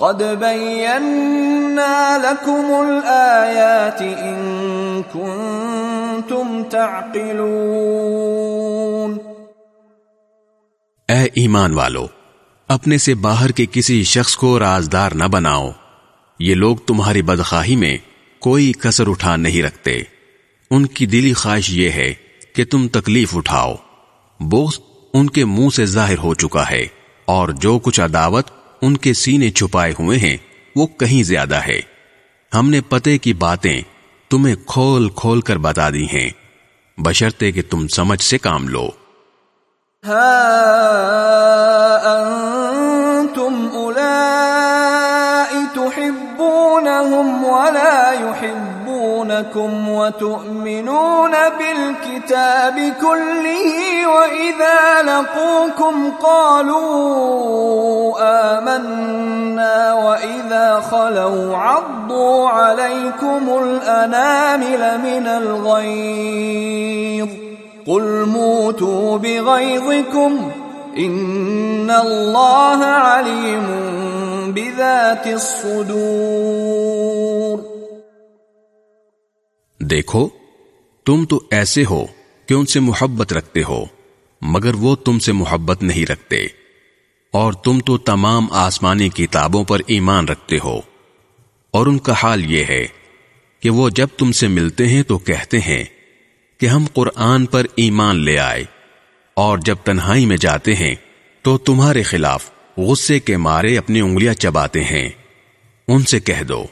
قد بينا لكم الآيات إن كنتم تعقلون اے ایمان والو، اپنے سے باہر کے کسی شخص کو رازدار نہ بناؤ۔ یہ لوگ تمہاری بدخواہی میں کوئی کسر اٹھا نہیں رکھتے۔ ان کی دلی خواہش یہ ہے کہ تم تکلیف اٹھاؤ۔ بوس ان کے منہ سے ظاہر ہو چکا ہے اور جو کچھ عداوت ان کے سینے چھپائے ہوئے ہیں، وہ کہیں زیادہ ہے۔ ہم نے پتے کی باتیں تمہیں کھول کھول کر بتا دی ہیں۔ بشرتے کہ تم سمجھ سے کام لو۔ تحبونهم ولا يحبونكم وتؤمنون بالكتاب كله وإذا لقوكم قالوا آمنا وإذا خلوا عضوا عليكم الأنامل من الغيظ قل موتوا بغيظكم ان اللہ علیم بذات الصدور دیکھو، تم تو ایسے ہو کہ ان سے محبت رکھتے ہو، مگر وہ تم سے محبت نہیں رکھتے۔ اور تم تو تمام آسمانی کتابوں پر ایمان رکھتے ہو۔ اور ان کا حال یہ ہے کہ وہ جب تم سے ملتے ہیں تو کہتے ہیں کہ ہم قرآن پر ایمان لے آئے، اور جب تنہائی میں جاتے ہیں تو تمہارے خلاف غصے کے مارے اپنی انگلیاں چباتے ہیں۔ ان سے کہہ دو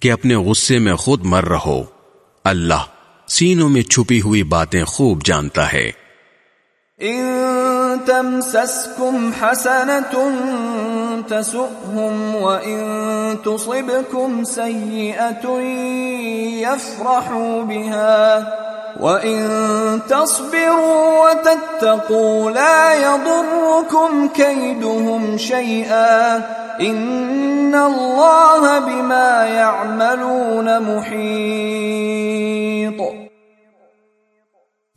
کہ اپنے غصے میں خود مر رہو۔ اللہ سینوں میں چھپی ہوئی باتیں خوب جانتا ہے۔ ان تمسسكم حسنة تسؤهم وان تصبكم سيئة يفرحوا بها وَإِن تَصْبِرُوا وَتَتَّقُوا لَا يَضُرُّكُمْ كَيْدُهُمْ شَيْئًا إِنَّ اللَّهَ بِمَا يَعْمَلُونَ مُحِيطٌ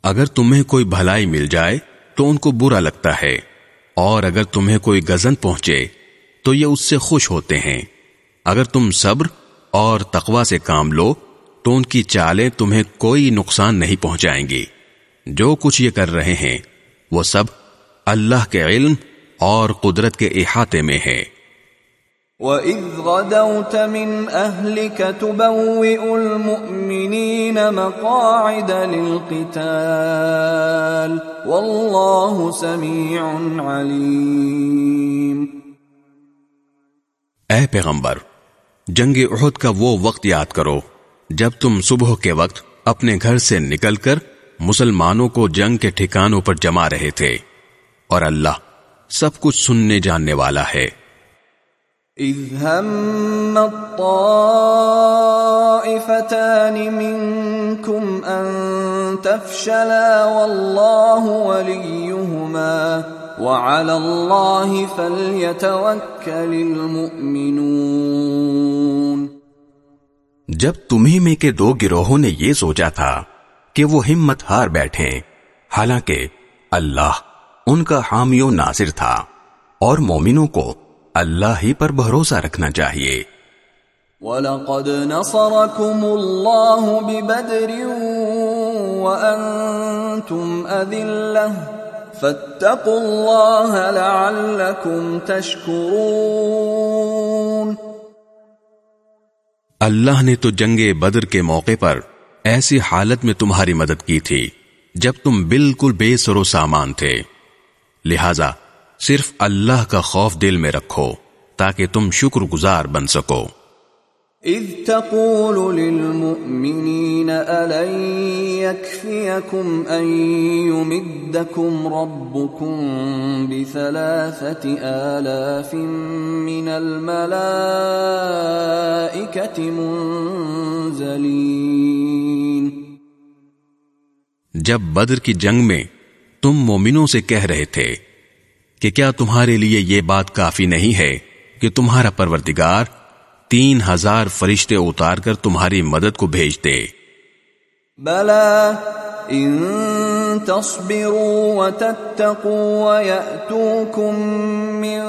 اگر تمہیں کوئی بھلائی مل جائے تو ان کو برا لگتا ہے، اور اگر تمہیں کوئی گزن پہنچے تو یہ اس سے خوش ہوتے ہیں۔ اگر تم صبر اور تقوا سے کام لو تو ان کی چالیں تمہیں کوئی نقصان نہیں پہنچائیں گی۔ جو کچھ یہ کر رہے ہیں، وہ سب اللہ کے علم اور قدرت کے احاطے میں ہے وَإِذْ غَدَوْتَ مِنْ أَهْلِكَ تُبَوِّئُ الْمُؤْمِنِينَ مَقَاعِدَ لِلْقِتَالِ وَاللَّهُ سَمِيعٌ عَلِيمٌ اے پیغمبر، جنگ احد کا وہ وقت یاد کرو جب تم صبح کے وقت اپنے گھر سے نکل کر مسلمانوں کو جنگ کے ٹھکانوں پر جما رہے تھے اور اللہ سب کچھ سننے جاننے والا ہے۔ اذ هم الطائفتان منكم ان تفشلا والله وليهما وعلى الله فليتوكل المؤمنون جب تمہیں میں کے دو گروہوں نے یہ سوچا تھا کہ وہ ہمت ہار بیٹھے حالانکہ اللہ ان کا حامی و ناصر تھا اور مومنوں کو اللہ ہی پر بھروسہ رکھنا چاہیے۔ وَلَقَدْ نَصَرَكُمُ اللَّهُ بِبَدْرٍ وَأَنْتُمْ أَذِلَّةٌ فَاتَّقُوا اللَّهَ لَعَلَّكُمْ تَشْكُرُونَ۔ اللہ نے تو جنگ بدر کے موقع پر ایسی حالت میں تمہاری مدد کی تھی جب تم بالکل بے سر و سامان تھے۔ لہذا صرف اللہ کا خوف دل میں رکھو تاکہ تم شکر گزار بن سکو۔ اذ تقول للمؤمنین ألن يكفيكم أن يمدكم ربكم بثلاثة آلاف من الملائكة منزلين جب بدر کی جنگ میں تم مومنوں سے کہہ رہے تھے کہ کیا تمہارے لیے یہ بات کافی نہیں ہے کہ تمہارا پروردگار تین ہزار فرشتے اتار کر تمہاری مدد کو بھیج دے۔ بلا ان تصبروا وتتقوا ويأتوكم من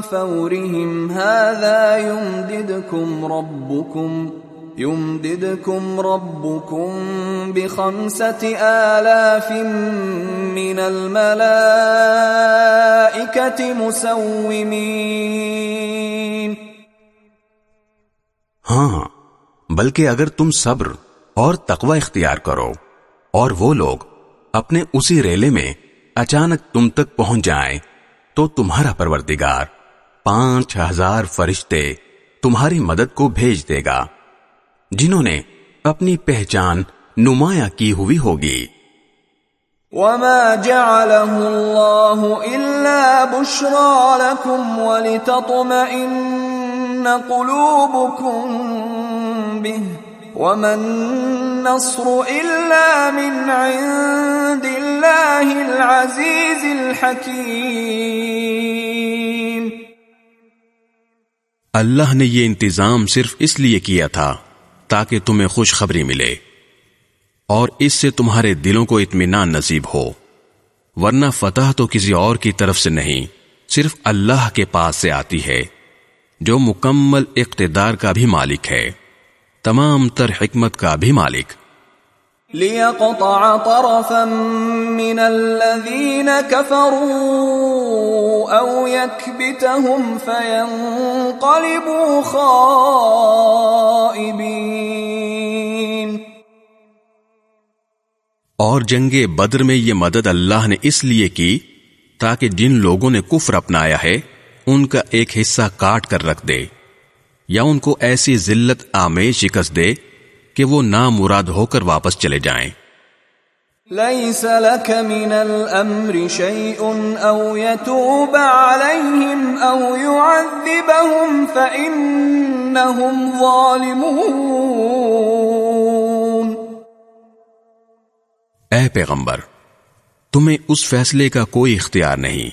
فورهم هذا يمددكم ربكم يمددكم ربكم بخمسة آلاف من الملائكة مسومين. ہاں بلکہ اگر تم صبر اور تقوی اختیار کرو اور وہ لوگ اپنے اسی ریلے میں اچانک تم تک پہنچ جائیں، تو تمہارا پروردگار پانچ ہزار فرشتے تمہاری مدد کو بھیج دے گا۔ جنہوں نے اپنی پہچان نمایاں کی ہوئی ہوگی۔ وما جعله الله إلا بشرى لكم ولتطمئن قلوبكم به وما النصر إلا من عند الله العزيز الحكيم۔ اللہ نے یہ انتظام صرف اس لیے کیا تھا تاکہ تمہیں خوشخبری ملے۔ اور اس سے تمہارے دلوں کو اطمینان نصیب ہو۔ ورنہ فتح تو کسی اور کی طرف سے نہیں، صرف اللہ کے پاس سے آتی ہے، جو مکمل اقتدار کا بھی مالک ہے۔ تمام تر حکمت کا بھی مالک۔ ليقطع طرفا من الذين كفروا او يكبتهم فينقلبوا خائبين اور جنگ بدر میں یہ مدد اللہ نے اس لیے کی تاکہ جن لوگوں نے کفر اپنایا ہے، ان کا ایک حصہ کاٹ کر رکھ دے یا ان کو ایسی ذلت آمیز شکست دے کہ وہ نامراد ہو کر واپس چلے جائیں۔ ليس لك من الامر شيء او يتوب عليهم او يعذبهم فانهم ظالمون۔ اے پیغمبر تمہیں اس فیصلے کا کوئی اختیار نہیں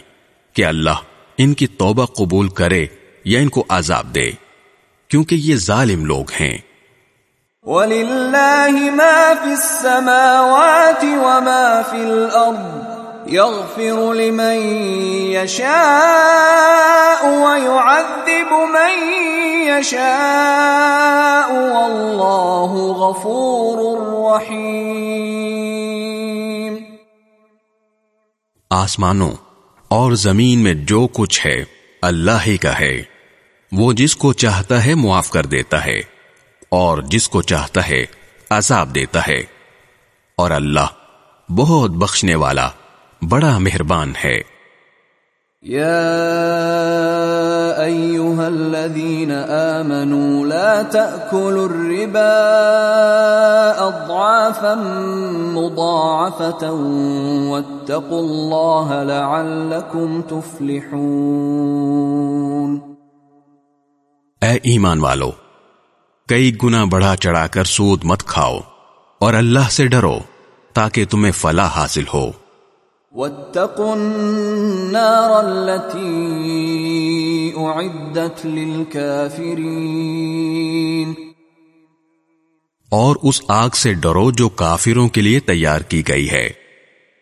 کہ اللہ ان کی توبہ قبول کرے یا ان کو عذاب دے کیونکہ یہ ظالم لوگ ہیں۔ وَلِلَّهِ مَا فِي السَّمَاوَاتِ وَمَا فِي الْأَرْضِ يغفر لمن يشاء ويعذب من يشاء والله غفور رحيم آسمانوں اور زمین میں جو کچھ ہے، اللہ ہی کا ہے۔ وہ جس کو چاہتا ہے، معاف کر دیتا ہے۔ اور جس کو چاہتا ہے عذاب دیتا ہے۔ اور اللہ بہت بخشنے والا بڑا مہربان ہے۔ الذين آمنوا لا تأكلوا الربا أضعافا مضاعفة واتقوا الله لعلكم تفلحون۔ اے ایمان والو کئی گنا بڑھا چڑھا کر سود مت کھاؤ اور اللہ سے ڈرو تاکہ تمہیں فلاح حاصل ہو۔ واتقوا النار التي اعدت للكافرين۔ اور اس آگ سے ڈرو جو کافروں کے لیے تیار کی گئی ہے۔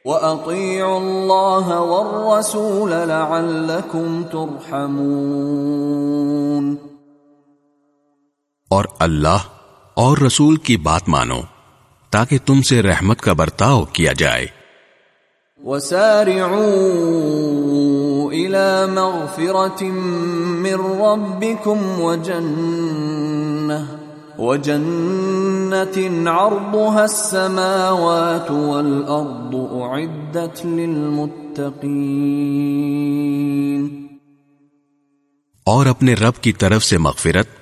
وَأَطِيعُوا اللَّهَ وَالرَّسُولَ لَعَلَّكُمْ تُرْحَمُونَ۔ اور اللہ اور رسول کی بات مانو تاکہ تم سے رحمت کا برتاؤ کیا جائے۔ وسارعوا الى مغفرة من ربكم وجنة وجنة عرضها السماوات والأرض أعدت للمتقين۔ اور اپنے رب کی طرف سے مغفرت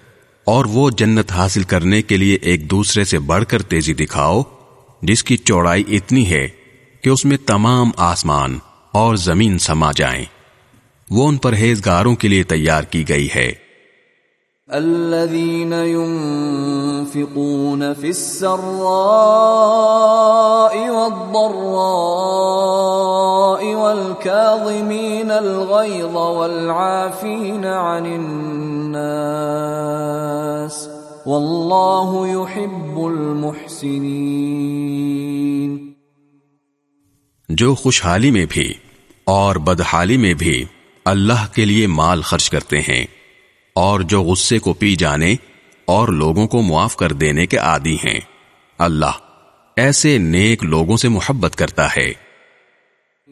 اور وہ جنت حاصل کرنے کے لیے ایک دوسرے سے بڑھ کر تیزی دکھاؤ، جس کی چوڑائی اتنی ہے کہ اس میں تمام آسمان اور زمین سما جائیں۔ وہ ان پرہیزگاروں کے لیے تیار کی گئی ہے۔ الذين ينفقون في السراء والضراء والكاظمين الغيظ والعافين عن الناس والله يحب المحسنين. جو خوشحالی میں بھی اور بدحالی میں بھی اللہ کے لیے مال خرچ کرتے ہیں اور جو غصے کو پی جانے اور لوگوں کو معاف کر دینے کے عادی ہیں، اللہ ایسے نیک لوگوں سے محبت کرتا ہے۔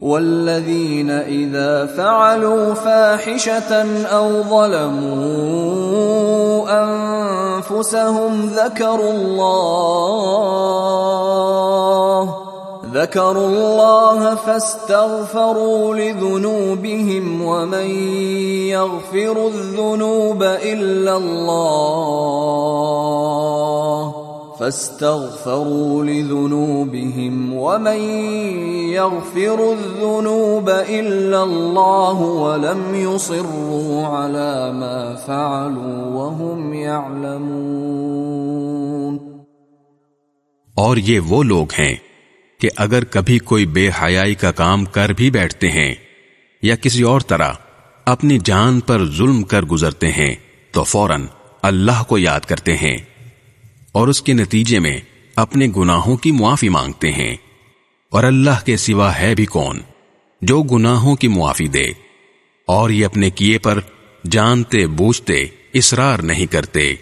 والذین اذا فعلوا فاحشة او ظلموا انفسهم ذکروا اللہ ذكروا الله فاستغفروا لذنوبهم ومن يغفر الذنوب إلا الله فاستغفروا لذنوبهم ومن يغفر الذنوب إلا الله ولم يصروا على ما فعلوا وهم يعلمون اور یہ وہ لوگ ہیں کہ اگر کبھی کوئی بے حیائی کا کام کر بھی بیٹھتے ہیں یا کسی اور طرح اپنی جان پر ظلم کر گزرتے ہیں تو فوراً اللہ کو یاد کرتے ہیں۔ اور اس کے نتیجے میں اپنے گناہوں کی معافی مانگتے ہیں۔ اور اللہ کے سوا ہے بھی کون جو گناہوں کی معافی دے؟ اور یہ اپنے کیے پر جانتے بوجھتے اصرار نہیں کرتے۔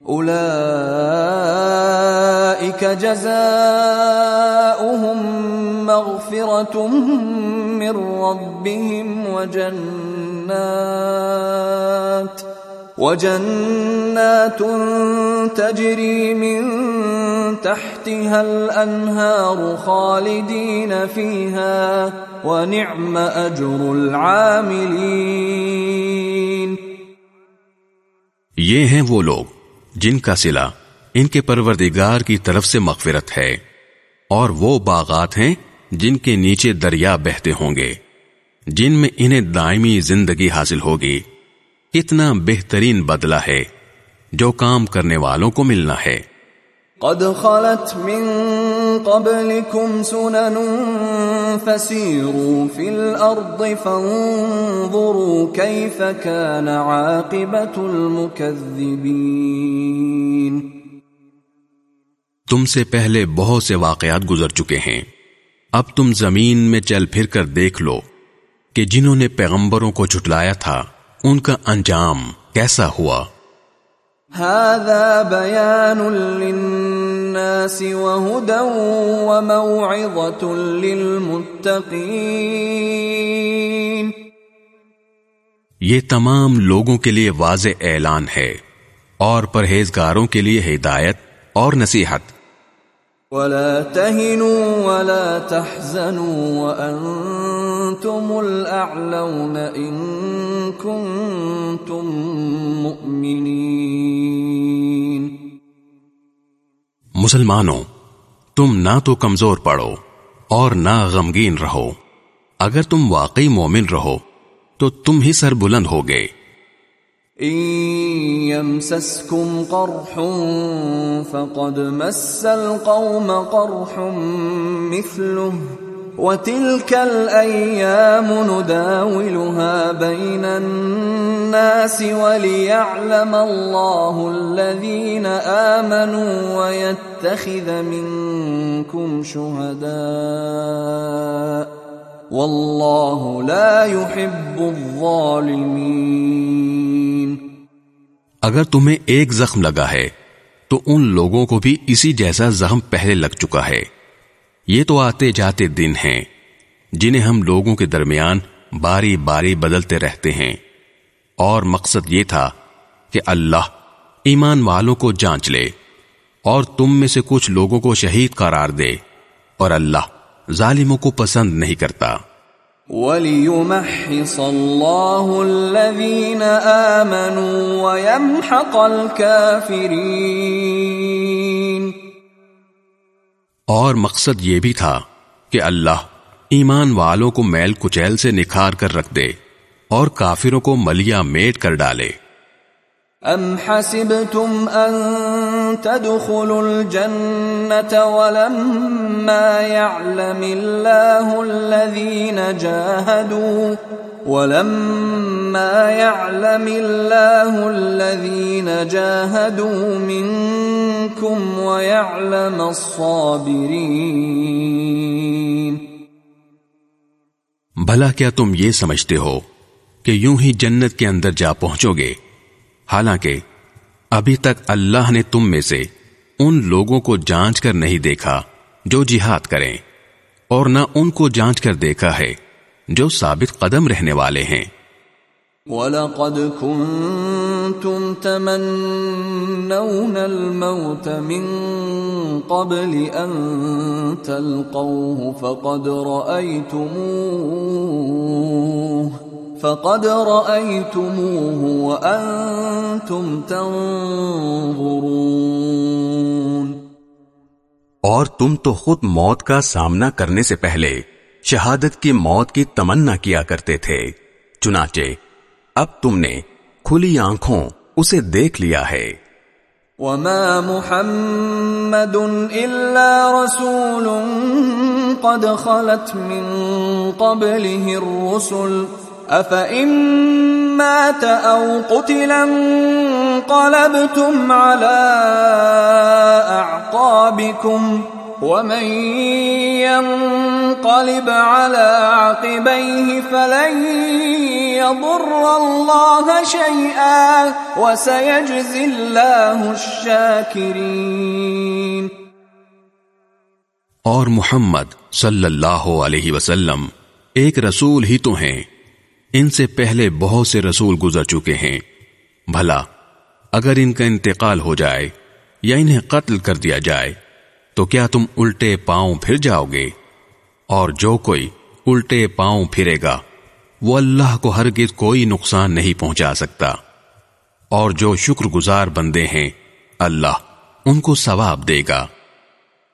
اولئك جزاؤهم مغفرة من ربهم وجنات۔ وجنات تجري من تحتها الأنهار خالدين فيها ونعم أجر العاملين یہ ہیں وہ لوگ جن کا سلا ان کے پروردگار کی طرف سے مغفرت ہے، اور وہ باغات ہیں جن کے نیچے دریا بہتے ہوں گے، جن میں انہیں دائمی زندگی حاصل ہوگی۔ کتنا بہترین بدلہ ہے جو کام کرنے والوں کو ملنا ہے۔ قد خلت من قبلكم سنن فسيروا في الأرض فانظروا كيف كان عاقبة المكذبين تم سے پہلے بہت سے واقعات گزر چکے ہیں۔ اب تم زمین میں چل پھر کر دیکھ لو کہ جنہوں نے پیغمبروں کو جھٹلایا تھا۔ ان کا انجام کیسا ہوا؟ هذا بيان للناس وهدى وموعظة للمتقين. یہ تمام لوگوں کے لیے واضح اعلان ہے اور پرہیزگاروں کے لیے ہدایت اور نصیحت۔ ولا تهنوا ولا تحزنوا وانتم الاعلون ان كنتم مؤمنين. مسلمانوں تم نہ تو کمزور پڑو اور نہ غمگین رہو۔ اگر تم واقعی مومن رہو تو تم ہی سر بلند ہو گئے يمسسكم قرح فقد مس القوم قرح مثله. وتلك الأيام نداولها بين الناس وليعلم الله الذين آمنوا ويتخذ منكم شهداء واللہ لا يحب الظالمین اگر تمہیں ایک زخم لگا ہے، تو ان لوگوں کو بھی اسی جیسا زخم پہلے لگ چکا ہے۔ یہ تو آتے جاتے دن ہیں، جنہیں ہم لوگوں کے درمیان باری باری بدلتے رہتے ہیں۔ اور مقصد یہ تھا کہ اللہ ایمان والوں کو جانچ لے اور تم میں سے کچھ لوگوں کو شہید قرار دے اور اللہ ظالموں کو پسند نہیں کرتا۔ وَلِيُمَحِّصَ اللَّهُ الَّذِينَ آمَنُوا وَيَمْحَقَ الْكَافِرِينَ۔ اور مقصد یہ بھی تھا کہ اللہ ایمان والوں کو میل کچیل سے نکھار کر رکھ دے اور کافروں کو ملیا میٹ کر ڈالے۔ ام حسبتم ان تدخلوا الجنة ولما يعلم الله الذين جاهدوا ولما يعلم الله الذين جاهدوا منكم ويعلم الصابرين. بھلا کیا تم یہ سمجھتے ہو کہ یوں ہی جنت کے اندر جا پہنچو گے؟ حالانکہ ابھی تک اللہ نے تم میں سے ان لوگوں کو جانچ کر نہیں دیکھا جو جہاد کریں، اور نہ ان کو جانچ کر دیکھا ہے۔ جو ثابت قدم رہنے والے ہیں۔ وَلَقَدْ كُنْتُمْ تَمَنَّوْنَ الْمَوْتَ مِنْ قَبْلِ أَنْ تَلْقَوْهُ فَقَدْ رَأَيْتُمُوهُ فقد رأيتموه وأنتم تنظرون۔ اور تم تو خود موت کا سامنا کرنے سے پہلے شہادت کی موت کی تمنا کیا کرتے تھے۔ چنانچہ، اب تم نے کھلی آنکھوں اسے دیکھ لیا ہے۔ وما محمد الا رسول قد خلت من قبله الرسل افئن مات قتل انقلبتم على اعقابكم ومن ينقلب على عقبيه فلن يضر الله شيئا وسيجزي الله الشاكرين اور محمد صلی اللہ علیہ وسلم ایک رسول ہی تو ہیں۔ ان سے پہلے بہت سے رسول گزر چکے ہیں۔ بھلا، اگر ان کا انتقال ہو جائے یا انہیں قتل کر دیا جائے تو کیا تم الٹے پاؤں پھر جاؤ گے؟ اور جو کوئی الٹے پاؤں پھرے گا، وہ اللہ کو ہرگز کوئی نقصان نہیں پہنچا سکتا۔ اور جو شکر گزار بندے ہیں، اللہ ان کو ثواب دے گا۔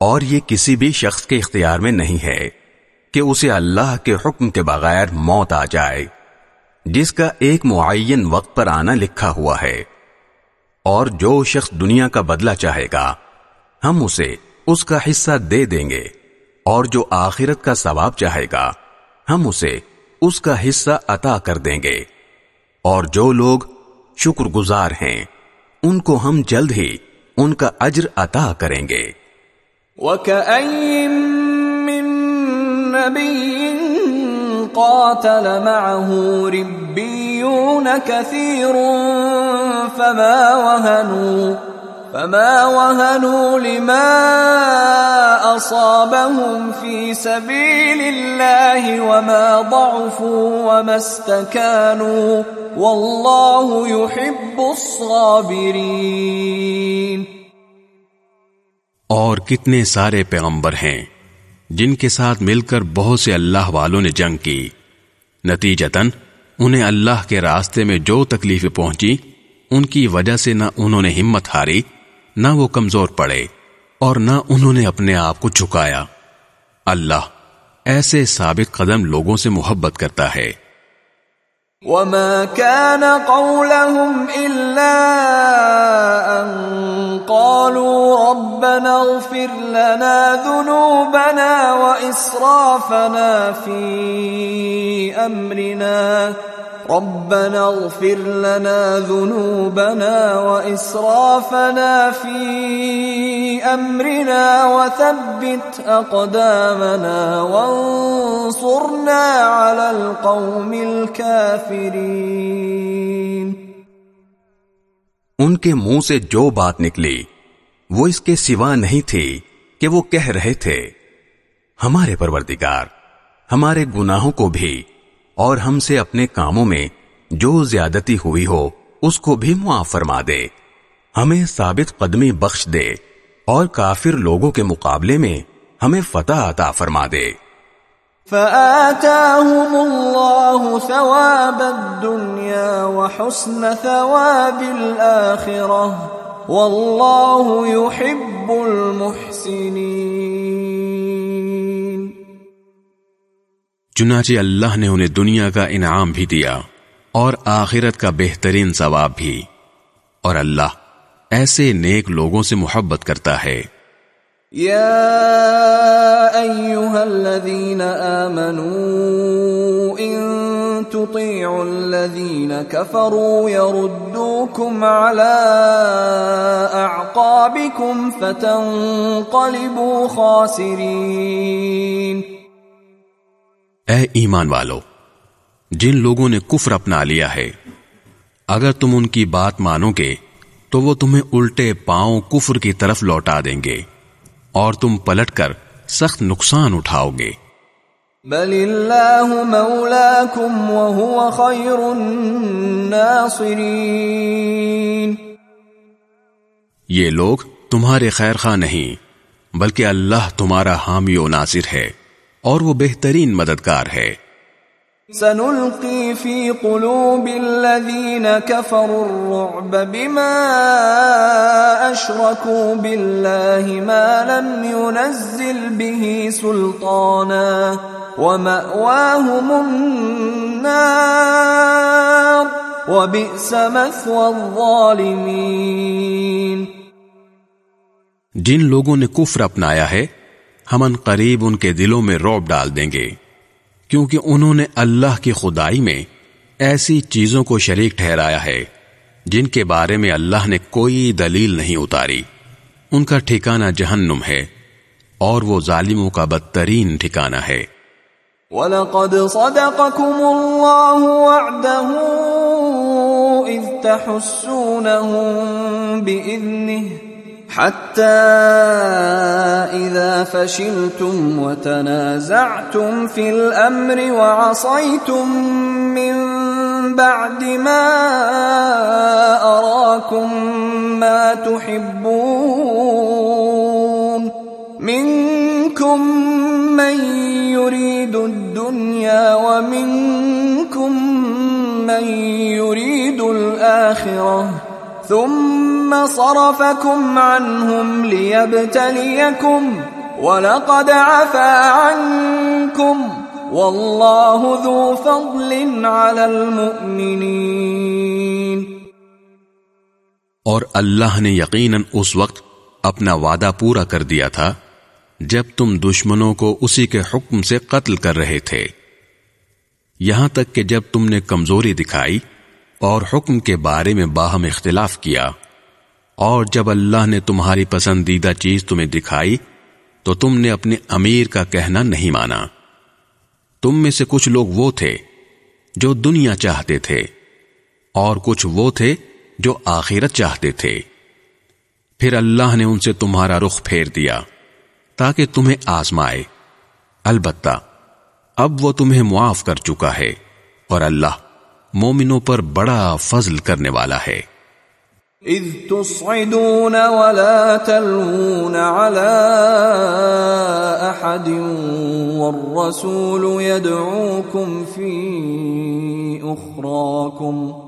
اور یہ کسی بھی شخص کے اختیار میں نہیں ہے کہ اسے اللہ کے حکم کے بغیر موت آ جائے، جس کا ایک معین وقت پر آنا لکھا ہوا ہے۔ اور جو شخص دنیا کا بدلہ چاہے گا، ہم اسے اس کا حصہ دے دیں گے۔ اور جو آخرت کا ثواب چاہے گا، ہم اسے اس کا حصہ عطا کر دیں گے۔ اور جو لوگ شکر گزار ہیں، ان کو ہم جلد ہی ان کا اجر عطا کریں گے۔ قاتل معه ربيون كثير فما وهنوا فما وهنوا لما أصابهم في سبيل الله وما ضعفوا وما استكانوا والله يحب الصابرين اور کتنے سارے پیغمبر ہیں جن کے ساتھ مل کر بہت سے اللہ والوں نے جنگ کی۔ نتیجتاً، انہیں اللہ کے راستے میں جو تکلیفیں پہنچی، ان کی وجہ سے نہ انہوں نے ہمت ہاری، نہ وہ کمزور پڑے، اور نہ انہوں نے اپنے آپ کو جھکایا۔ اللہ ایسے ثابت قدم لوگوں سے محبت کرتا ہے۔ وما كان قولهم إلا أن قالوا ربنا اغفر لنا ذنوبنا وإسرافنا في أمرنا ربنا اغفر لنا ذنوبنا وإسرافنا في أمرنا وثبت أقدامنا وانصرنا على القوم الكافرين. ان کے منہ سے جو بات نکلی، وہ اس کے سوا نہیں تھی کہ وہ کہہ رہے تھے، ہمارے پروردگار، ہمارے گناہوں کو بھی اور ہم سے اپنے کاموں میں جو زیادتی ہوئی ہو، اس کو بھی معاف فرما دے۔ ہمیں ثابت قدمی بخش دے اور کافر لوگوں کے مقابلے میں ہمیں فتح عطا فرما دے۔ فآتاهم الله ثواب الدنيا وحسن ثواب الآخرة والله يحب المحسنين۔ چنانچہ اللہ نے انہیں دنیا کا انعام بھی دیا اور آخرت کا بہترین ثواب بھی۔ اور اللہ ایسے نیک لوگوں سے محبت کرتا ہے۔ یا ایوہا الذین آمنوا ان تطیعوا الذین کفروا یردوکم علی اعقابکم فتنقلبوا خاسرین۔ اے ایمان والو جن لوگوں نے کفر اپنا لیا ہے اگر تم ان کی بات مانو گے تو وہ تمہیں الٹے پاؤں کفر کی طرف لوٹا دیں گے اور تم پلٹ کر سخت نقصان اٹھاؤ گے۔ بل اللہ مولاکم وہو خیر الناصرین۔ یہ لوگ تمہارے خیر خواہ نہیں بلکہ اللہ تمہارا حامی و ناصر ہے۔ اور وہ بہترین مددگار ہے۔ سنلقي في قلوب الذين كفروا الرعب بما أشركوا بالله ما لم ينزل به سلطانا ومأواهم النار وبئس مثوى الظالمين جن لوگوں نے کفر اپنایا ہے ہم ان قریب ان کے دلوں میں روب ڈال دیں گے، کیونکہ انہوں نے اللہ کی خدائی میں ایسی چیزوں کو شریک ٹھہرایا ہے، جن کے بارے میں اللہ نے کوئی دلیل نہیں اتاری۔ ان کا ٹھکانہ جہنم ہے، اور وہ ظالموں کا بدترین ٹھکانہ ہے۔ وَلَقَدْ صَدَقَكُمُ اللَّهُ وَعْدَهُ إِذْ تَحُسُّونَهُمْ بِإِذْنِهِ حتى إذا فشلتم وتنازعتم في الأمر وعصيتم من بعد ما أراكم ما تحبون. منكم من يريد الدنيا ومنكم من يريد الآخرة. ثم صرفكم عنهم ليبتليكم وَلَقَدْ عَفَا عَنْكُمْ وَاللَّهُ ذُو فَضْلٍ عَلَى الْمُؤْمِنِينَ. اور اللہ نے یقیناً اس وقت اپنا وعدہ پورا کر دیا تھا جب تم دشمنوں کو اسی کے حکم سے قتل کر رہے تھے۔ یہاں تک کہ جب تم نے کمزوری دکھائی اور حکم کے بارے میں باہم اختلاف کیا۔ اور جب اللہ نے تمہاری پسندیدہ چیز تمہیں دکھائی، تو تم نے اپنے امیر کا کہنا نہیں مانا۔ تم میں سے کچھ لوگ وہ تھے جو دنیا چاہتے تھے، اور کچھ وہ تھے جو آخرت چاہتے تھے۔ پھر اللہ نے ان سے تمہارا رخ پھیر دیا تاکہ تمہیں آزمائے۔ البتہ، اب وہ تمہیں معاف کر چکا ہے اور اللہ مومنوں پر بڑا فضل کرنے والا ہے۔ اذ تصعدون ولا تلون على احد والرسول يدعوكم في اخراكم۔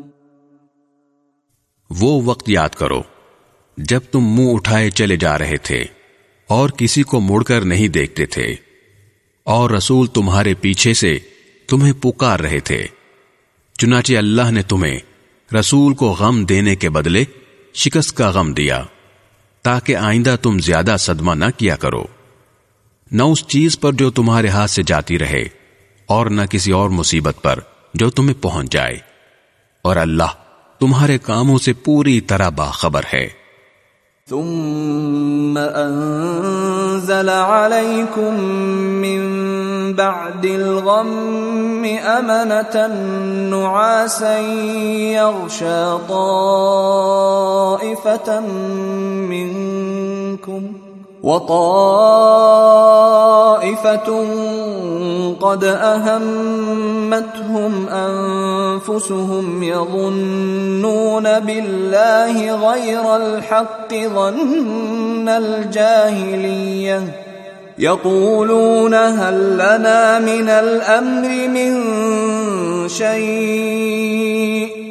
وہ وقت یاد کرو، جب تم منہ اٹھائے چلے جا رہے تھے اور کسی کو مڑ کر نہیں دیکھتے تھے، اور رسول تمہارے پیچھے سے تمہیں پکار رہے تھے۔ چنانچہ اللہ نے تمہیں رسول کو غم دینے کے بدلے شکست کا غم دیا، تاکہ آئندہ تم زیادہ صدمہ نہ کیا کرو۔ نہ اس چیز پر جو تمہارے ہاتھ سے جاتی رہے، اور نہ کسی اور مصیبت پر جو تمہیں پہنچ جائے۔ اور اللہ تمہارے کاموں سے پوری طرح باخبر ہے۔ ثم انزل عليكم من بعد الغم امنة نعاسا يغشى طائفة منكم وطائفة قد أهمتهم أنفسهم يظنون بالله غير الحق ظن الجاهلية. يقولون هل لنا من الأمر من شيء؟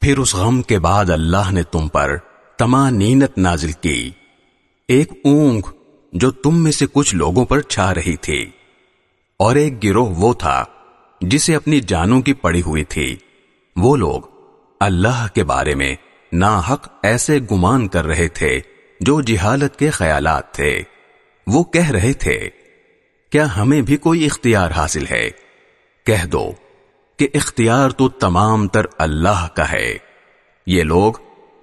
پھر اس غم کے بعد اللہ نے تم پر تمانینت نازل کی۔ ایک اونگ جو تم میں سے کچھ لوگوں پر چھا رہی تھی۔ اور ایک گروہ وہ تھا جسے اپنی جانوں کی پڑی ہوئی تھی۔ وہ لوگ اللہ کے بارے میں نا حق ایسے گمان کر رہے تھے جو جہالت کے خیالات تھے۔ وہ کہہ رہے تھے، کیا ہمیں بھی کوئی اختیار حاصل ہے؟ کہہ دو۔ کہ اختیار تو تمام تر اللہ کا ہے۔ یہ لوگ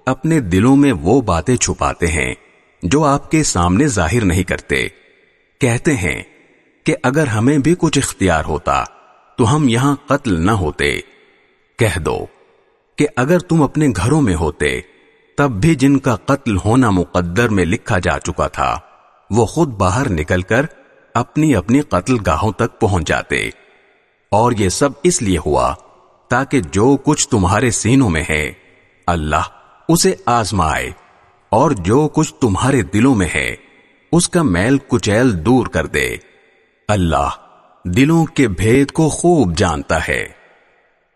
اپنے دلوں میں وہ باتیں چھپاتے ہیں جو آپ کے سامنے ظاہر نہیں کرتے۔ کہتے ہیں کہ اگر ہمیں بھی کچھ اختیار ہوتا تو ہم یہاں قتل نہ ہوتے۔ کہہ دو کہ اگر تم اپنے گھروں میں ہوتے تب بھی جن کا قتل ہونا مقدر میں لکھا جا چکا تھا، وہ خود باہر نکل کر اپنی اپنی قتل گاہوں تک پہنچ جاتے۔ اور یہ سب اس لیے ہوا تاکہ جو کچھ تمہارے سینوں میں ہے، اللہ اسے آزمائے، اور جو کچھ تمہارے دلوں میں ہے، اس کا میل کچیل دور کر دے۔ اللہ دلوں کے بھید کو خوب جانتا ہے۔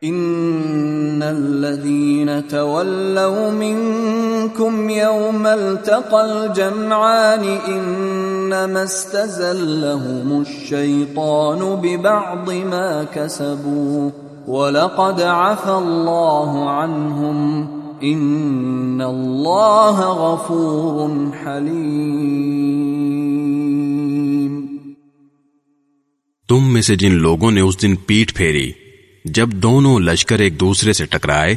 ان الذين تولوا منكم يوم التقى الجمعان انما استزلهم الشيطان ببعض ما كسبوا ولقد عفى الله عنهم ان الله غفور حليم تم میں سے جن لوگوں نے اس دن پیٹ پھیری جب دونوں لشکر ایک دوسرے سے ٹکرائے،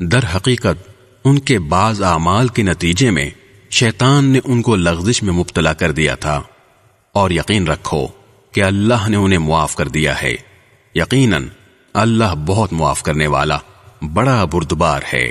در حقیقت ان کے بعض اعمال کے نتیجے میں شیطان نے ان کو لغزش میں مبتلا کر دیا تھا۔ اور یقین رکھو کہ اللہ نے انہیں معاف کر دیا ہے۔ یقیناً اللہ بہت معاف کرنے والا، بڑا بردبار ہے۔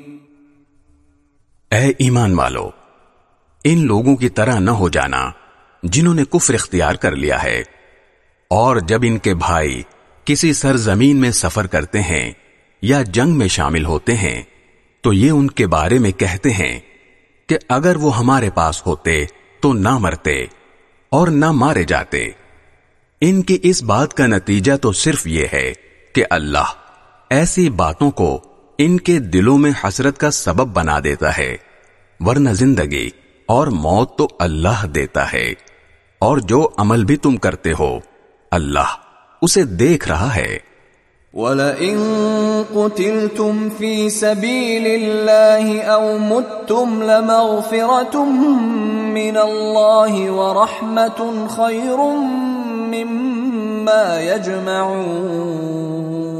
اے ایمان والو، ان لوگوں کی طرح نہ ہو جانا جنہوں نے کفر اختیار کر لیا ہے۔ اور جب ان کے بھائی کسی سرزمین میں سفر کرتے ہیں یا جنگ میں شامل ہوتے ہیں، تو یہ ان کے بارے میں کہتے ہیں کہ اگر وہ ہمارے پاس ہوتے تو نہ مرتے اور نہ مارے جاتے۔ ان کی اس بات کا نتیجہ تو صرف یہ ہے کہ اللہ ایسی باتوں کو ان کے دلوں میں حسرت کا سبب بنا دیتا ہے، ورنہ زندگی اور موت تو اللہ دیتا ہے۔ اور جو عمل بھی تم کرتے ہو، اللہ اسے دیکھ رہا ہے۔ وَلَئِن قُتِلْتُمْ فِي سَبِيلِ اللَّهِ أَوْ مُتْتُمْ لَمَغْفِرَةٌ مِّنَ اللَّهِ وَرَحْمَةٌ خَيْرٌ مِّمَّا يَجْمَعُونَ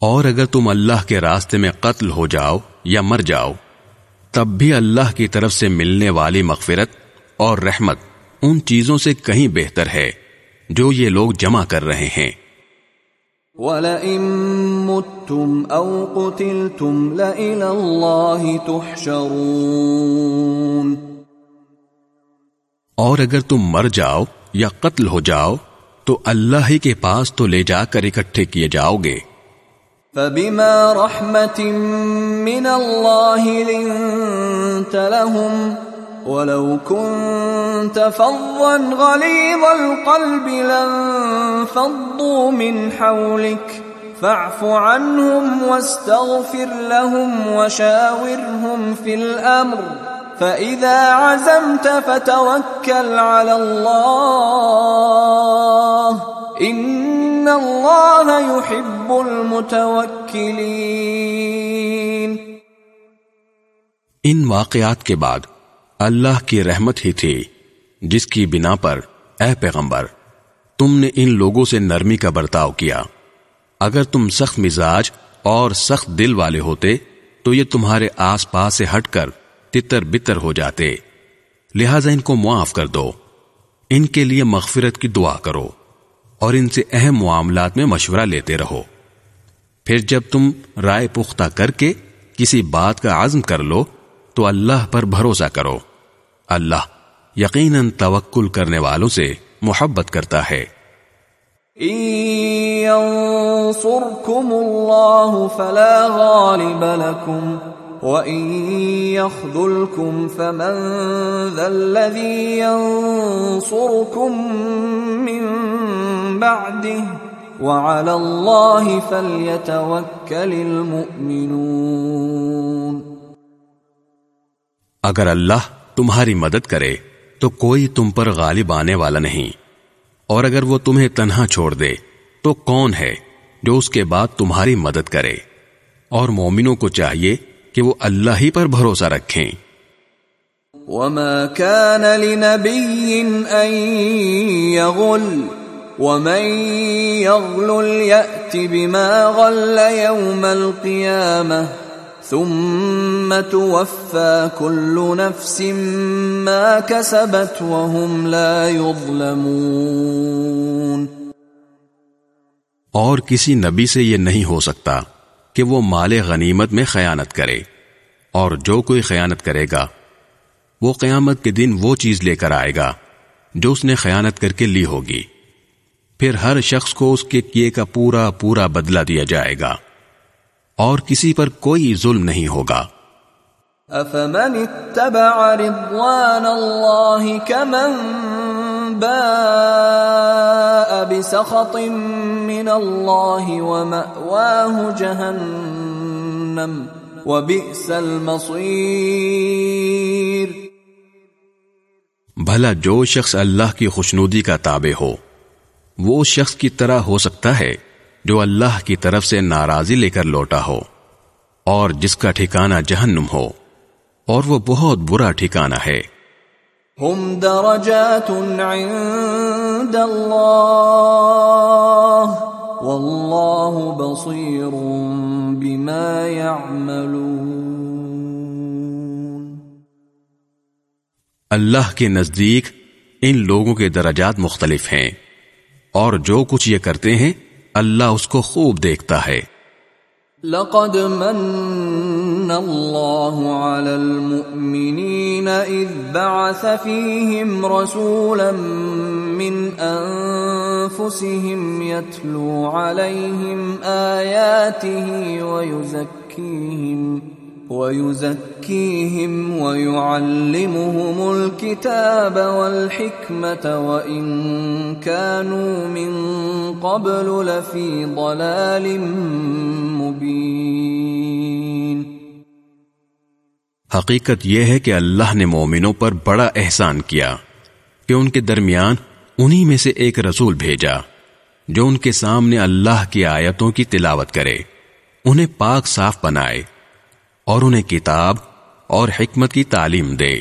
اور اگر تم اللہ کے راستے میں قتل ہو جاؤ یا مر جاؤ تب بھی اللہ کی طرف سے ملنے والی مغفرت اور رحمت ان چیزوں سے کہیں بہتر ہے جو یہ لوگ جمع کر رہے ہیں۔ اور اگر تم مر جاؤ یا قتل ہو جاؤ تو اللہ ہی کے پاس تو لے جا کر اکٹھے کیے جاؤ گے۔ فبما رحمة من الله لنت لهم ولو كنت فظا غليظ القلب لانفضوا من حولك فاعف عنهم واستغفر لهم وشاورهم في الأمر فإذا عزمت فتوكل على الله إن ان اللہ يحب المتوکلین ان واقعات کے بعد اللہ کی رحمت ہی تھی جس کی بنا پر اے پیغمبر، تم نے ان لوگوں سے نرمی کا برتاؤ کیا۔ اگر تم سخت مزاج اور سخت دل والے ہوتے، تو یہ تمہارے آس پاس سے ہٹ کر تتر بتر ہو جاتے۔ لہذا ان کو معاف کر دو۔ ان کے لیے مغفرت کی دعا کرو۔ اور ان سے اہم معاملات میں مشورہ لیتے رہو۔ پھر جب تم رائے پختہ کر کے کسی بات کا عزم کر لو، تو اللہ پر بھروسہ کرو۔ اللہ یقیناً توکل کرنے والوں سے محبت کرتا ہے۔ فلا غالب وَإِن يَخْذُلْكُمْ فَمَنْ ذَا الَّذِي يَنصُرُكُمْ مِنْ بَعْدِهِ وَعَلَى اللَّهِ فَلْيَتَوَكَّلِ الْمُؤْمِنُونَ۔ اگر اللہ تمہاری مدد کرے تو کوئی تم پر غالب آنے والا نہیں۔ اور اگر وہ تمہیں تنہا چھوڑ دے تو کون ہے جو اس کے بعد تمہاری مدد کرے؟ اور مومنوں کو چاہیے کہ وہ اللہ ہی پر بھروسہ رکھیں۔ وما كان لنبي ان يغل ومن يغل يأت بما غل يوم القيامة ثم توفى كل نفس ما كسبت وهم لا يظلمون۔ اور کسی نبی سے یہ نہیں ہو سکتا۔ کہ وہ مال غنیمت میں خیانت کرے اور جو کوئی خیانت کرے گا، وہ قیامت کے دن وہ چیز لے کر آئے گا جو اس نے خیانت کر کے لی ہوگی۔ پھر ہر شخص کو اس کے کیے کا پورا پورا بدلہ دیا جائے گا اور کسی پر کوئی ظلم نہیں ہوگا۔ افمن اتبع رضوان اللہ کمن باء بسخط من اللہ ومأواہ جہنم وبئس المصیر بھلا جو شخص اللہ کی خوشنودی کا تابع ہو، وہ اس شخص کی طرح ہو سکتا ہے جو اللہ کی طرف سے ناراضی لے کر لوٹا ہو، اور جس کا ٹھکانہ جہنم ہو، اور وہ بہت برا ٹھکانہ ہے۔ ہم درجات عند اللہ واللہ بصیر بما يعملون. اللہ کے نزدیک ان لوگوں کے درجات مختلف ہیں اور جو کچھ یہ کرتے ہیں اللہ اس کو خوب دیکھتا ہے۔ لقد من الله على المؤمنين إذ بعث فيهم رسولا من أنفسهم يتلو عليهم آياته ويزكيهم وَيُزَكِّيهِمْ وَيُعَلِّمُهُمُ الْكِتَابَ وَالْحِكْمَةَ وَإِن كَانُوا مِن قَبْلُ لَفِي ضَلَالٍ مُبِينٍ حقیقت یہ ہے کہ اللہ نے مومنوں پر بڑا احسان کیا کہ ان کے درمیان انہی میں سے ایک رسول بھیجا جو ان کے سامنے اللہ کی آیتوں کی تلاوت کرے، انہیں پاک صاف بنائے اور انہیں کتاب اور حکمت کی تعلیم دے۔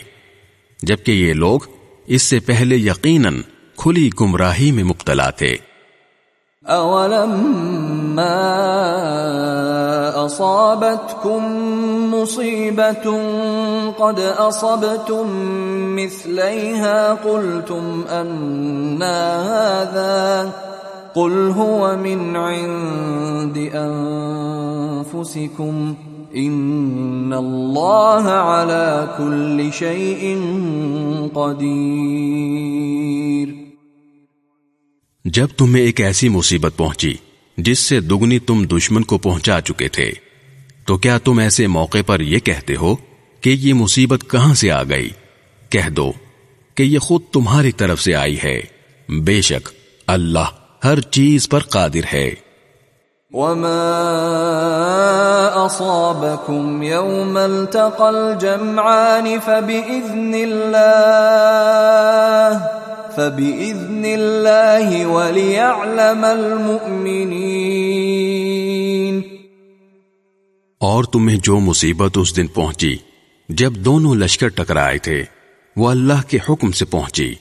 جبکہ یہ لوگ اس سے پہلے یقیناً کھلی گمراہی میں مبتلا تھے۔ قد مثليها قلتم هذا قل هو من عند انفسكم ان اللہ كل شيء قدیر جب تمہیں ایک ایسی مصیبت پہنچی جس سے دگنی تم دشمن کو پہنچا چکے تھے تو کیا تم ایسے موقع پر یہ کہتے ہو کہ یہ مصیبت کہاں سے آ گئی؟ کہہ دو کہ یہ خود تمہاری طرف سے آئی ہے۔ بے شک اللہ ہر چیز پر قادر ہے۔ وما اصابكم يوم التقى الجمعان فباذن الله فباذن الله وليعلم المؤمنين اور تمہیں جو مصیبت اس دن پہنچی، جب دونوں لشکر ٹکرائے تھے، وہ اللہ کے حکم سے پہنچی،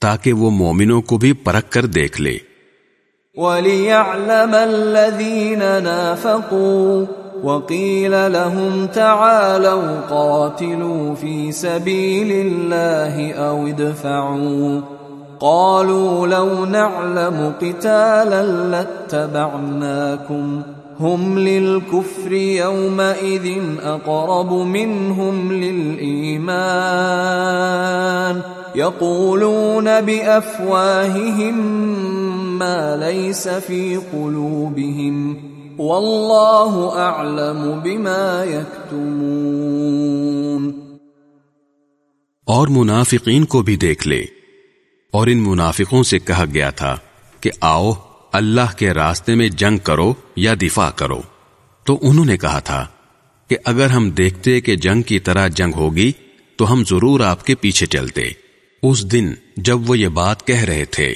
تاکہ وہ مومنوں کو بھی پرکھ کر دیکھ لے۔ وليعلم الذين نافقوا، وقيل لهم تعالوا قاتلوا في سبيل الله أو ادفعوا۔ قالوا لو نعلم قتالا لاتبعناكم۔ هم للكفر يومئذ أقرب منهم للإيمان. يقولون بأفواههم ما ليس في قلوبهم. والله اعلم بما يكتمون. اور منافقین کو بھی دیکھ لے. اور ان منافقوں سے کہا گیا تھا کہ آؤ اللہ کے راستے میں جنگ کرو یا دفاع کرو۔ تو انہوں نے کہا تھا کہ اگر ہم دیکھتے کہ جنگ کی طرح جنگ ہوگی، تو ہم ضرور آپ کے پیچھے چلتے۔ اس دن جب وہ یہ بات کہہ رہے تھے،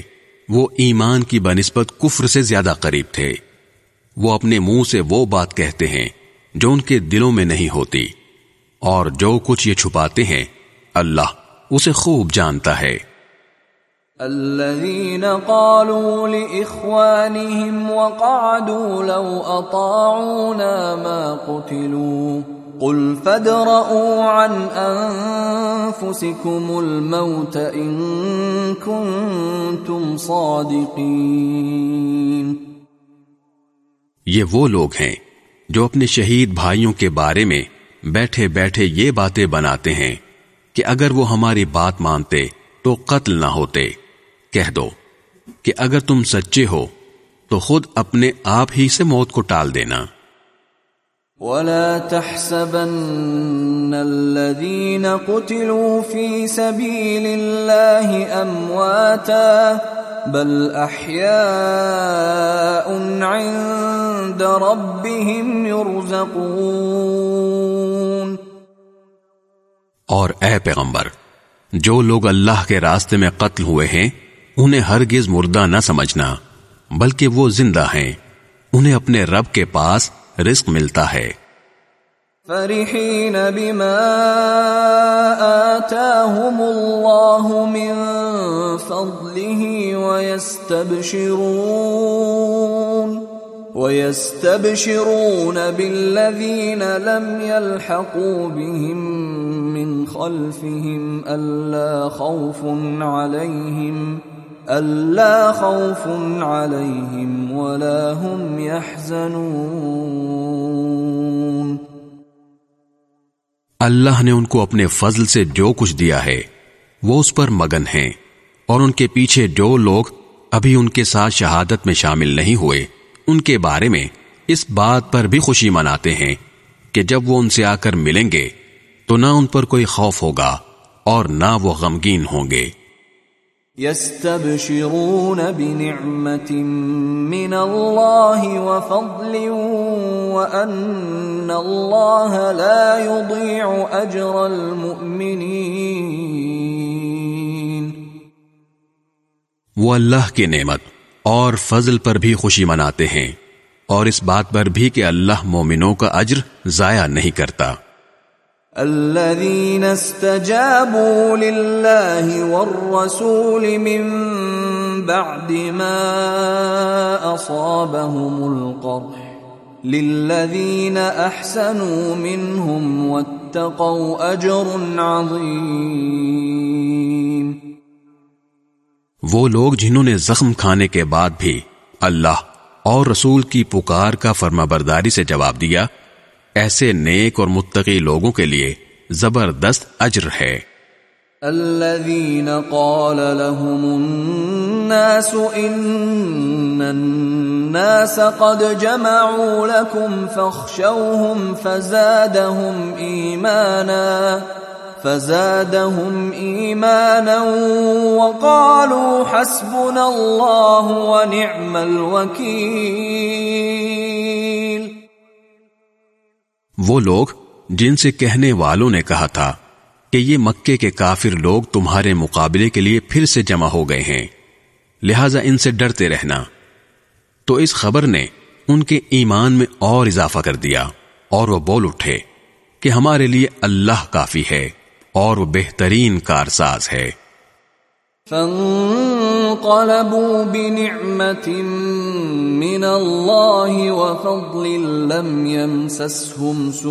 وہ ایمان کی بنسبت کفر سے زیادہ قریب تھے۔ وہ اپنے منہ سے وہ بات کہتے ہیں جو ان کے دلوں میں نہیں ہوتی۔ اور جو کچھ یہ چھپاتے ہیں، اللہ اسے خوب جانتا ہے۔ الذين قالوا لإخوانهم وقعدوا لو أطاعونا ما قتلوا قل فادرءوا عن أنفسكم الموت إن كنتم صادقين یہ وہ لوگ ہیں جو اپنے شہید بھائیوں کے بارے میں بیٹھے بیٹھے یہ باتیں بناتے ہیں کہ اگر وہ ہماری بات مانتے تو قتل نہ ہوتے۔ کہہ دو کہ اگر تم سچے ہو تو خود اپنے آپ ہی سے موت کو ٹال دینا۔ ولا تحسبن الذين قتلوا في سبيل الله امواتا بل احياء عند ربهم يرزقون۔ اور اے پیغمبر جو لوگ اللہ کے راستے میں قتل ہوئے ہیں انہیں ہرگز مردہ نہ سمجھنا، بلکہ وہ زندہ ہیں۔ انہیں اپنے رب کے پاس رزق ملتا ہے۔ فرحين بما آتاهم الله من فضله ويستبشرون ويستبشرون بالذين لم يلحقوا بهم من خلفهم ألا خوف عليهم اللہ خوف عليهم ولا هم يحزنون. اللہ نے ان کو اپنے فضل سے جو کچھ دیا ہے، وہ اس پر مگن ہیں، اور ان کے پیچھے جو لوگ ابھی ان کے ساتھ شہادت میں شامل نہیں ہوئے، ان کے بارے میں اس بات پر بھی خوشی مناتے ہیں کہ جب وہ ان سے آ کر ملیں گے، تو نہ ان پر کوئی خوف ہوگا اور نہ وہ غمگین ہوں گے۔ يستبشرون بنعمة من الله وفضل وأن الله لا يضيع أجر المؤمنين. وہ اللہ کی نعمت اور فضل پر بھی خوشی مناتے ہیں اور اس بات پر بھی کہ اللہ مومنوں کا اجر ضائع نہیں کرتا۔ الذين استجابوا لله والرسول من بعد ما أصابهم القرح للذين أحسنوا منهم واتقوا أجر عظيم وہ لوگ جنہوں نے زخم کھانے کے بعد بھی اللہ اور رسول کی پکار کا فرما برداری سے جواب دیا ایسے نیک اور متقی لوگوں کے لیے زبردست اجر ہے۔ الذين قال لهم الناس ان الناس قد جمعوا لكم فاخشوهم فزادهم ايمانا فزادهم ايمانا وقالوا حسبنا الله ونعم الوكيل وہ لوگ جن سے کہنے والوں نے کہا تھا کہ یہ مکے کے کافر لوگ تمہارے مقابلے کے لیے پھر سے جمع ہو گئے ہیں، لہذا ان سے ڈرتے رہنا۔ تو اس خبر نے ان کے ایمان میں اور اضافہ کر دیا اور وہ بول اٹھے کہ ہمارے لیے اللہ کافی ہے اور وہ بہترین کارساز ہے۔ فانقلبوا بنعمة من الله وفضل لم يمسسهم سوء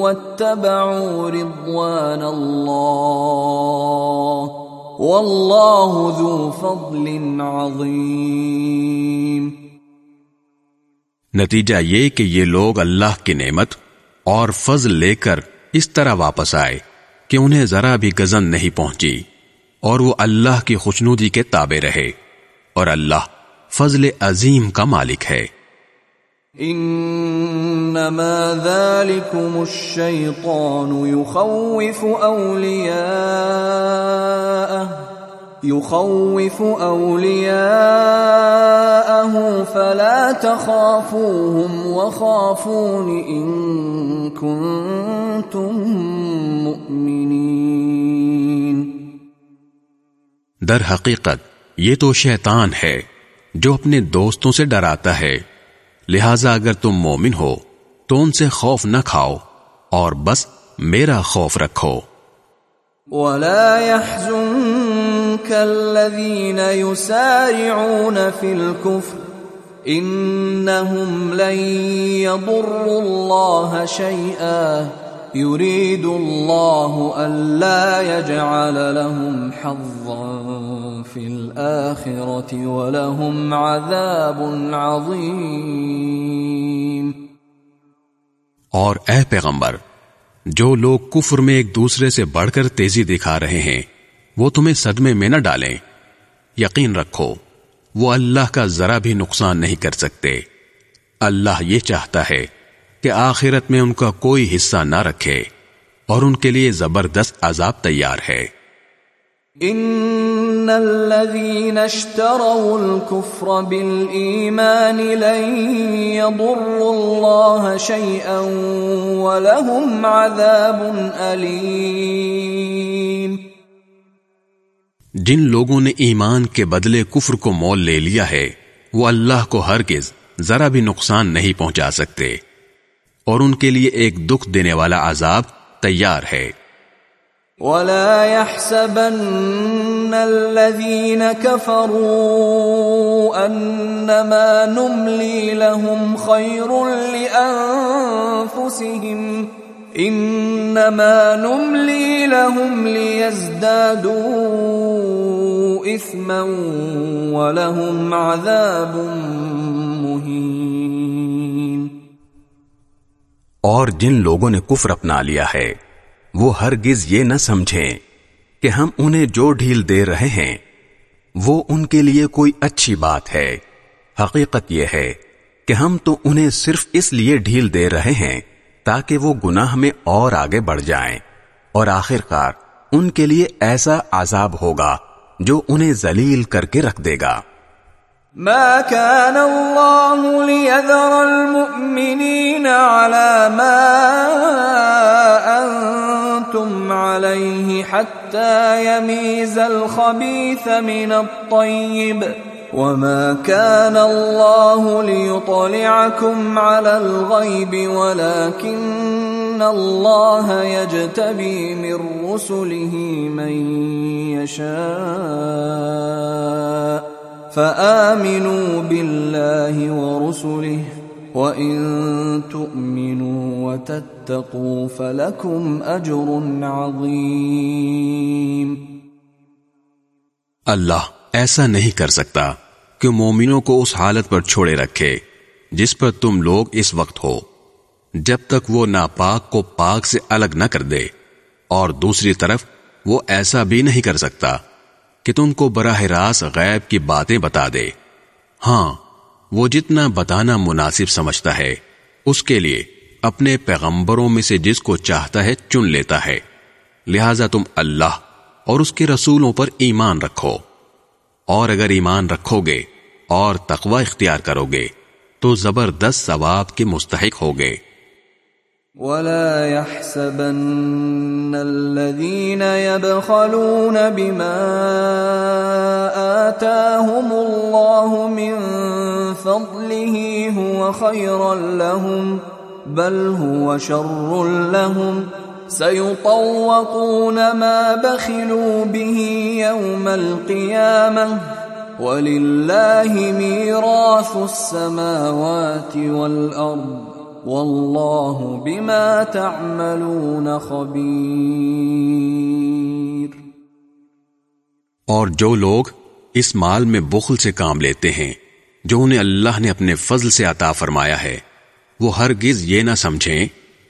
واتبعوا رضوان الله والله ذو فضل عظيم۔ نتیجہ یہ کہ یہ لوگ اللہ کی نعمت اور فضل لے کر اس طرح واپس آئے۔ کہ انہیں ذرا بھی گزن نہیں پہنچی اور وہ اللہ کی خوشنودی کے تابع رہے اور اللہ فضل عظیم کا مالک ہے۔ انما ذالکم الشیطان یخوف يخوف أولياءه فلا تخافوهم وخافون إن كنتم مؤمنين در حقیقت یہ تو شیطان ہے جو اپنے دوستوں سے ڈراتا ہے۔ لہذا اگر تم مومن ہو تو ان سے خوف نہ کھاؤ اور بس میرا خوف رکھو۔ ولا يحزنك الذين يسارعون في الكفر انهم لن يضروا الله شيئا، يريد الله الا يجعل لهم حظا في الاخره ولهم عذاب عظيم۔ اور اے پیغمبر، جو لوگ کفر میں ایک دوسرے سے بڑھ کر تیزی دکھا رہے ہیں وہ تمہیں صدمے میں نہ ڈالیں۔ یقین رکھو، وہ اللہ کا ذرا بھی نقصان نہیں کر سکتے۔ اللہ یہ چاہتا ہے کہ آخرت میں ان کا کوئی حصہ نہ رکھے اور ان کے لیے زبردست عذاب تیار ہے۔ ان الذين اشتروا الكفر بالايمان لن يضروا الله شيئا ولهم عذاب اليم جن لوگوں نے ایمان کے بدلے کفر کو مول لے لیا ہے، وہ اللہ کو ہرگز ذرا بھی نقصان نہیں پہنچا سکتے۔ اور ان کے لیے ایک دکھ دینے والا عذاب تیار ہے۔ ولا يحسبن الذين كفروا انما نملي لهم خير لانفسهم انما نملي لهم ليزدادوا اثما ولهم عذاب مهين. اور جن لوگوں نے کفر اپنا لیا ہے، وہ ہرگز یہ نہ سمجھیں کہ ہم انہیں جو ڈھیل دے رہے ہیں، وہ ان کے لیے کوئی اچھی بات ہے۔ حقیقت یہ ہے کہ ہم تو انہیں صرف اس لیے ڈھیل دے رہے ہیں تاکہ وہ گناہ میں اور آگے بڑھ جائیں۔ اور آخر کار ان کے لیے ایسا عذاب ہوگا جو انہیں ذلیل کر کے رکھ دے گا۔ ما كان الله ليذر المؤمنين على ما أنتم عليه حتى يميز الخبيث من الطيب وما كان الله ليطلعكم على الغيب ولكن الله يجتبي من رسله من يشاء فآمنوا بالله ورسله وإن تؤمنوا وتتقوا فلكم أجر عظيم اللہ ایسا نہیں کر سکتا کہ مومنوں کو اس حالت پر چھوڑے رکھے جس پر تم لوگ اس وقت ہو۔ جب تک وہ ناپاک کو پاک سے الگ نہ کر دے اور دوسری طرف وہ ایسا بھی نہیں کر سکتا کہ تم کو براہ راست غیب کی باتیں بتا دے۔ ہاں وہ جتنا بتانا مناسب سمجھتا ہے، اس کے لیے اپنے پیغمبروں میں سے جس کو چاہتا ہے چن لیتا ہے۔ لہذا تم اللہ اور اس کے رسولوں پر ایمان رکھو۔ اور اگر ایمان رکھو گے اور تقوی اختیار کرو گے، تو زبردست ثواب کے مستحق ہوگے ولا يحسبن الذين يبخلون بما آتاهم الله من فضله هو خيرا لهم، بل هو شر لهم۔ سيطوقون ما بخلوا به يوم القيامة ولله ميراث السماوات والأرض واللہ بما تعملون خبیر اور جو لوگ اس مال میں بخل سے کام لیتے ہیں، جو انہیں اللہ نے اپنے فضل سے عطا فرمایا ہے، وہ ہرگز یہ نہ سمجھیں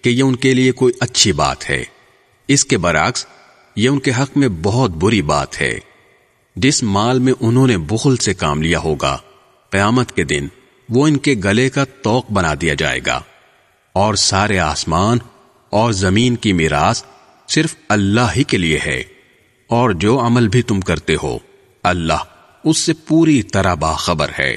کہ یہ ان کے لیے کوئی اچھی بات ہے۔ اس کے برعکس، یہ ان کے حق میں بہت بری بات ہے۔ جس مال میں انہوں نے بخل سے کام لیا ہوگا، قیامت کے دن وہ ان کے گلے کا توق بنا دیا جائے گا۔ اور سارے آسمان اور زمین کی میراث صرف اللہ ہی کے لیے ہے۔ اور جو عمل بھی تم کرتے ہو، اللہ اس سے پوری طرح باخبر ہے۔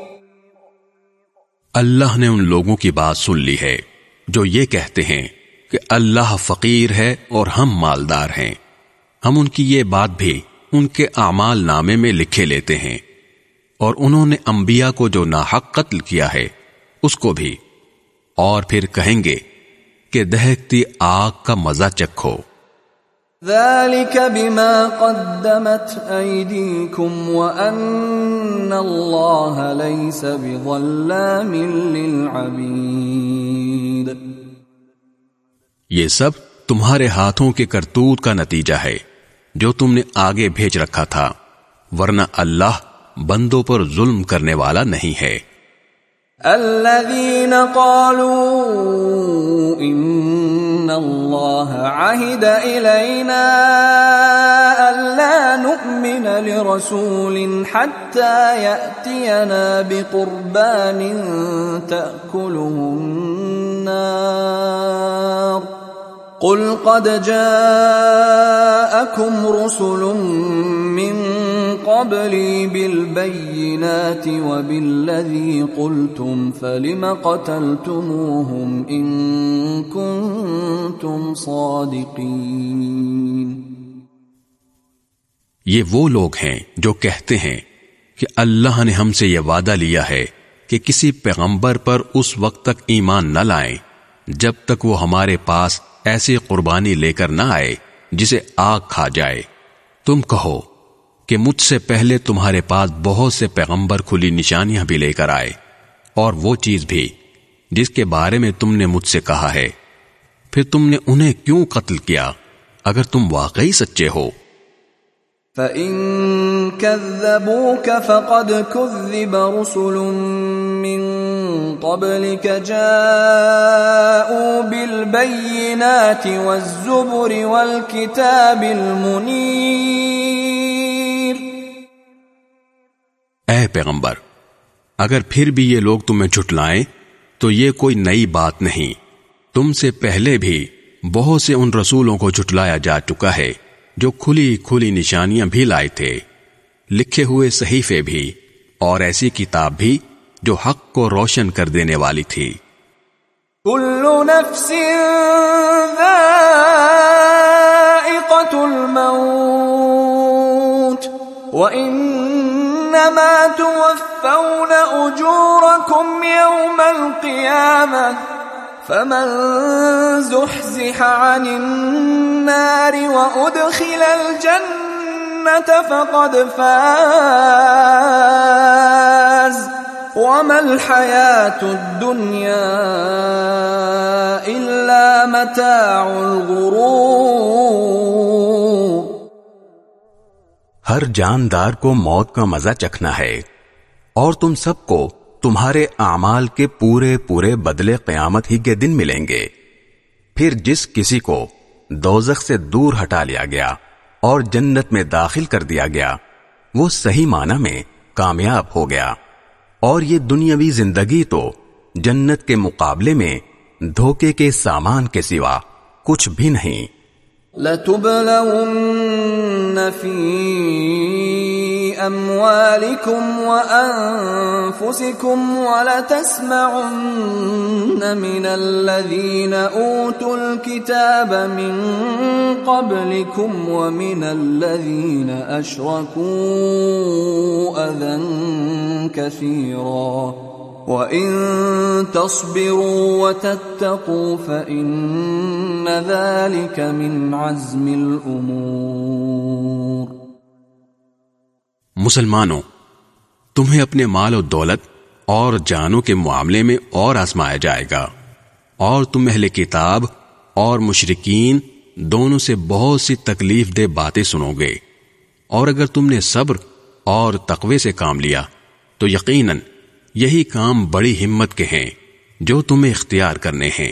اللہ نے ان لوگوں کی بات سن لی ہے، جو یہ کہتے ہیں کہ اللہ فقیر ہے اور ہم مالدار ہیں۔ ہم ان کی یہ بات بھی ان کے اعمال نامے میں لکھے لیتے ہیں۔ اور انہوں نے انبیاء کو جو ناحق قتل کیا ہے، اس کو بھی۔ اور پھر کہیں گے کہ دہکتی آگ کا مزہ چکھو۔ ذلك بما قدمت ايديكم وان الله ليس بظلام للعبيد. یہ سب تمہارے ہاتھوں کے کرتوت کا نتیجہ ہے جو تم نے آگے بھیج رکھا تھا ورنہ اللہ بندوں پر ظلم کرنے والا نہیں ہے۔ الذين قالوا ان اللہ عہد الینا الا نؤمن لرسول حتى یأتینا بقربان تأکلہ النار قل قد جاءكم رسل من قبلي بالبينات وبالذي قلتم فلم قتلتموهم إن كنتم صادقين یہ وہ لوگ ہیں جو کہتے ہیں کہ اللہ نے ہم سے یہ وعدہ لیا ہے کہ کسی پیغمبر پر اس وقت تک ایمان نہ لائیں جب تک وہ ہمارے پاس ایسی قربانی لے کر نہ آئے جسے آگ کھا جائے۔ تم کہو کہ مجھ سے پہلے تمہارے پاس بہت سے پیغمبر کھلی نشانیاں بھی لے کر آئے، اور وہ چیز بھی جس کے بارے میں تم نے مجھ سے کہا ہے۔ پھر تم نے انہیں کیوں قتل کیا؟ اگر تم واقعی سچے ہو۔ فَإِن كَذَّبُوكَ فَقَدْ كُذِّبَ رُسُلٌ مِّن قَبْلِكَ جَاءُوا بِالْبَيِّنَاتِ وَالزُّبُرِ وَالْكِتَابِ الْمُنِيرِ اے پیغمبر، اگر پھر بھی یہ لوگ تمہیں جھٹلائیں، تو یہ کوئی نئی بات نہیں۔ تم سے پہلے بھی بہت سے ان رسولوں کو جھٹلایا جا چکا ہے، جو کھلی کھلی نشانیاں بھی لائے تھے۔ لکھے ہوئے صحیفے بھی اور ایسی کتاب بھی جو حق کو روشن کر دینے والی تھی۔ كل نفس ذائقة الموت وإنما توفون أجوركم يوم القيامة فمن زحزح عن النار وأدخل الجنة فقد فاز. وما الحياة الدنيا إلا متاع الغرور. ہر جاندار کو موت کا مزہ چکھنا ہے اور تم سب کو تمہارے اعمال کے پورے پورے بدلے قیامت ہی کے دن ملیں گے۔ پھر جس کسی کو دوزخ سے دور ہٹا لیا گیا اور جنت میں داخل کر دیا گیا۔ وہ صحیح معنی میں کامیاب ہو گیا۔ اور یہ دنیاوی زندگی تو جنت کے مقابلے میں دھوکے کے سامان کے سوا کچھ بھی نہیں۔ لَتُبْلَوُنَّ فِي أموالكم وأنفسكم ولتسمعن من الذين أوتوا الكتاب من قبلكم ومن الذين أشركوا أذى كثيرا وَإِن تَصْبِرُوا وَتَتَّقُوا فَإِنَّ ذَلِكَ مِنْ عَزْمِ الْأُمُورِ مسلمانوں، تمہیں اپنے مال و دولت اور جانوں کے معاملے میں اور آزمایا جائے گا، اور تم اہل کتاب اور مشرقین دونوں سے بہت سی تکلیف دہ باتیں سنو گے۔ اور اگر تم نے صبر اور تقوی سے کام لیا، تو یقیناً یہی کام بڑی ہمت کے ہیں جو تمہیں اختیار کرنے ہیں۔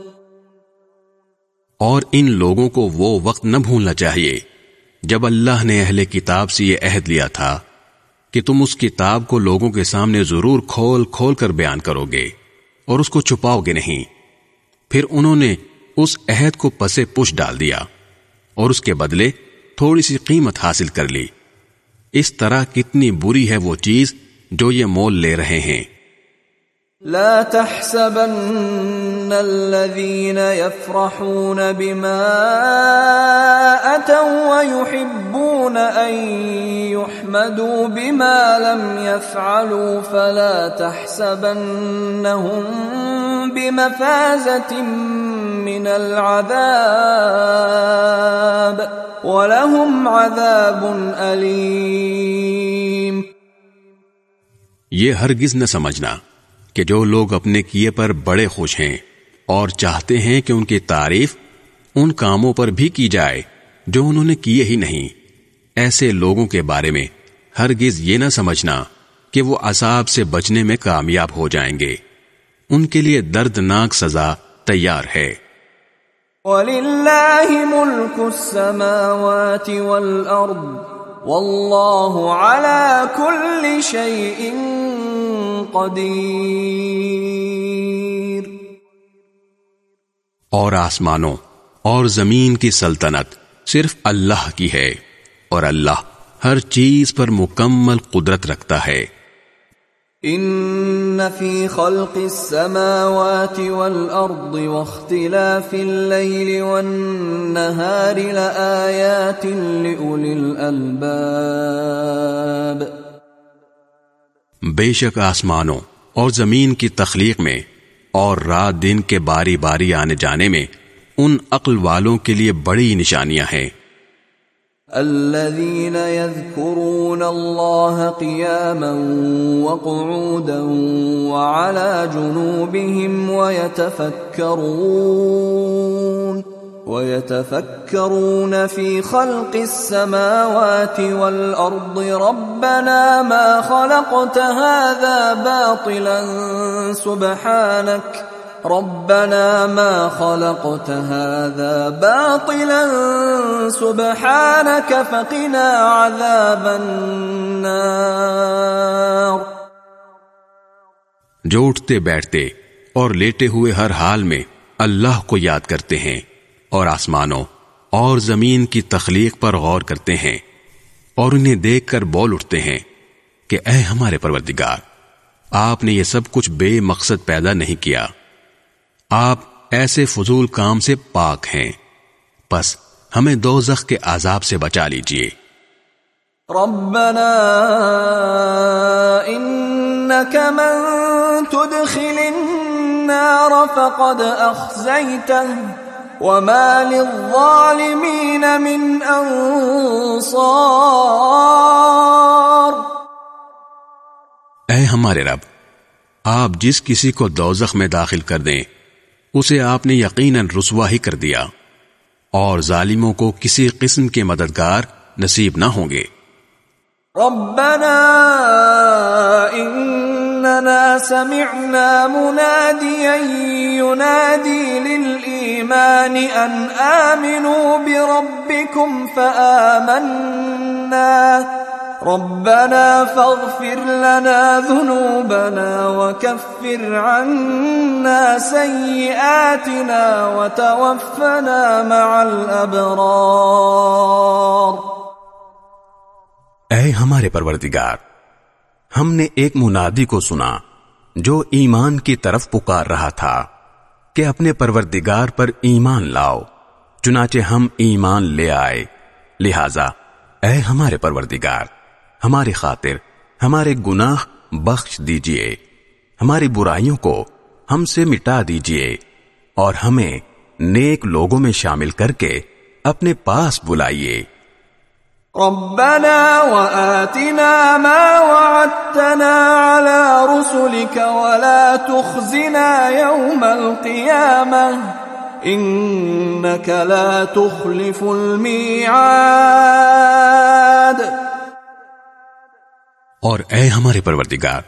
اور ان لوگوں کو وہ وقت نہ بھولنا چاہیے جب اللہ نے اہل کتاب سے یہ عہد لیا تھا کہ تم اس کتاب کو لوگوں کے سامنے ضرور کھول کھول کر بیان کرو گے اور اس کو چھپاؤ گے نہیں۔ پھر انہوں نے اس عہد کو پسے پش ڈال دیا اور اس کے بدلے تھوڑی سی قیمت حاصل کر لی۔ اس طرح کتنی بری ہے وہ چیز جو یہ مول لے رہے ہیں۔ لا تحسبن الذين يفرحون بما أتوا ويحبون أن يحمدوا بما لم يفعلوا فلا تحسبنهم بمفازة من العذاب ولهم عذاب أليم یہ ہرگز نہ سمجھنا کہ جو لوگ اپنے کیے پر بڑے خوش ہیں اور چاہتے ہیں کہ ان کی تعریف ان کاموں پر بھی کی جائے جو انہوں نے کیے ہی نہیں۔ ایسے لوگوں کے بارے میں ہرگز یہ نہ سمجھنا کہ وہ عذاب سے بچنے میں کامیاب ہو جائیں گے۔ ان کے لیے دردناک سزا تیار ہے۔ وَلِلَّهِ مُلْكُ السَّمَاوَاتِ وَالْأَرْضِ واللہ على كل شيء قدیر۔ اور آسمانوں اور زمین کی سلطنت صرف اللہ کی ہے اور اللہ ہر چیز پر مکمل قدرت رکھتا ہے۔ ان في خلق السماوات والارض واختلاف الليل والنهار لآيات لاولي الالباب۔ بے شک آسمانوں اور زمین کی تخلیق میں اور رات دن کے باری باری آنے جانے میں ان عقل والوں کے لیے بڑی نشانیاں ہیں۔ الذين يذكرون الله قياما وقعودا وعلى جنوبهم ويتفكرون ويتفكرون في خلق السماوات والأرض. ربنا ما خلقت هذا باطلا، سبحانك. ربنا ما خلقت هذا باطلا، سبحانك. فقنا عذاب النار. جو اٹھتے بیٹھتے اور لیٹے ہوئے ہر حال میں اللہ کو یاد کرتے ہیں۔ اور آسمانوں اور زمین کی تخلیق پر غور کرتے ہیں اور انہیں دیکھ کر بول اٹھتے ہیں کہ اے ہمارے پروردگار، آپ نے یہ سب کچھ بے مقصد پیدا نہیں کیا۔ آپ ایسے فضول کام سے پاک ہیں۔ بس ہمیں دو زخ کے عذاب سے بچا لیجیے۔ ربنا انك من تدخل النار فقد اخزيته وما للظالمين من انصار اے ہمارے رب آپ جس کسی کو دوزخ میں داخل کر دیں اسے آپ نے یقیناً رسوا ہی کر دیا۔ اور ظالموں کو کسی قسم کے مددگار نصیب نہ ہوں گے۔ ربنا اننا سمعنا مناديا ينادي للإيمان ان آمنوا بربكم فآمنا. ربنا فاغفر لنا ذنوبنا وكفر عنا سيئاتنا وتوفنا مع الأبرار. اے ہمارے پروردگار، ہم نے ایک منادی کو سنا جو ایمان کی طرف پکار رہا تھا۔ کہ اپنے پروردگار پر ایمان لاؤ، چنانچہ ہم ایمان لے آئے۔ لہذا، اے ہمارے پروردگار، ہماری خاطر، ہمارے گناہ بخش دیجیے۔ ہماری برائیوں کو ہم سے مٹا دیجیے اور ہمیں نیک لوگوں میں شامل کر کے اپنے پاس بلائیے۔ ربنا وآتنا ما وعدتنا على رسلك ولا تخزنا يوم القيامة انك لا تخلف الميعاد اور اے ہمارے پروردگار،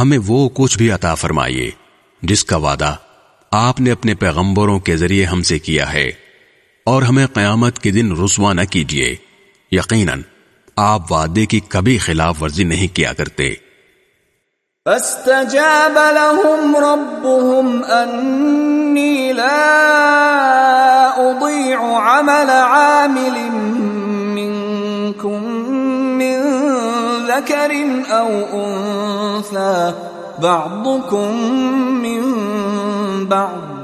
ہمیں وہ کچھ بھی عطا فرمائیے جس کا وعدہ آپ نے اپنے پیغمبروں کے ذریعے ہم سے کیا ہے اور ہمیں قیامت کے دن رسوا نہ کیجیے۔ یقیناً آپ وعدے کی کبھی خلاف ورزی نہیں کیا کرتے۔ فاستجاب لهم ربهم أني لا أضيع عمل عامل منكم من ذكر أو أنثى بعضكم من بعض۔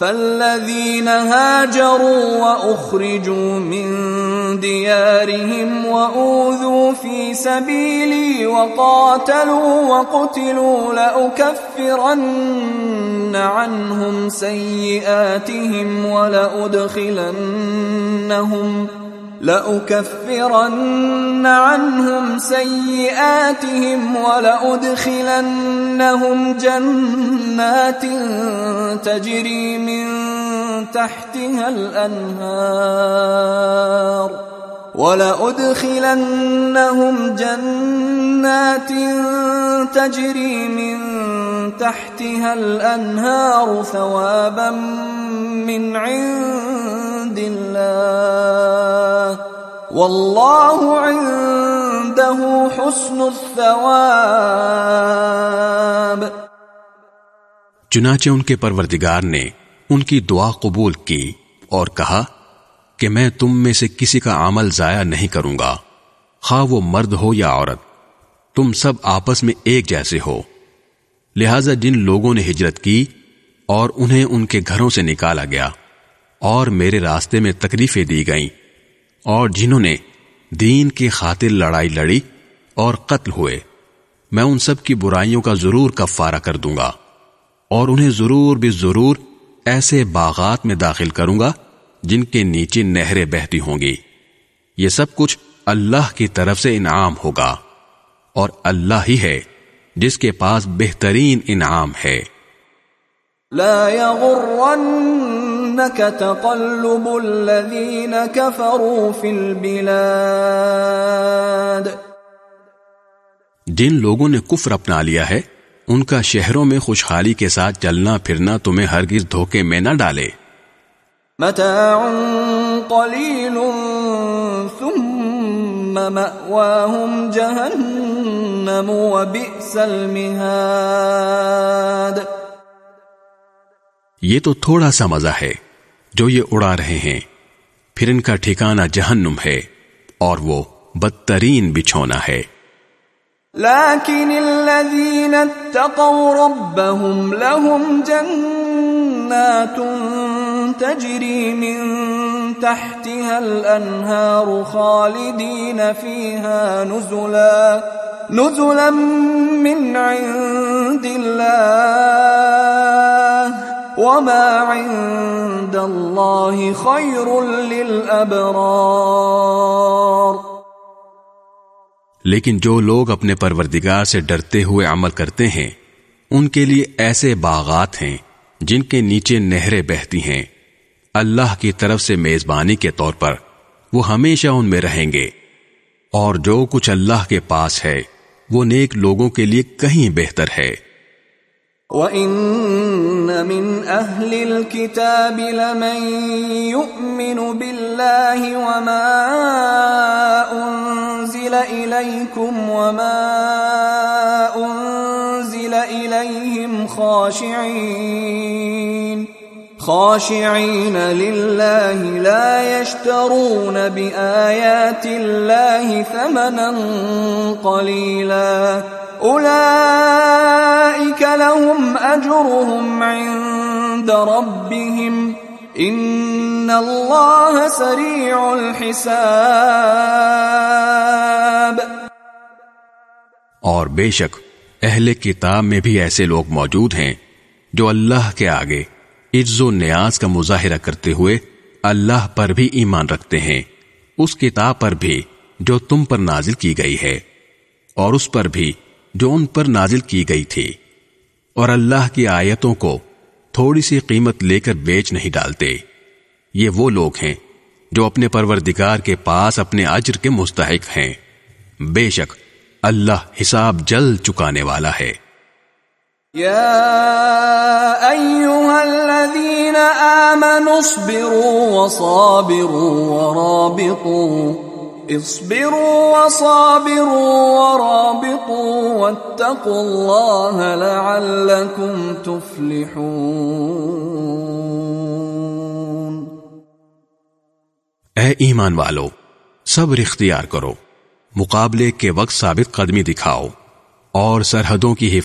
فالذين هاجروا واخرجوا من ديارهم وأوذوا في سبيلي وقاتلوا وقتلوا لأكفرن عنهم سيئاتهم ولأدخلنهم لأكفرن عنهم سيئاتهم ولأدخلنهم جنات تجري من تحتها الأنهار ولأدخلنهم جنات تجري من تحتها الأنهار ثوابا من عند الله. والله عنده حسن الثواب. چنانچہ ان کے پروردگار نے ان کی دعا قبول کی اور کہا کہ میں تم میں سے کسی کا عمل ضائع نہیں کروں گا۔ خواہ وہ مرد ہو یا عورت، تم سب آپس میں ایک جیسے ہو۔ لہذا جن لوگوں نے ہجرت کی اور انہیں ان کے گھروں سے نکالا گیا اور میرے راستے میں تکلیفیں دی گئیں اور جنہوں نے دین کی خاطر لڑائی لڑی اور قتل ہوئے، میں ان سب کی برائیوں کا ضرور کفارہ کر دوں گا اور انہیں ضرور بھی ضرور ایسے باغات میں داخل کروں گا جن کے نیچے نہریں بہتی ہوں گی۔ یہ سب کچھ اللہ کی طرف سے انعام ہوگا اور اللہ ہی ہے جس کے پاس بہترین انعام ہے۔ لا يغرنك تقلب الذين كفروا في البلاد۔ جن لوگوں نے کفر اپنا لیا ہے ان کا شہروں میں خوشحالی کے ساتھ چلنا پھرنا تمہیں ہرگز دھوکے میں نہ ڈالے۔ متاع قليل ثم مأواهم جهنم وبئس المهاد. یہ تو تھوڑا سا مزہ ہے جو یہ اڑا رہے ہیں۔ پھر ان کا ٹھکانہ جہنم ہے اور وہ بدترین بچھونا ہے۔ لكن الذين اتقوا ربهم لهم جنات تجري من تحتها الأنهار خالدين فيها نزلا نزلا من عند الله وما عند الله خير للأبرار لیکن جو لوگ اپنے پروردگار سے ڈرتے ہوئے عمل کرتے ہیں، ان کے لیے ایسے باغات ہیں جن کے نیچے نہریں بہتی ہیں۔ اللہ کی طرف سے میزبانی کے طور پر وہ ہمیشہ ان میں رہیں گے۔ اور جو کچھ اللہ کے پاس ہے، وہ نیک لوگوں کے لیے کہیں بہتر ہے۔ وَإِنَّ مِنْ أَهْلِ الْكِتَابِ لَمَنْ يُؤْمِنُ بِاللَّهِ وَمَا أُنزِلَ إِلَيْكُمْ وَمَا أُنزِلَ إِلَيْهِمْ خَاشِعِينَ خاشعين لله لا يشترون بآيات الله ثمنا قليلا. أولئك لهم أجرهم عند ربهم. إن الله سريع الحساب. اور بے شک اہل کتاب میں بھی ایسے لوگ موجود ہیں جو اللہ کے آگے عز و نیاز کا مظاہرہ کرتے ہوئے اللہ پر بھی ایمان رکھتے ہیں، اس کتاب پر بھی جو تم پر نازل کی گئی ہے، اور اس پر بھی جو ان پر نازل کی گئی تھی۔ اور اللہ کی آیتوں کو تھوڑی سی قیمت لے کر بیچ نہیں ڈالتے۔ یہ وہ لوگ ہیں جو اپنے پروردگار کے پاس اپنے اجر کے مستحق ہیں۔ بے شک اللہ حساب جلد چکانے والا ہے۔ يا أيها الذين آمنوا اصبروا وصابروا ورابطوا، اصبروا وصابروا ورابطوا، واتقوا الله لعلكم تفلحون. اے ایمان والو، صبر اختیار کرو، مقابلے کے وقت ثابت قدمی دکھاؤ اور سرحدوں کی